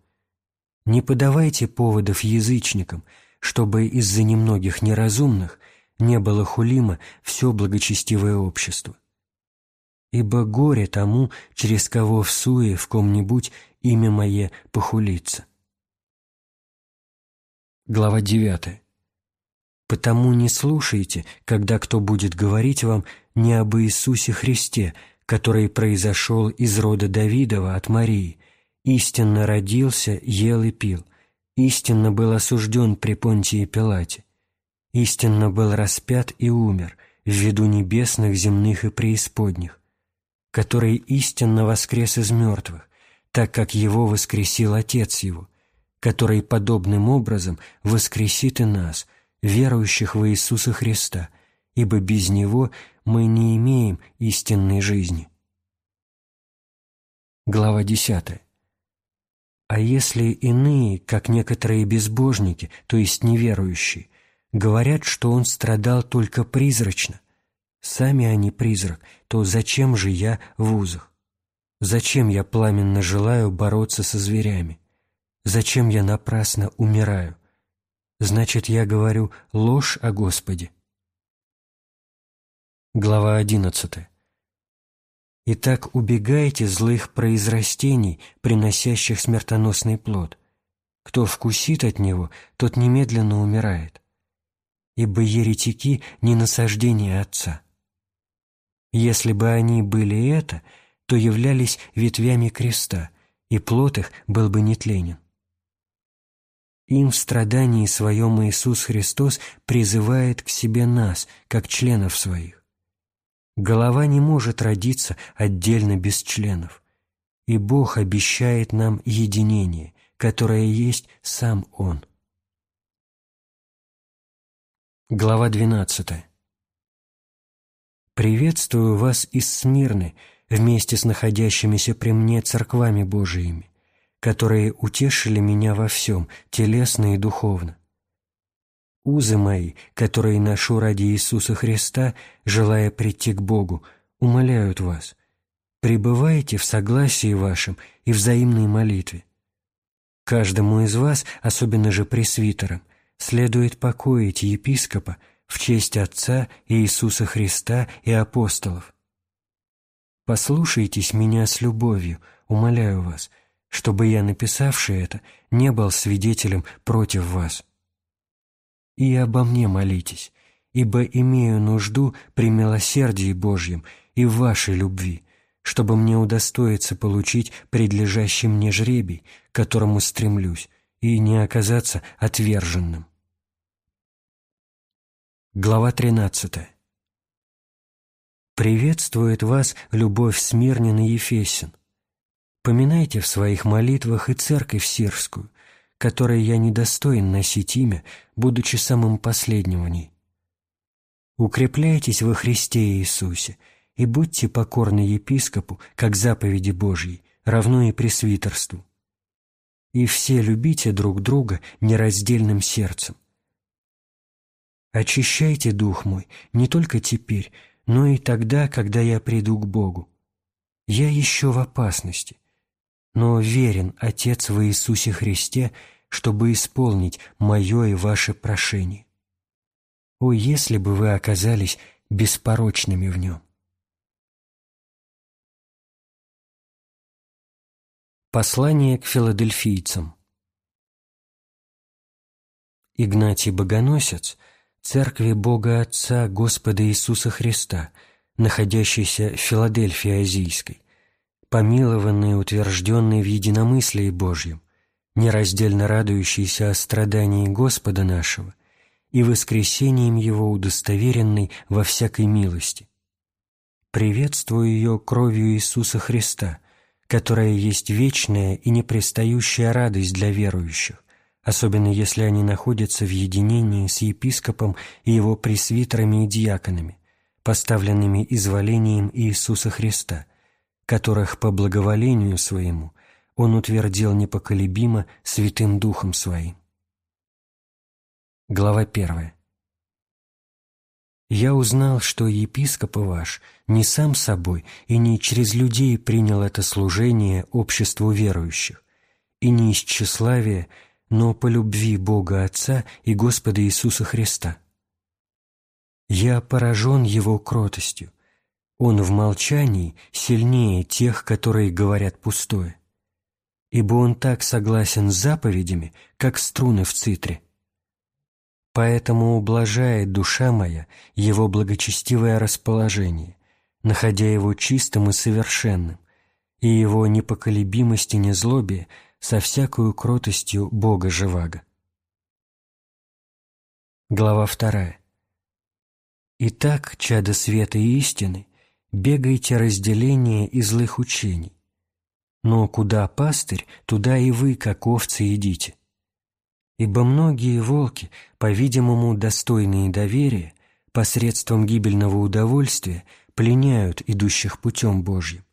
Не подавайте поводов язычникам, чтобы из-за немногих неразумных не было хулимо все благочестивое общество. Ибо горе тому, через кого в суе в ком-нибудь имя мое похулится. Глава 9. «Потому не слушайте, когда кто будет говорить вам не об Иисусе Христе, который произошел из рода Давидова от Марии, истинно родился, ел и пил, истинно был осужден при Понтии Пилате, истинно был распят и умер в виду небесных, земных и преисподних, который истинно воскрес из мертвых, так как его воскресил Отец его, который подобным образом воскресит и нас, верующих в Иисуса Христа, ибо без Него мы не имеем истинной жизни. Глава 10. А если иные, как некоторые безбожники, то есть неверующие, говорят, что он страдал только призрачно, сами они призрак, то зачем же я в узах? Зачем я пламенно желаю бороться со зверями? Зачем я напрасно умираю? Значит, я говорю ложь о Господе. Глава одиннадцатая. Итак, убегайте злых произрастений, приносящих смертоносный плод. Кто вкусит от него, тот немедленно умирает. Ибо еретики — не насаждение Отца. Если бы они были это, то являлись ветвями креста, и плод их был бы нетленен. Им в страдании своем Иисус Христос призывает к себе нас, как членов своих. Голова не может родиться отдельно без членов, и Бог обещает нам единение, которое есть сам Он. Глава 12. «Приветствую вас из Смирны вместе с находящимися при мне церквами Божиими которые утешили меня во всем, телесно и духовно. Узы мои, которые ношу ради Иисуса Христа, желая прийти к Богу, умоляют вас. Пребывайте в согласии вашем и взаимной молитве. Каждому из вас, особенно же пресвитерам, следует покоить епископа в честь Отца Иисуса Христа и апостолов. Послушайтесь меня с любовью, умоляю вас – чтобы я, написавший это, не был свидетелем против вас. И обо мне молитесь, ибо имею нужду при милосердии Божьем и в вашей любви, чтобы мне удостоиться получить предлежащий мне жребий, к которому стремлюсь, и не оказаться отверженным. Глава 13. Приветствует вас любовь Смирнин и Ефесин, Поминайте в своих молитвах и церковь сирскую, которой я недостоин носить имя, будучи самым последним в ней. Укрепляйтесь во Христе Иисусе и будьте покорны епископу, как заповеди Божьей, равно и пресвитерству. И все любите друг друга нераздельным сердцем. Очищайте дух мой не только теперь, но и тогда, когда я приду к Богу. Я еще в опасности, но верен Отец в Иисусе Христе, чтобы исполнить мое и ваше прошение. О, если бы вы оказались беспорочными в нем! Послание к филадельфийцам Игнатий Богоносец, Церкви Бога Отца Господа Иисуса Христа, находящейся в Филадельфии Азийской, помилованный утвержденный в единомыслии Божьем, нераздельно радующийся о страдании Господа нашего и воскресением Его удостоверенный во всякой милости. Приветствую ее кровью Иисуса Христа, которая есть вечная и непрестающая радость для верующих, особенно если они находятся в единении с епископом и его пресвитерами и диаконами, поставленными изволением Иисуса Христа – которых по благоволению своему Он утвердил непоколебимо Святым Духом Своим. Глава 1. «Я узнал, что епископ ваш не сам собой и не через людей принял это служение обществу верующих, и не из тщеславия, но по любви Бога Отца и Господа Иисуса Христа. Я поражен Его кротостью. Он в молчании сильнее тех, которые говорят пустое. Ибо Он так согласен с заповедями, как струны в цитре, Поэтому ублажает душа моя его благочестивое расположение, находя его чистым и совершенным, и его непоколебимость и незлобие со всякою кротостью Бога живаго. Глава вторая. Итак, чадо света и истины, бегайте разделения и злых учений. Но куда пастырь, туда и вы, как овцы, идите ибо многие волки, по-видимому, достойные доверия, посредством гибельного удовольствия пленяют идущих путем Божьим.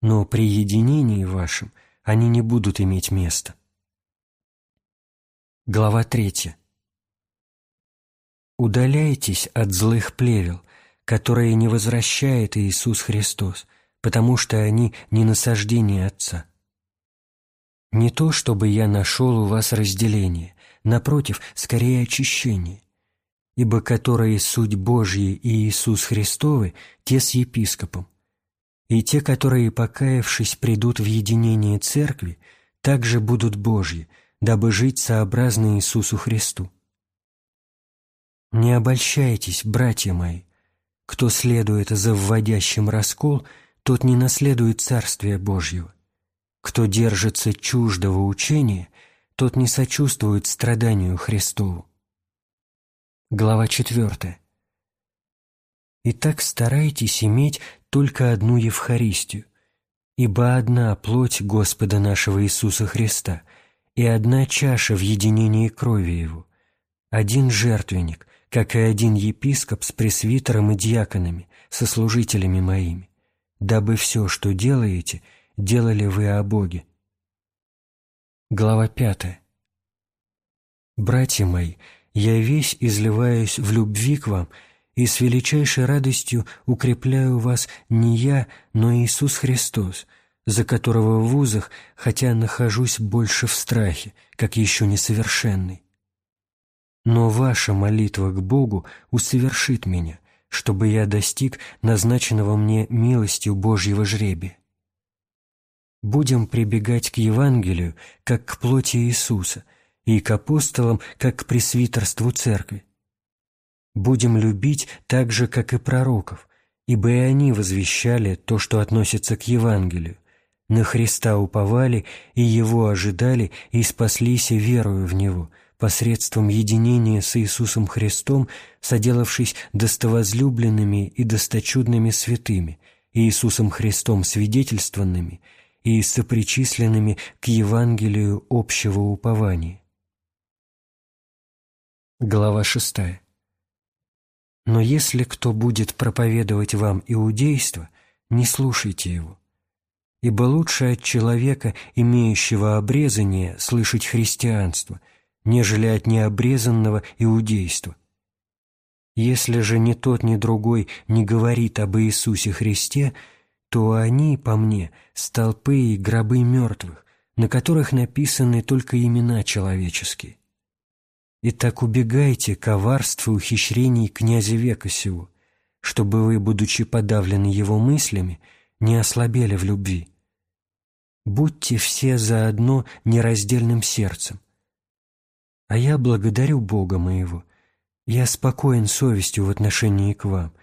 Но при единении вашем они не будут иметь места. Глава третья. «Удаляйтесь от злых плевел, которые не возвращает Иисус Христос, потому что они не насаждение Отца. Не то, чтобы я нашел у вас разделение, напротив, скорее очищение, ибо которые суть Божьи и Иисус Христовы, те с епископом, и те, которые, покаявшись, придут в единение Церкви, также будут Божьи, дабы жить сообразно Иисусу Христу. Не обольщайтесь, братья мои, кто следует за вводящим раскол, тот не наследует Царствия Божьего. Кто держится чуждого учения, тот не сочувствует страданию Христову. Глава 4. Итак, старайтесь иметь только одну Евхаристию, ибо одна плоть Господа нашего Иисуса Христа и одна чаша в единении крови Его, один жертвенник, как и один епископ с пресвитером и диаконами, со служителями моими, дабы все, что делаете – делали вы о Боге. Глава пятая. Братья мои, я весь изливаюсь в любви к вам и с величайшей радостью укрепляю вас не я, но Иисус Христос, за которого в вузах, хотя нахожусь больше в страхе, как еще несовершенный. Но ваша молитва к Богу усовершит меня, чтобы я достиг назначенного мне милостью Божьего жребия будем прибегать к Евангелию, как к плоти Иисуса, и к апостолам, как к пресвитерству Церкви. Будем любить так же, как и пророков, ибо и они возвещали то, что относится к Евангелию, на Христа уповали и Его ожидали и спаслись верою в Него, посредством единения с Иисусом Христом, соделавшись достовозлюбленными и досточудными святыми, Иисусом Христом свидетельствованными – и сопричисленными к Евангелию общего упования. Глава 6. Но если кто будет проповедовать вам иудейство, не слушайте его, ибо лучше от человека, имеющего обрезание, слышать христианство, нежели от необрезанного иудейства. Если же ни тот, ни другой не говорит об Иисусе Христе, то они, по мне, столпы и гробы мертвых, на которых написаны только имена человеческие. Итак, убегайте коварства ухищрений князя века сего, чтобы вы, будучи подавлены его мыслями, не ослабели в любви. Будьте все заодно нераздельным сердцем. А я благодарю Бога моего. Я спокоен совестью в отношении к вам —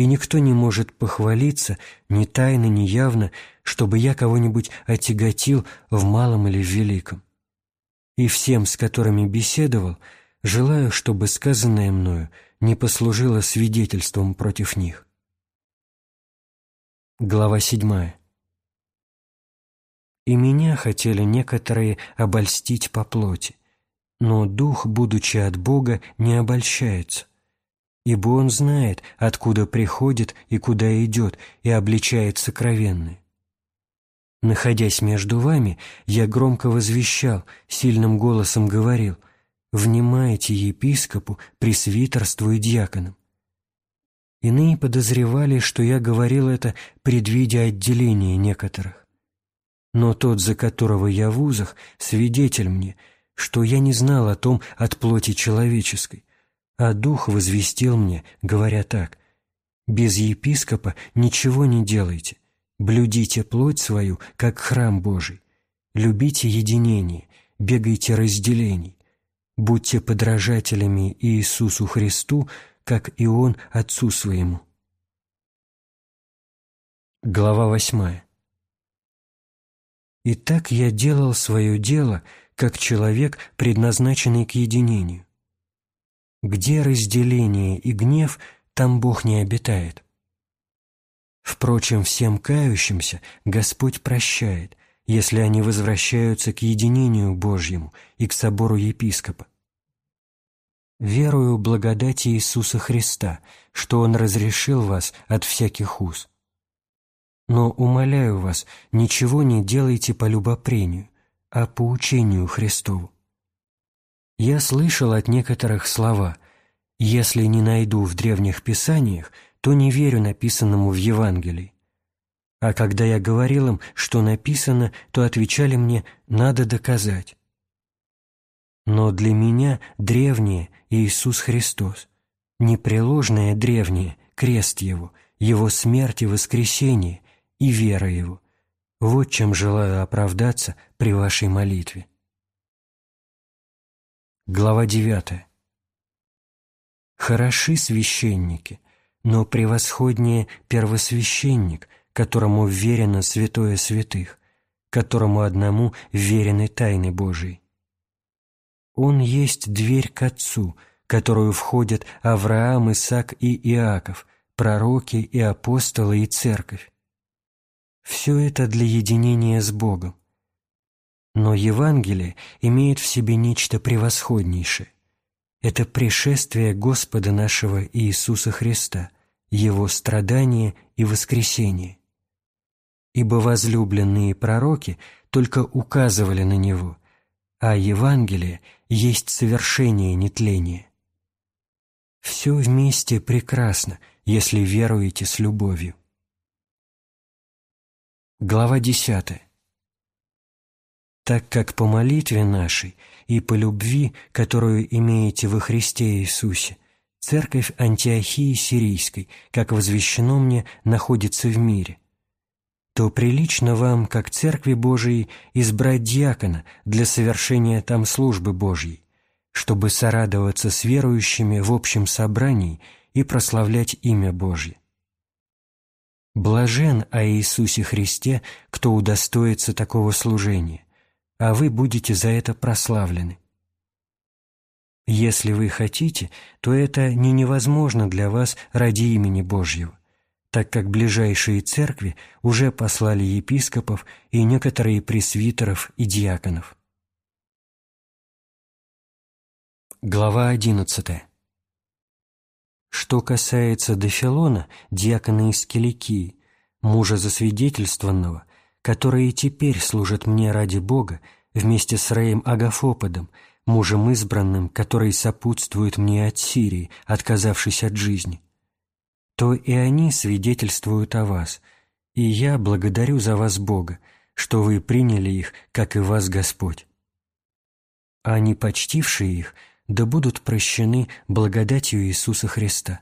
и никто не может похвалиться ни тайно, ни явно, чтобы я кого-нибудь отяготил в малом или в великом. И всем, с которыми беседовал, желаю, чтобы сказанное мною не послужило свидетельством против них. Глава седьмая. «И меня хотели некоторые обольстить по плоти, но дух, будучи от Бога, не обольщается ибо он знает, откуда приходит и куда идет, и обличает сокровенное. Находясь между вами, я громко возвещал, сильным голосом говорил «Внимайте епископу, пресвитерству и диаконам». Иные подозревали, что я говорил это, предвидя отделение некоторых. Но тот, за которого я в узах, свидетель мне, что я не знал о том от плоти человеческой, а Дух возвестил мне, говоря так, «Без епископа ничего не делайте, блюдите плоть свою, как храм Божий, любите единение, бегайте разделений, будьте подражателями Иисусу Христу, как и Он Отцу Своему». Глава восьмая. «Итак я делал свое дело, как человек, предназначенный к единению. Где разделение и гнев, там Бог не обитает. Впрочем, всем кающимся Господь прощает, если они возвращаются к единению Божьему и к собору епископа. Верую благодати Иисуса Христа, что Он разрешил вас от всяких уз. Но умоляю вас, ничего не делайте по любопрению, а по учению Христову. Я слышал от некоторых слова «Если не найду в древних писаниях, то не верю написанному в Евангелии». А когда я говорил им, что написано, то отвечали мне «надо доказать». Но для меня древнее Иисус Христос, непреложное древнее – крест Его, Его смерть и воскресение и вера Его. Вот чем желаю оправдаться при вашей молитве. Глава 9. Хороши священники, но превосходнее первосвященник, которому верено святое святых, которому одному верены тайны Божии. Он есть дверь к Отцу, которую входят Авраам, Исаак и Иаков, пророки и апостолы и церковь. Все это для единения с Богом. Но Евангелие имеет в себе нечто превосходнейшее. Это пришествие Господа нашего Иисуса Христа, Его страдание и воскресение. Ибо возлюбленные пророки только указывали на Него, а Евангелие есть совершение нетления. Все вместе прекрасно, если веруете с любовью. Глава десятая так как по молитве нашей и по любви, которую имеете во Христе Иисусе, церковь Антиохии Сирийской, как возвещено мне, находится в мире, то прилично вам, как церкви Божией, избрать диакона для совершения там службы Божьей, чтобы сорадоваться с верующими в общем собрании и прославлять имя Божье. Блажен о Иисусе Христе, кто удостоится такого служения, а вы будете за это прославлены. Если вы хотите, то это не невозможно для вас ради имени Божьего, так как ближайшие церкви уже послали епископов и некоторые пресвитеров и диаконов. Глава одиннадцатая. Что касается Дефилона, диакона из Киликии, мужа засвидетельствованного, которые теперь служат мне ради Бога вместе с Раем Агафоподом, мужем избранным, который сопутствует мне от Сирии, отказавшись от жизни, то и они свидетельствуют о вас, и я благодарю за вас Бога, что вы приняли их, как и вас Господь. А не почтившие их, да будут прощены благодатью Иисуса Христа.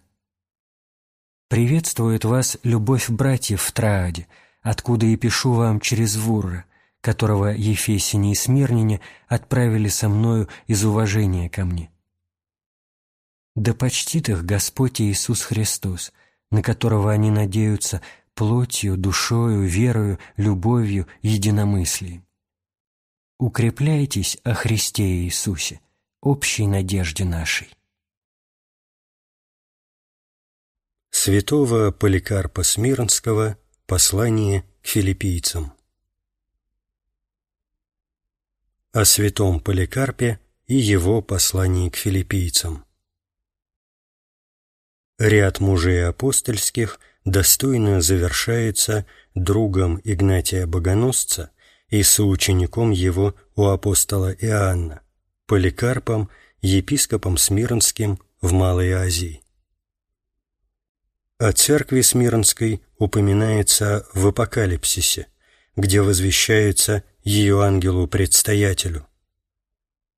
Приветствует вас любовь братьев в Трааде – откуда и пишу вам через Вурра, которого Ефесине и Смирнине отправили со мною из уважения ко мне. Да почтит их Господь Иисус Христос, на которого они надеются плотью, душою, верою, любовью, единомыслием. Укрепляйтесь о Христе Иисусе, общей надежде нашей. Святого Поликарпа Смирнского – Послание к филиппийцам. О святом Поликарпе и его послании к филиппийцам. Ряд мужей апостольских достойно завершается другом Игнатия Богоносца и соучеником его у апостола Иоанна, Поликарпом, епископом Смирнским в Малой Азии. О церкви Смирнской упоминается в Апокалипсисе, где возвещается ее ангелу-предстоятелю.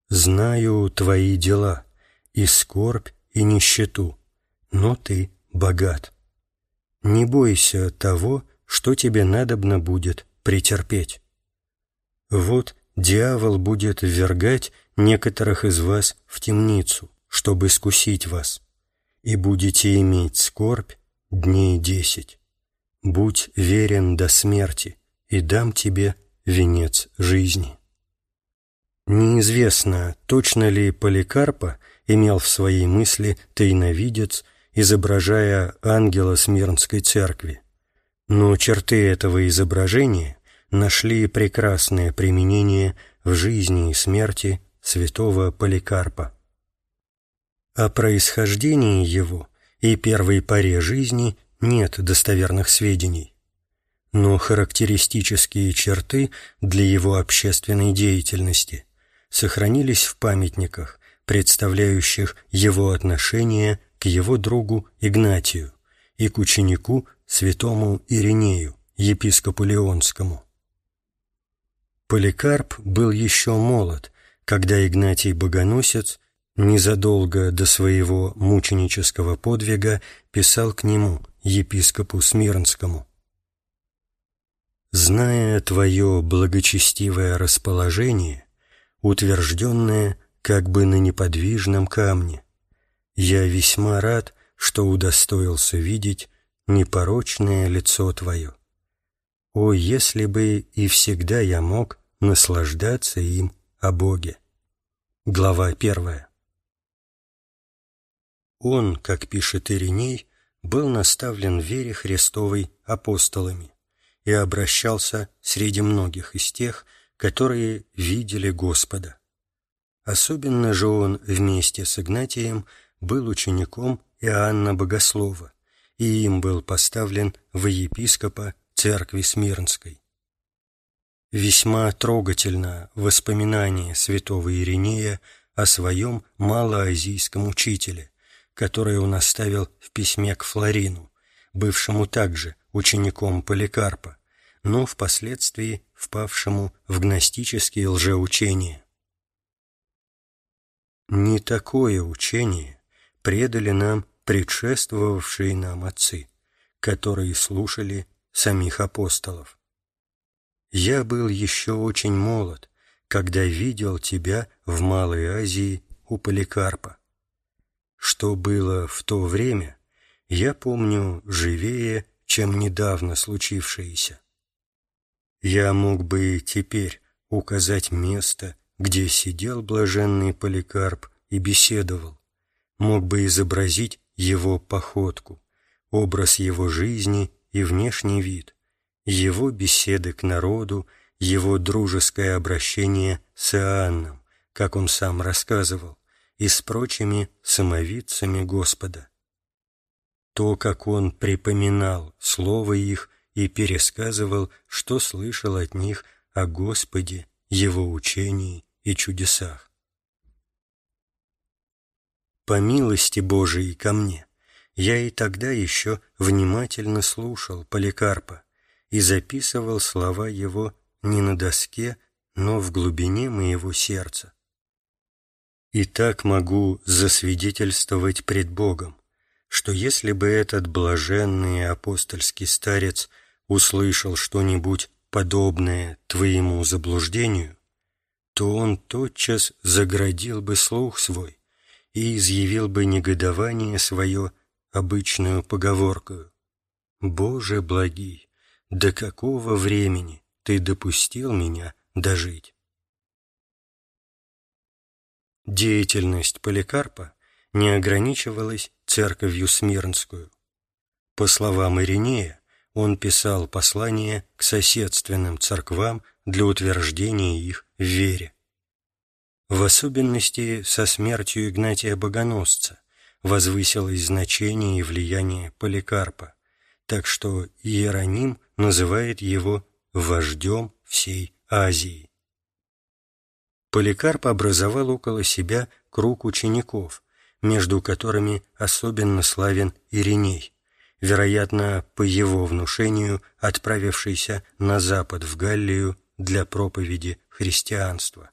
«Знаю твои дела, и скорбь, и нищету, но ты богат. Не бойся того, что тебе надобно будет претерпеть. Вот дьявол будет ввергать некоторых из вас в темницу, чтобы искусить вас, и будете иметь скорбь дней десять. Будь верен до смерти, и дам тебе венец жизни. Неизвестно, точно ли Поликарпа имел в своей мысли тайновидец, изображая ангела Смирнской церкви, но черты этого изображения нашли прекрасное применение в жизни и смерти святого Поликарпа. О происхождении его и первой паре жизни нет достоверных сведений, но характеристические черты для его общественной деятельности сохранились в памятниках, представляющих его отношение к его другу Игнатию и к ученику святому Иринею, епископу Леонскому. Поликарп был еще молод, когда Игнатий Богоносец незадолго до своего мученического подвига писал к нему, епископу Смирнскому. «Зная твое благочестивое расположение, утвержденное как бы на неподвижном камне, я весьма рад, что удостоился видеть непорочное лицо твое. О, если бы и всегда я мог наслаждаться им о Боге. Глава первая. Он, как пишет Ириней, был наставлен в вере Христовой апостолами и обращался среди многих из тех, которые видели Господа. Особенно же он вместе с Игнатием был учеником Иоанна Богослова, и им был поставлен в епископа церкви Смирнской. Весьма трогательно воспоминание святого Иринея о своем малоазийском учителе, которое он оставил в письме к Флорину, бывшему также учеником Поликарпа, но впоследствии впавшему в гностические лжеучения. Не такое учение предали нам предшествовавшие нам отцы, которые слушали самих апостолов. Я был еще очень молод, когда видел тебя в Малой Азии у Поликарпа. Что было в то время, я помню живее, чем недавно случившееся. Я мог бы теперь указать место, где сидел блаженный Поликарп и беседовал, мог бы изобразить его походку, образ его жизни и внешний вид, его беседы к народу, его дружеское обращение с Иоанном, как он сам рассказывал, и с прочими самовидцами Господа. То, как он припоминал слово их и пересказывал, что слышал от них о Господе, Его учении и чудесах. По милости Божией ко мне, я и тогда еще внимательно слушал Поликарпа и записывал слова его не на доске, но в глубине моего сердца. И так могу засвидетельствовать пред Богом, что если бы этот блаженный апостольский старец услышал что-нибудь подобное твоему заблуждению, то он тотчас заградил бы слух свой и изъявил бы негодование свое обычную поговоркою. «Боже благий, до какого времени ты допустил меня дожить?» Деятельность Поликарпа не ограничивалась церковью Смирнскую. По словам Иринея, он писал послания к соседственным церквам для утверждения их в вере. В особенности со смертью Игнатия Богоносца возвысилось значение и влияние Поликарпа, так что Иероним называет его «вождем всей Азии». Поликарп образовал около себя круг учеников, между которыми особенно славен Ириней, вероятно, по его внушению отправившийся на запад в Галлию для проповеди христианства.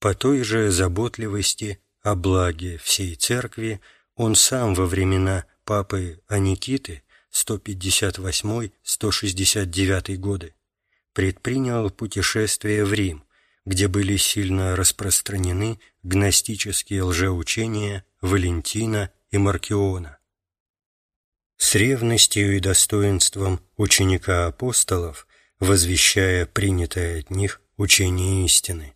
По той же заботливости о благе всей церкви он сам во времена папы Аникиты 158-169 годы предпринял путешествие в Рим, где были сильно распространены гностические лжеучения Валентина и Маркиона. С ревностью и достоинством ученика апостолов, возвещая принятое от них учение истины,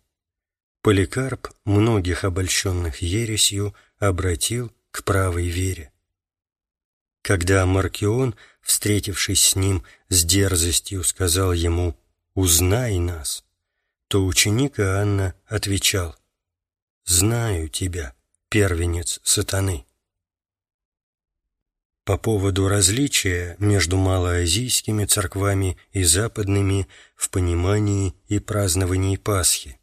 Поликарп многих обольщенных ересью обратил к правой вере. Когда Маркион, встретившись с ним, с дерзостью сказал ему «Узнай нас», то ученик Иоанна отвечал «Знаю тебя, первенец сатаны». По поводу различия между малоазийскими церквами и западными в понимании и праздновании Пасхи.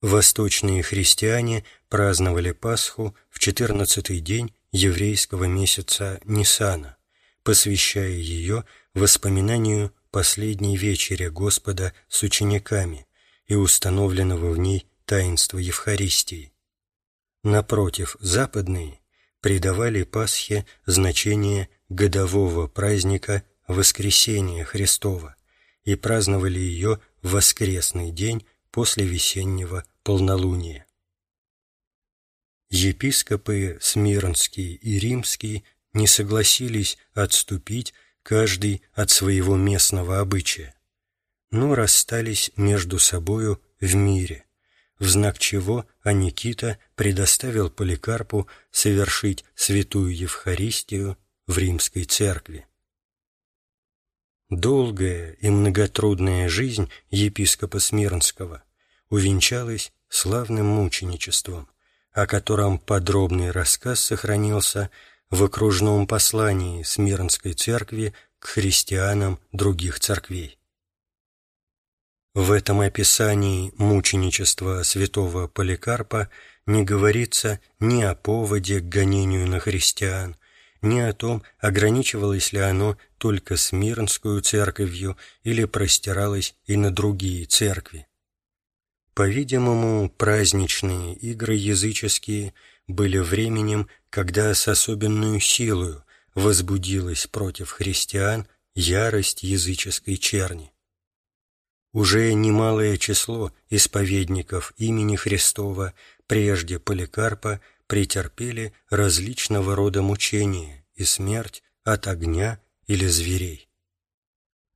Восточные христиане праздновали Пасху в четырнадцатый день еврейского месяца Нисана, посвящая ее воспоминанию последней вечери Господа с учениками и установленного в ней таинства Евхаристии. Напротив, западные придавали Пасхе значение годового праздника Воскресения Христова и праздновали ее в воскресный день после весеннего полнолуния. Епископы Смирнский и Римский не согласились отступить каждый от своего местного обычая, но расстались между собою в мире, в знак чего Аникита предоставил Поликарпу совершить святую Евхаристию в римской церкви. Долгая и многотрудная жизнь епископа Смирнского увенчалась славным мученичеством, о котором подробный рассказ сохранился в окружном послании Смирнской церкви к христианам других церквей. В этом описании мученичества святого Поликарпа не говорится ни о поводе к гонению на христиан, ни о том, ограничивалось ли оно только Смирнскую церковью или простиралось и на другие церкви. По-видимому, праздничные игры языческие были временем, когда с особенную силою возбудилась против христиан ярость языческой черни. Уже немалое число исповедников имени Христова прежде Поликарпа претерпели различного рода мучения и смерть от огня или зверей.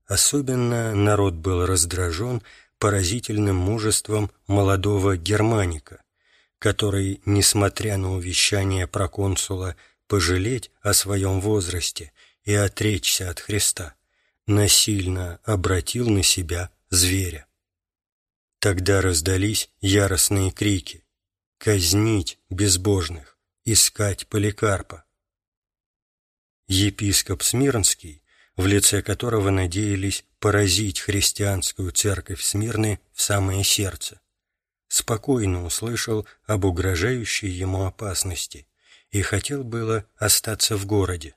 Особенно народ был раздражен поразительным мужеством молодого германика, который, несмотря на увещание проконсула пожалеть о своем возрасте и отречься от Христа, насильно обратил на себя зверя. Тогда раздались яростные крики «Казнить безбожных! Искать Поликарпа!» Епископ Смирнский в лице которого надеялись поразить христианскую церковь Смирны в самое сердце, спокойно услышал об угрожающей ему опасности и хотел было остаться в городе,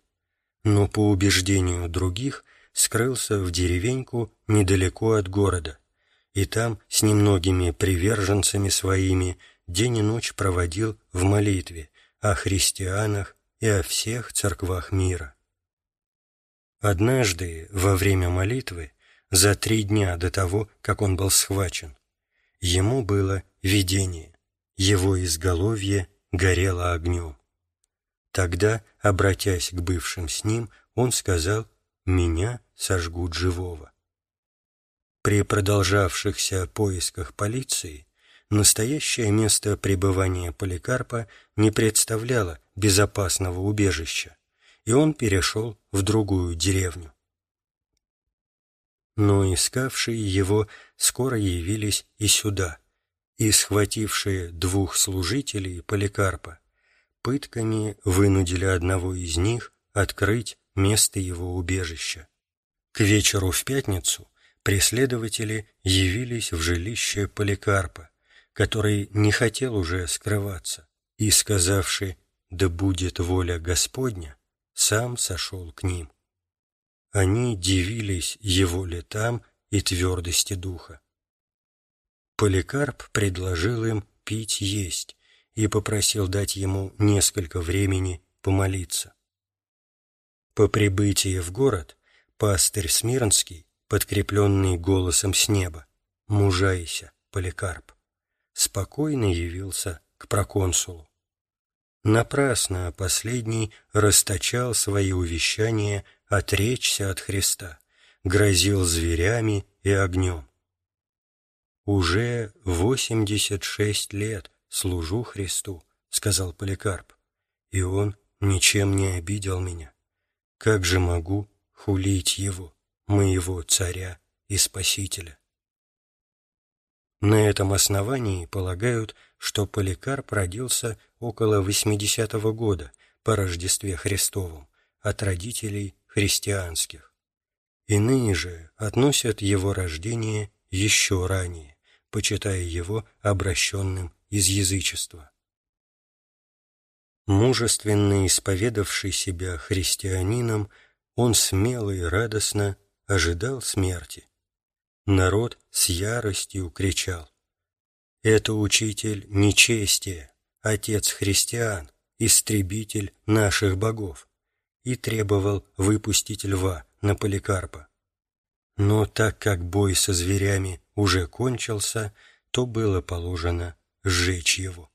но по убеждению других скрылся в деревеньку недалеко от города, и там с немногими приверженцами своими день и ночь проводил в молитве о христианах и о всех церквах мира. Однажды, во время молитвы, за три дня до того, как он был схвачен, ему было видение, его изголовье горело огнем. Тогда, обратясь к бывшим с ним, он сказал «Меня сожгут живого». При продолжавшихся поисках полиции настоящее место пребывания Поликарпа не представляло безопасного убежища, и он перешел в другую деревню. Но искавшие его скоро явились и сюда, и, схватившие двух служителей Поликарпа, пытками вынудили одного из них открыть место его убежища. К вечеру в пятницу преследователи явились в жилище Поликарпа, который не хотел уже скрываться, и, сказавши «Да будет воля Господня», сам сошел к ним. Они дивились его летам и твердости духа. Поликарп предложил им пить есть и попросил дать ему несколько времени помолиться. По прибытии в город пастырь Смирнский, подкрепленный голосом с неба, «Мужайся, Поликарп», спокойно явился к проконсулу. Напрасно последний расточал свои увещания отречься от Христа, грозил зверями и огнем. «Уже восемьдесят шесть лет служу Христу», — сказал Поликарп, «и Он ничем не обидел меня. Как же могу хулить Его, моего Царя и Спасителя?» На этом основании полагают, что Поликарп родился около 80-го года по Рождестве Христовом от родителей христианских. Иные же относят его рождение еще ранее, почитая его обращенным из язычества. Мужественно исповедавший себя христианином, он смело и радостно ожидал смерти. Народ с яростью кричал это учитель нечестия, отец христиан, истребитель наших богов, и требовал выпустить льва на Поликарпа. Но так как бой со зверями уже кончился, то было положено сжечь его.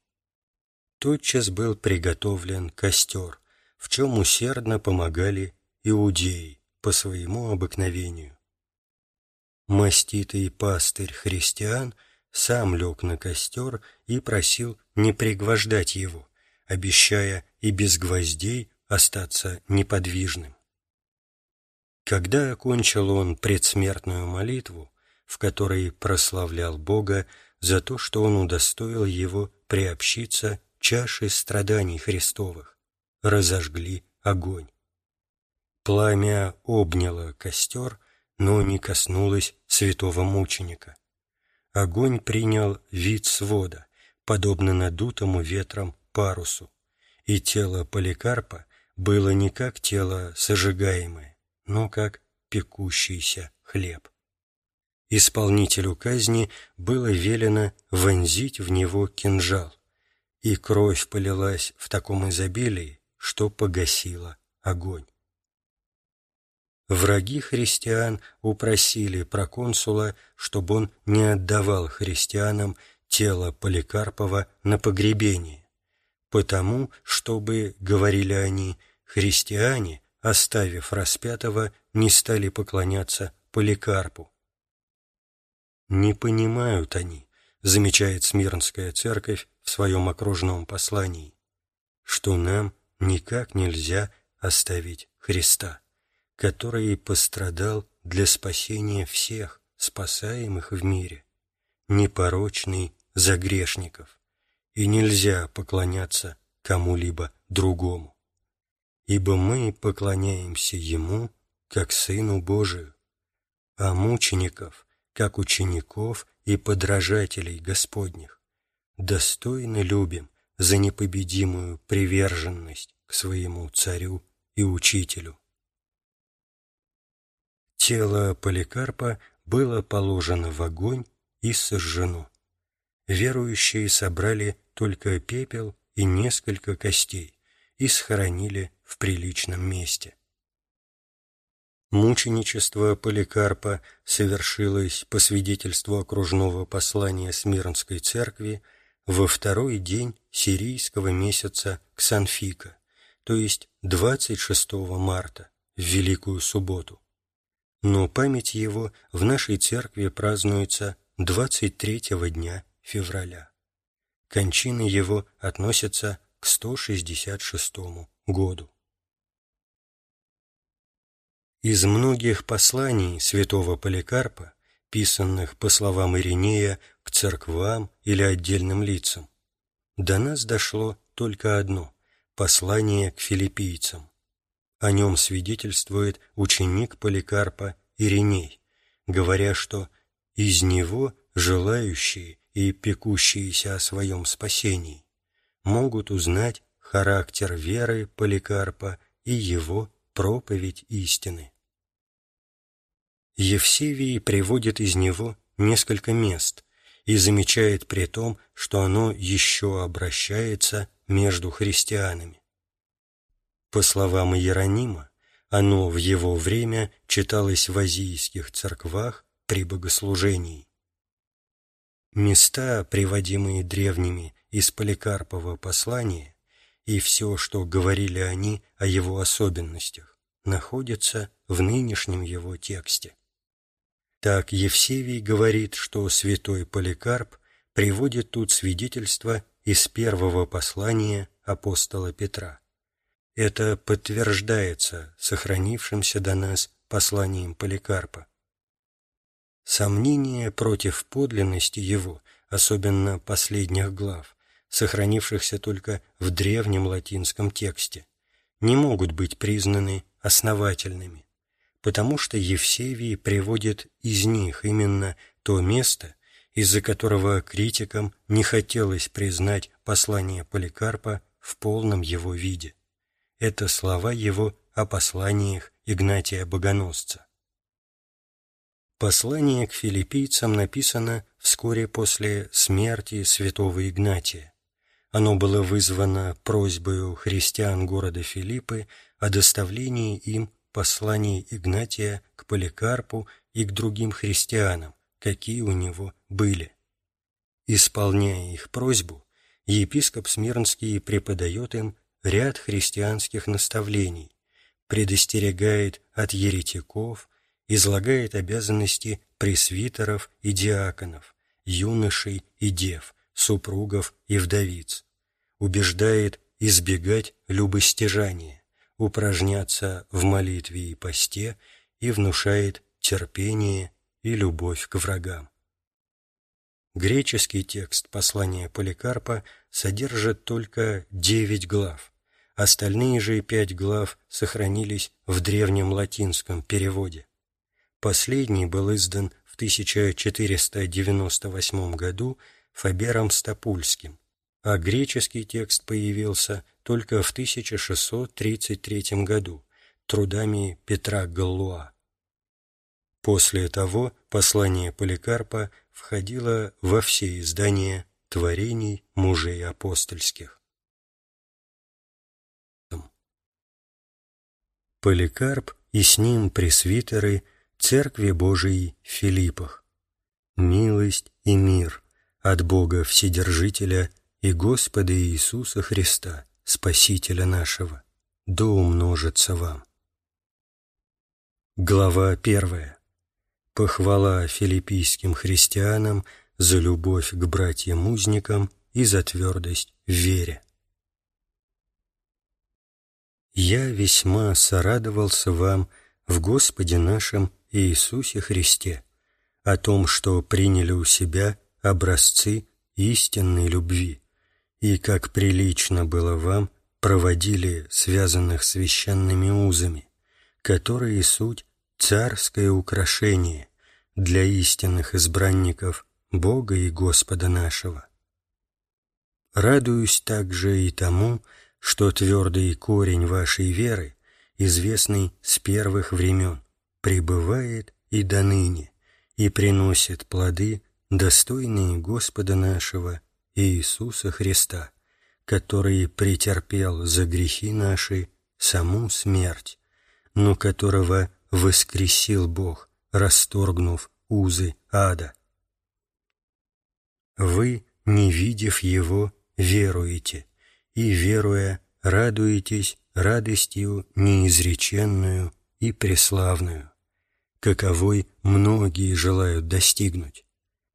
Тотчас был приготовлен костер, в чем усердно помогали иудеи по своему обыкновению. Маститый пастырь христиан – сам лег на костер и просил не пригвождать его, обещая и без гвоздей остаться неподвижным. Когда окончил он предсмертную молитву, в которой прославлял Бога за то, что он удостоил его приобщиться чаши страданий Христовых, разожгли огонь. Пламя обняло костер, но не коснулось святого мученика. Огонь принял вид свода, подобно надутому ветром парусу, и тело Поликарпа было не как тело сожигаемое, но как пекущийся хлеб. Исполнителю казни было велено вонзить в него кинжал, и кровь полилась в таком изобилии, что погасила огонь. Враги христиан упросили проконсула, чтобы он не отдавал христианам тело Поликарпова на погребение, потому, чтобы, говорили они, христиане, оставив распятого, не стали поклоняться Поликарпу. «Не понимают они», замечает Смирнская церковь в своем окружном послании, что нам никак нельзя оставить Христа который пострадал для спасения всех, спасаемых в мире, непорочный за грешников, и нельзя поклоняться кому-либо другому. Ибо мы поклоняемся Ему, как Сыну Божию, а мучеников, как учеников и подражателей Господних, достойно любим за непобедимую приверженность к своему Царю и Учителю. Тело Поликарпа было положено в огонь и сожжено. Верующие собрали только пепел и несколько костей и схоронили в приличном месте. Мученичество Поликарпа совершилось по свидетельству окружного послания Смирнской церкви во второй день сирийского месяца Ксанфика, то есть 26 марта, в Великую Субботу но память его в нашей церкви празднуется 23 дня февраля. Кончины его относятся к 166 году. Из многих посланий святого Поликарпа, писанных, по словам Иринея, к церквам или отдельным лицам, до нас дошло только одно – послание к филиппийцам. О нем свидетельствует ученик Поликарпа Ириней, говоря, что «из него желающие и пекущиеся о своем спасении могут узнать характер веры Поликарпа и его проповедь истины». Евсевий приводит из него несколько мест и замечает при том, что оно еще обращается между христианами. По словам Иеронима, оно в его время читалось в азийских церквах при богослужении. Места, приводимые древними из Поликарпова послания, и все, что говорили они о его особенностях, находятся в нынешнем его тексте. Так Евсевий говорит, что святой Поликарп приводит тут свидетельство из первого послания апостола Петра. Это подтверждается сохранившимся до нас посланием Поликарпа. Сомнения против подлинности его, особенно последних глав, сохранившихся только в древнем латинском тексте, не могут быть признаны основательными, потому что Евсевий приводит из них именно то место, из-за которого критикам не хотелось признать послание Поликарпа в полном его виде это слова его о посланиях Игнатия Богоносца. Послание к филиппийцам написано вскоре после смерти святого Игнатия. Оно было вызвано просьбой христиан города Филиппы о доставлении им посланий Игнатия к Поликарпу и к другим христианам, какие у него были. Исполняя их просьбу, епископ Смирнский преподает им ряд христианских наставлений, предостерегает от еретиков, излагает обязанности пресвитеров и диаконов, юношей и дев, супругов и вдовиц, убеждает избегать любостяжания, упражняться в молитве и посте и внушает терпение и любовь к врагам. Греческий текст послания Поликарпа содержит только девять глав, Остальные же пять глав сохранились в древнем латинском переводе. Последний был издан в 1498 году Фабером Стапульским, а греческий текст появился только в 1633 году трудами Петра Галлуа. После того послание Поликарпа входило во все издания творений мужей апостольских. Поликарп и с ним пресвитеры Церкви Божией в Филиппах. Милость и мир от Бога Вседержителя и Господа Иисуса Христа, Спасителя нашего, да умножится вам. Глава первая. Похвала филиппийским христианам за любовь к братьям-узникам и за твердость в вере. «Я весьма сорадовался вам в Господе нашем Иисусе Христе, о том, что приняли у себя образцы истинной любви, и, как прилично было вам, проводили связанных священными узами, которые суть царское украшение для истинных избранников Бога и Господа нашего. Радуюсь также и тому, что твердый корень вашей веры, известный с первых времен, пребывает и до ныне, и приносит плоды, достойные Господа нашего Иисуса Христа, который претерпел за грехи наши саму смерть, но которого воскресил Бог, расторгнув узы ада. Вы, не видев Его, веруете, и, веруя, радуетесь радостью неизреченную и преславную, каковой многие желают достигнуть,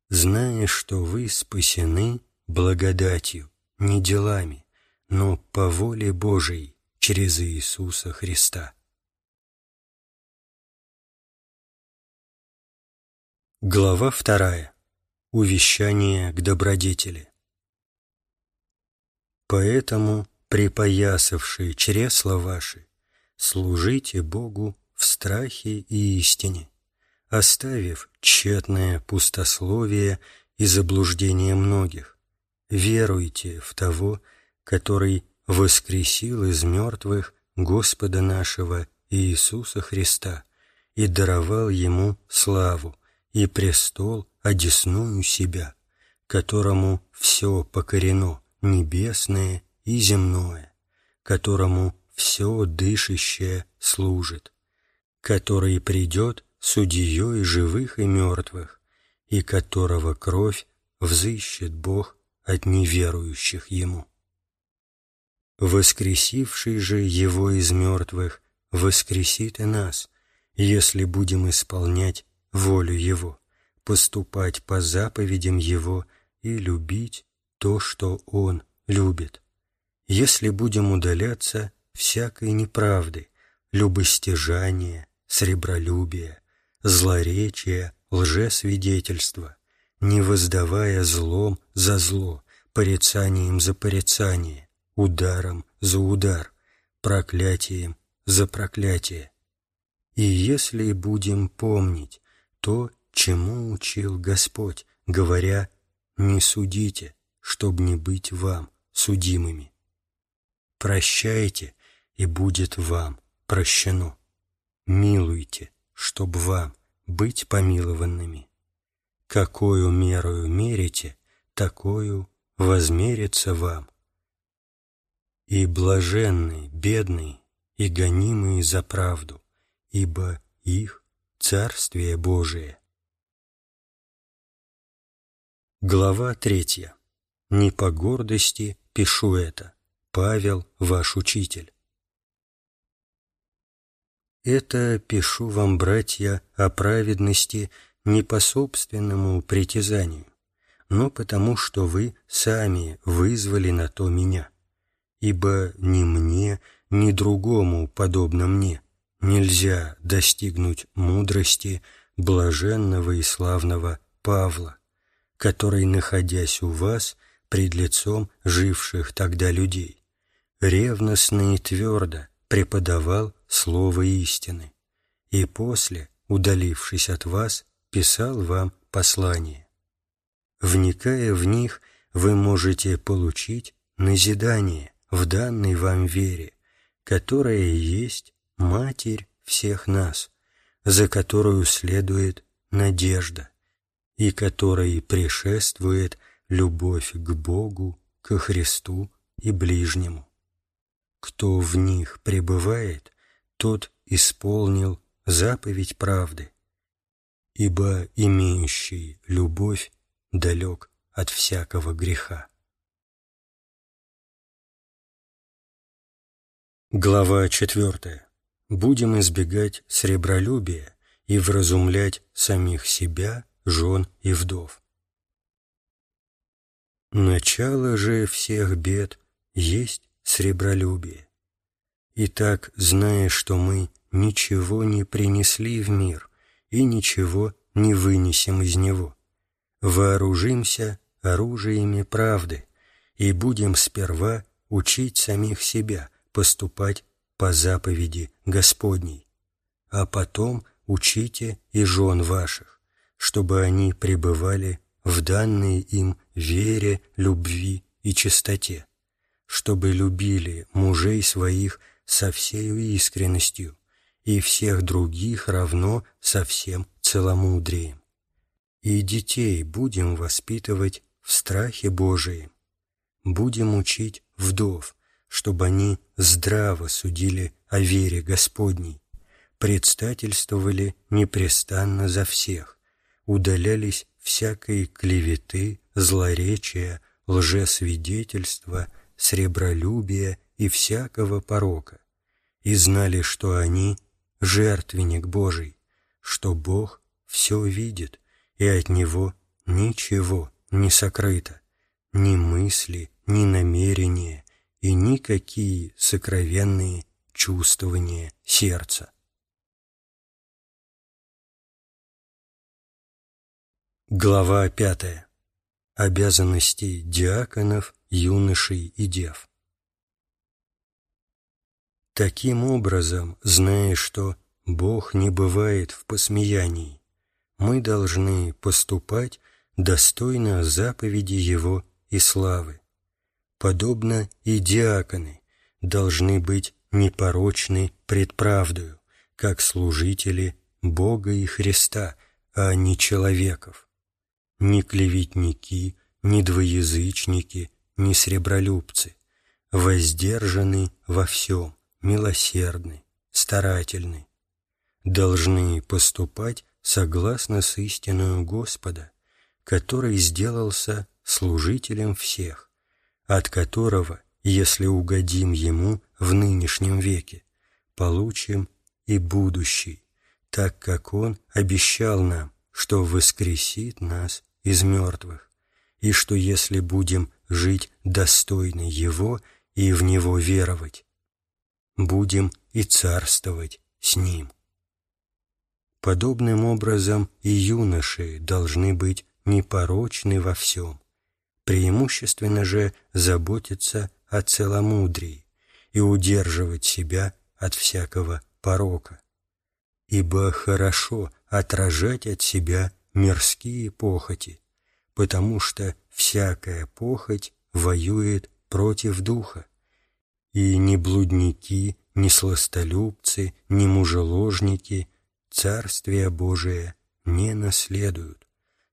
зная, что вы спасены благодатью, не делами, но по воле Божией через Иисуса Христа. Глава вторая. Увещание к добродетели. Поэтому, припоясавшие чресла ваши, служите Богу в страхе и истине, оставив тщетное пустословие и заблуждение многих, веруйте в того, который воскресил из мертвых Господа нашего Иисуса Христа и даровал Ему славу и престол одесную себя, которому все покорено, небесное и земное, которому все дышащее служит, который придет судьей живых и мертвых, и которого кровь взыщет Бог от неверующих Ему. Воскресивший же Его из мертвых воскресит и нас, если будем исполнять волю Его, поступать по заповедям Его и любить то, что Он любит. Если будем удаляться всякой неправды, любостяжания, сребролюбия, злоречия, лжесвидетельства, не воздавая злом за зло, порицанием за порицание, ударом за удар, проклятием за проклятие. И если будем помнить то, чему учил Господь, говоря «не судите, чтобы не быть вам судимыми». Прощайте, и будет вам прощено. Милуйте, чтоб вам быть помилованными. Какую мерою мерите, такую возмерится вам. И блаженны бедные и гонимые за правду, ибо их Царствие Божие. Глава третья. Не по гордости пишу это. Павел, ваш учитель. Это пишу вам, братья, о праведности не по собственному притязанию, но потому, что вы сами вызвали на то меня. Ибо ни мне, ни другому, подобно мне, нельзя достигнуть мудрости блаженного и славного Павла, который, находясь у вас, пред лицом живших тогда людей, ревностно и твердо преподавал слово истины, и после, удалившись от вас, писал вам послание. Вникая в них, вы можете получить назидание в данной вам вере, которая есть Матерь всех нас, за которую следует надежда, и которой предшествует любовь к Богу, ко Христу и ближнему. Кто в них пребывает, тот исполнил заповедь правды, ибо имеющий любовь далек от всякого греха. Глава четвертая. Будем избегать сребролюбия и вразумлять самих себя, жен и вдов. Начало же всех бед есть сребролюбие. Итак, зная, что мы ничего не принесли в мир и ничего не вынесем из него, вооружимся оружиями правды и будем сперва учить самих себя поступать по заповеди Господней, а потом учите и жен ваших, чтобы они пребывали в данной им вере, любви и чистоте, чтобы любили мужей своих со всею искренностью, и всех других равно со всем целомудрием. И детей будем воспитывать в страхе Божием, будем учить вдов, чтобы они здраво судили о вере Господней, предстательствовали непрестанно за всех, удалялись всякой клеветы, злоречия, лжесвидетельства, сребролюбия и всякого порока, и знали, что они — жертвенник Божий, что Бог все видит, и от Него ничего не сокрыто, ни мысли, ни намерения, и никакие сокровенные чувствования сердца. Глава пятая. Обязанности диаконов, юношей и дев. Таким образом, зная, что Бог не бывает в посмеянии, мы должны поступать достойно заповеди Его и славы. Подобно и диаконы должны быть непорочны пред правдою, как служители Бога и Христа, а не человеков. Ни клеветники, ни двоязычники, ни сребролюбцы, воздержаны во всем, милосердны, старательны, должны поступать согласно с истиною Господа, который сделался служителем всех, от которого, если угодим Ему в нынешнем веке, получим и будущий, так как Он обещал нам, что воскресит нас из мертвых, и что если будем жить достойно Его и в Него веровать, будем и царствовать с Ним. Подобным образом и юноши должны быть непорочны во всем, преимущественно же заботиться о целомудрии и удерживать себя от всякого порока. Ибо хорошо отражать от себя мирские похоти, потому что всякая похоть воюет против духа, и ни блудники, ни сластолюбцы, ни мужеложники Царствие Божие не наследуют,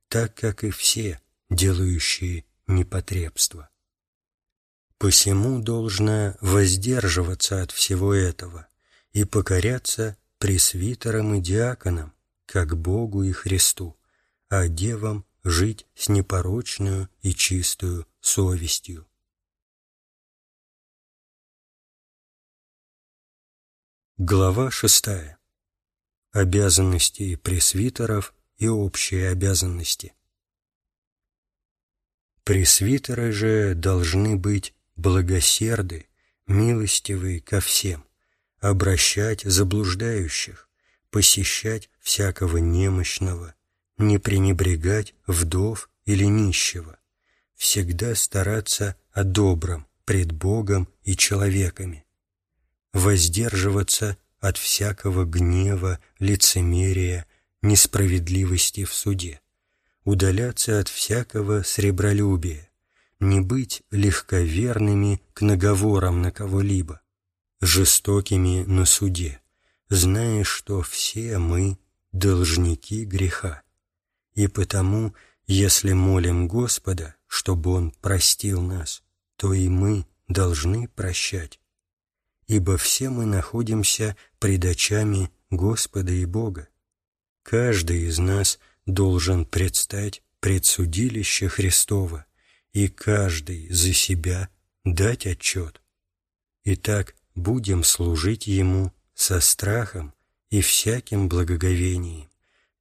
так как и все, делающие непотребство. Посему должно воздерживаться от всего этого и покоряться пресвитерам и диаконам, как Богу и Христу, а девам жить с непорочную и чистую совестью. Глава шестая обязанности пресвитеров и общие обязанности. Пресвитеры же должны быть благосерды, милостивы ко всем, обращать заблуждающих, посещать всякого немощного, не пренебрегать вдов или нищего, всегда стараться о добром пред Богом и человеками, воздерживаться от всякого гнева, лицемерия, несправедливости в суде, удаляться от всякого сребролюбия, не быть легковерными к наговорам на кого-либо, жестокими на суде, зная, что все мы должники греха. И потому, если молим Господа, чтобы Он простил нас, то и мы должны прощать ибо все мы находимся пред очами Господа и Бога. Каждый из нас должен предстать пред судилище Христова, и каждый за себя дать отчет. Итак, будем служить Ему со страхом и всяким благоговением,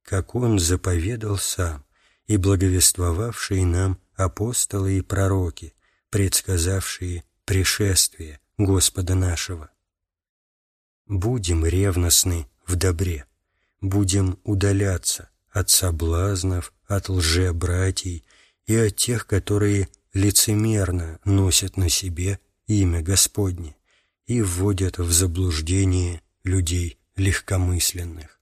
как Он заповедал сам, и благовествовавшие нам апостолы и пророки, предсказавшие пришествие – Господа нашего. Будем ревностны в добре, будем удаляться от соблазнов, от лже-братьей и от тех, которые лицемерно носят на себе имя Господне и вводят в заблуждение людей легкомысленных.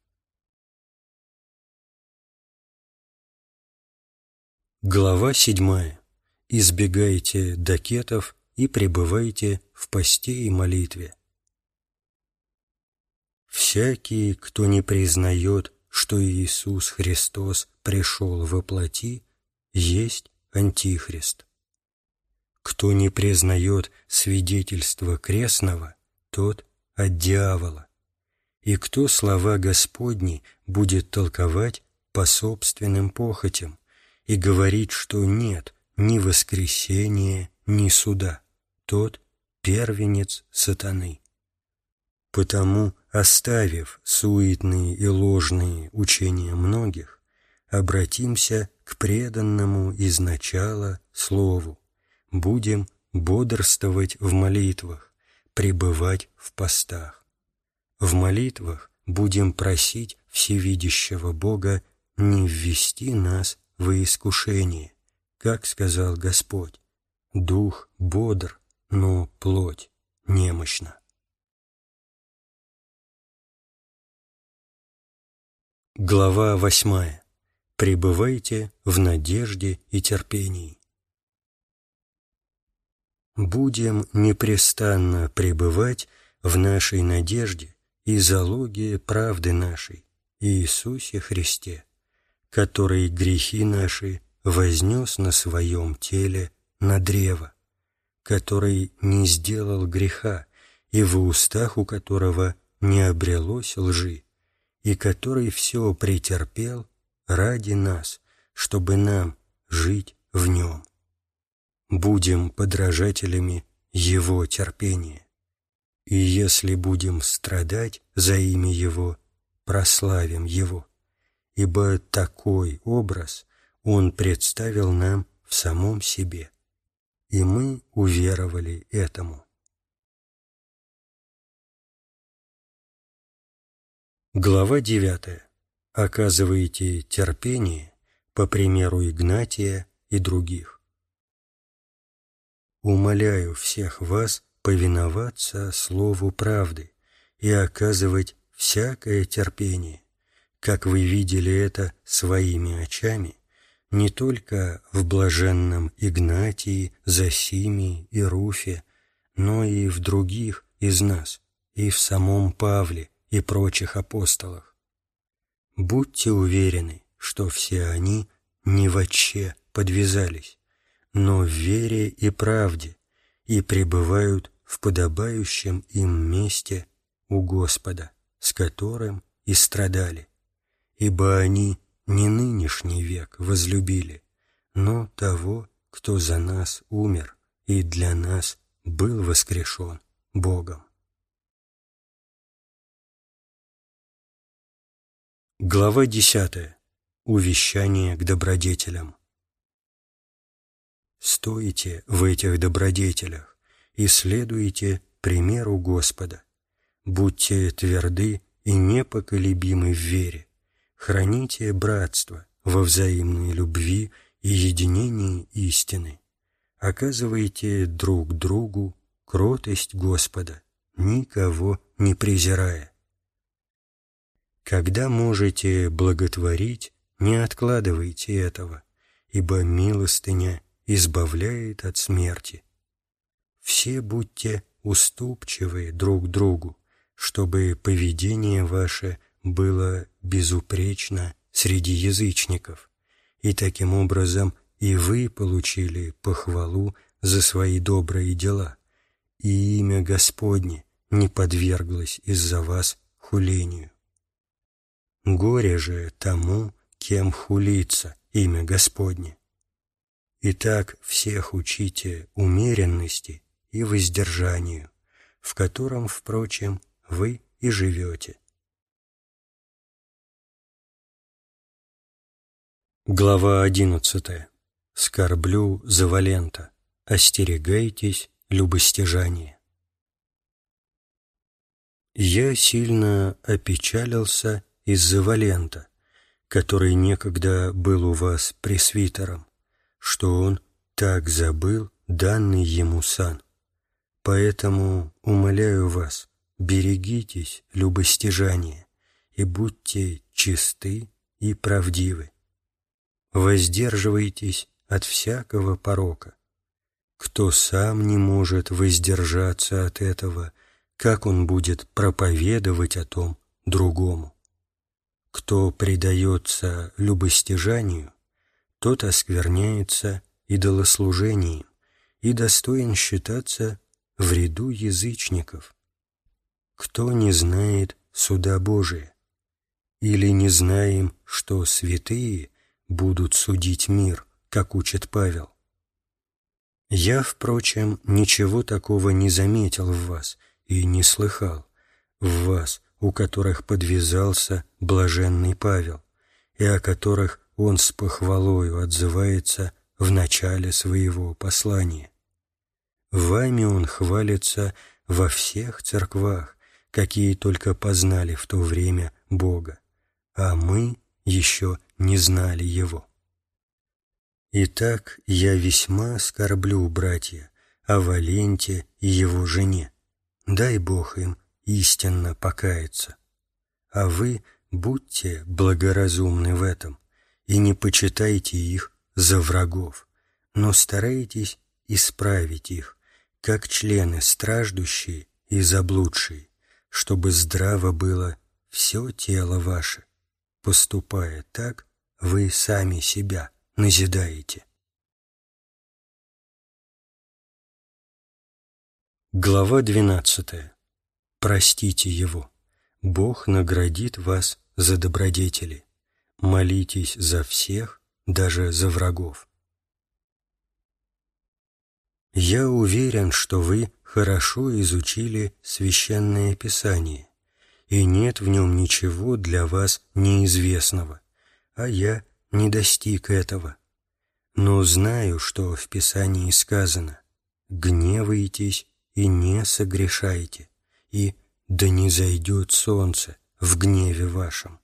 Глава седьмая. Избегайте докетов и пребывайте в посте и молитве. Всякий, кто не признает, что Иисус Христос пришел во плоти, есть Антихрист. Кто не признает свидетельство крестного, тот от дьявола. И кто слова Господни будет толковать по собственным похотям и говорить, что нет ни воскресения, ни суда тот первенец сатаны. Потому, оставив суетные и ложные учения многих, обратимся к преданному изначала Слову, будем бодрствовать в молитвах, пребывать в постах. В молитвах будем просить Всевидящего Бога не ввести нас во искушение, как сказал Господь. Дух бодр, но плоть немощна. Глава восьмая. Пребывайте в надежде и терпении. Будем непрестанно пребывать в нашей надежде и залоге правды нашей, Иисусе Христе который грехи наши вознес на своем теле на древо, который не сделал греха, и в устах у которого не обрелось лжи, и который все претерпел ради нас, чтобы нам жить в нем. Будем подражателями Его терпения. И если будем страдать за имя Его, прославим Его, ибо такой образ Он представил нам в самом себе, и мы уверовали этому. Глава 9. Оказываете терпение по примеру Игнатия и других. Умоляю всех вас повиноваться слову правды и оказывать всякое терпение, как вы видели это своими очами, не только в блаженном Игнатии, Засимии и Руфе, но и в других из нас, и в самом Павле, и прочих апостолах. Будьте уверены, что все они не вотче подвязались, но в вере и правде и пребывают в подобающем им месте у Господа, с которым и страдали, ибо они не нынешний век возлюбили, но того, кто за нас умер и для нас был воскрешен Богом. Глава 10. Увещание к добродетелям. Стойте в этих добродетелях и следуйте примеру Господа. Будьте тверды и непоколебимы в вере. Храните братство во взаимной любви и единении истины. Оказывайте друг другу кротость Господа, никого не презирая когда можете благотворить, не откладывайте этого, ибо милостыня избавляет от смерти. Все будьте уступчивы друг другу, чтобы поведение ваше было безупречно среди язычников, и таким образом и вы получили похвалу за свои добрые дела, и имя Господне не подверглось из-за вас хулению. Горе же тому, кем хулится имя Господне. Итак, всех учите умеренности и воздержанию, в котором, впрочем, вы и живете. Глава одиннадцатая. Скорблю за Валента. Остерегайтесь любостяжания. Я сильно опечалился из-за Валента, который некогда был у вас пресвитером, что он так забыл данный ему сан. Поэтому умоляю вас, берегитесь любостяжания и будьте чисты и правдивы. Воздерживайтесь от всякого порока. Кто сам не может воздержаться от этого, как он будет проповедовать о том другому? Кто предается любостяжанию, тот оскверняется идолослужением и достоин считаться в ряду язычников. Кто не знает суда Божия? Или не знаем, что святые будут судить мир, как учит Павел? Я, впрочем, ничего такого не заметил в вас и не слыхал в вас, у которых подвязался блаженный Павел, и о которых он с похвалою отзывается в начале своего послания. Вами он хвалится во всех церквах, какие только познали в то время Бога, а мы еще не знали Его. Итак, я весьма скорблю, братья, о Валенте и его жене. Дай Бог им истинно покаяться. А вы будьте благоразумны в этом и не почитайте их за врагов, но старайтесь исправить их, как члены страждущие и заблудшие, чтобы здраво было все тело ваше. Поступая так, вы сами себя назидаете. Глава 12. Простите его. Бог наградит вас за добродетели. Молитесь за всех, даже за врагов. Я уверен, что вы хорошо изучили Священное Писание, и нет в нем ничего для вас неизвестного, а я не достиг этого. Но знаю, что в Писании сказано «Гневайтесь и не согрешайте, и да не зайдет солнце в гневе вашем».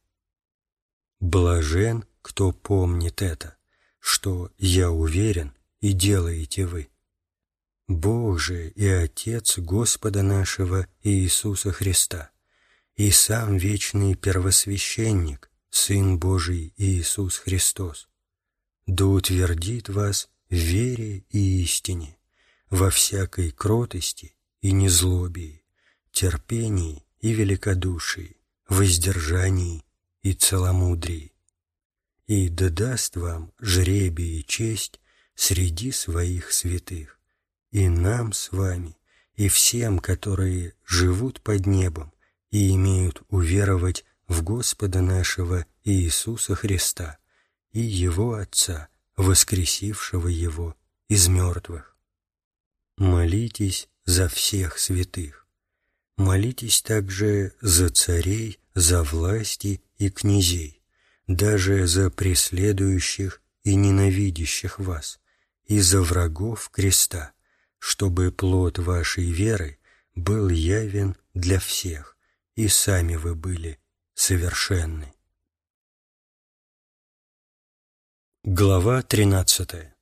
Блажен, кто помнит это, что я уверен и делаете вы. Бог же и Отец Господа нашего Иисуса Христа, и сам вечный первосвященник, Сын Божий Иисус Христос, да утвердит вас в вере и истине, во всякой кротости и незлобии, терпении и великодушии, воздержании и целомудрии, и да даст вам жребие и честь среди своих святых и нам с вами, и всем, которые живут под небом и имеют уверовать в Господа нашего Иисуса Христа и Его Отца, воскресившего Его из мертвых. Молитесь за всех святых. Молитесь также за царей, за власти и князей, даже за преследующих и ненавидящих вас, и за врагов креста, чтобы плод вашей веры был явен для всех, и сами вы были совершенны. Глава 13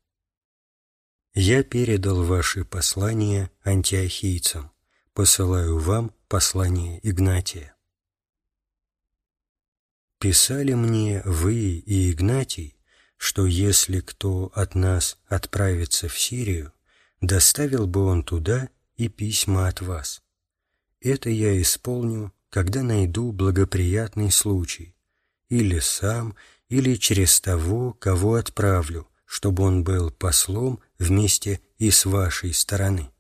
«Я передал ваши послания антиохийцам, посылаю вам послание Игнатия. Писали мне вы и Игнатий, что если кто от нас отправится в Сирию, доставил бы он туда и письма от вас. Это я исполню, когда найду благоприятный случай, или сам, или через того, кого отправлю, чтобы он был послом вместе и с вашей стороны.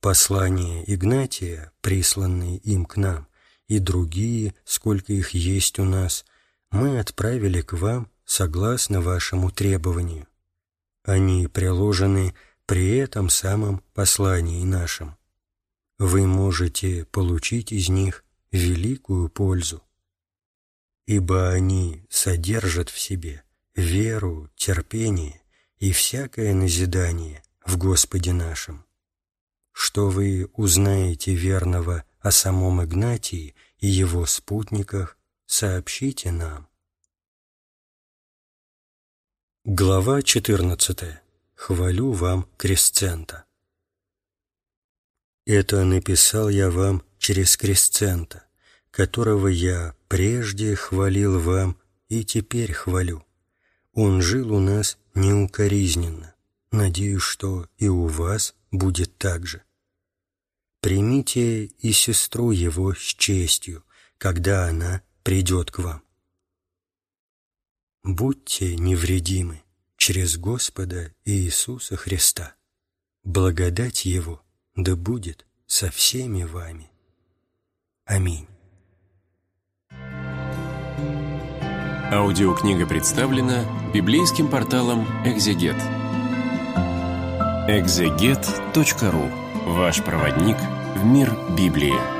Послания Игнатия, присланные им к нам, и другие, сколько их есть у нас, мы отправили к вам согласно вашему требованию. Они приложены при этом самом послании нашем. Вы можете получить из них великую пользу, ибо они содержат в себе веру, терпение и всякое назидание в Господе нашем. Что вы узнаете верного о самом Игнатии и его спутниках, сообщите нам. Глава четырнадцатая хвалю вам Кресцента. Это написал я вам через Кресцента, которого я прежде хвалил вам и теперь хвалю. Он жил у нас неукоризненно. Надеюсь, что и у вас будет так же. Примите и сестру его с честью, когда она придет к вам. Будьте невредимы через Господа Иисуса Христа. Благодать Его да будет со всеми вами. Аминь. Аудиокнига представлена библейским порталом «Экзегет». экзегет.ру Ваш проводник в мир Библии.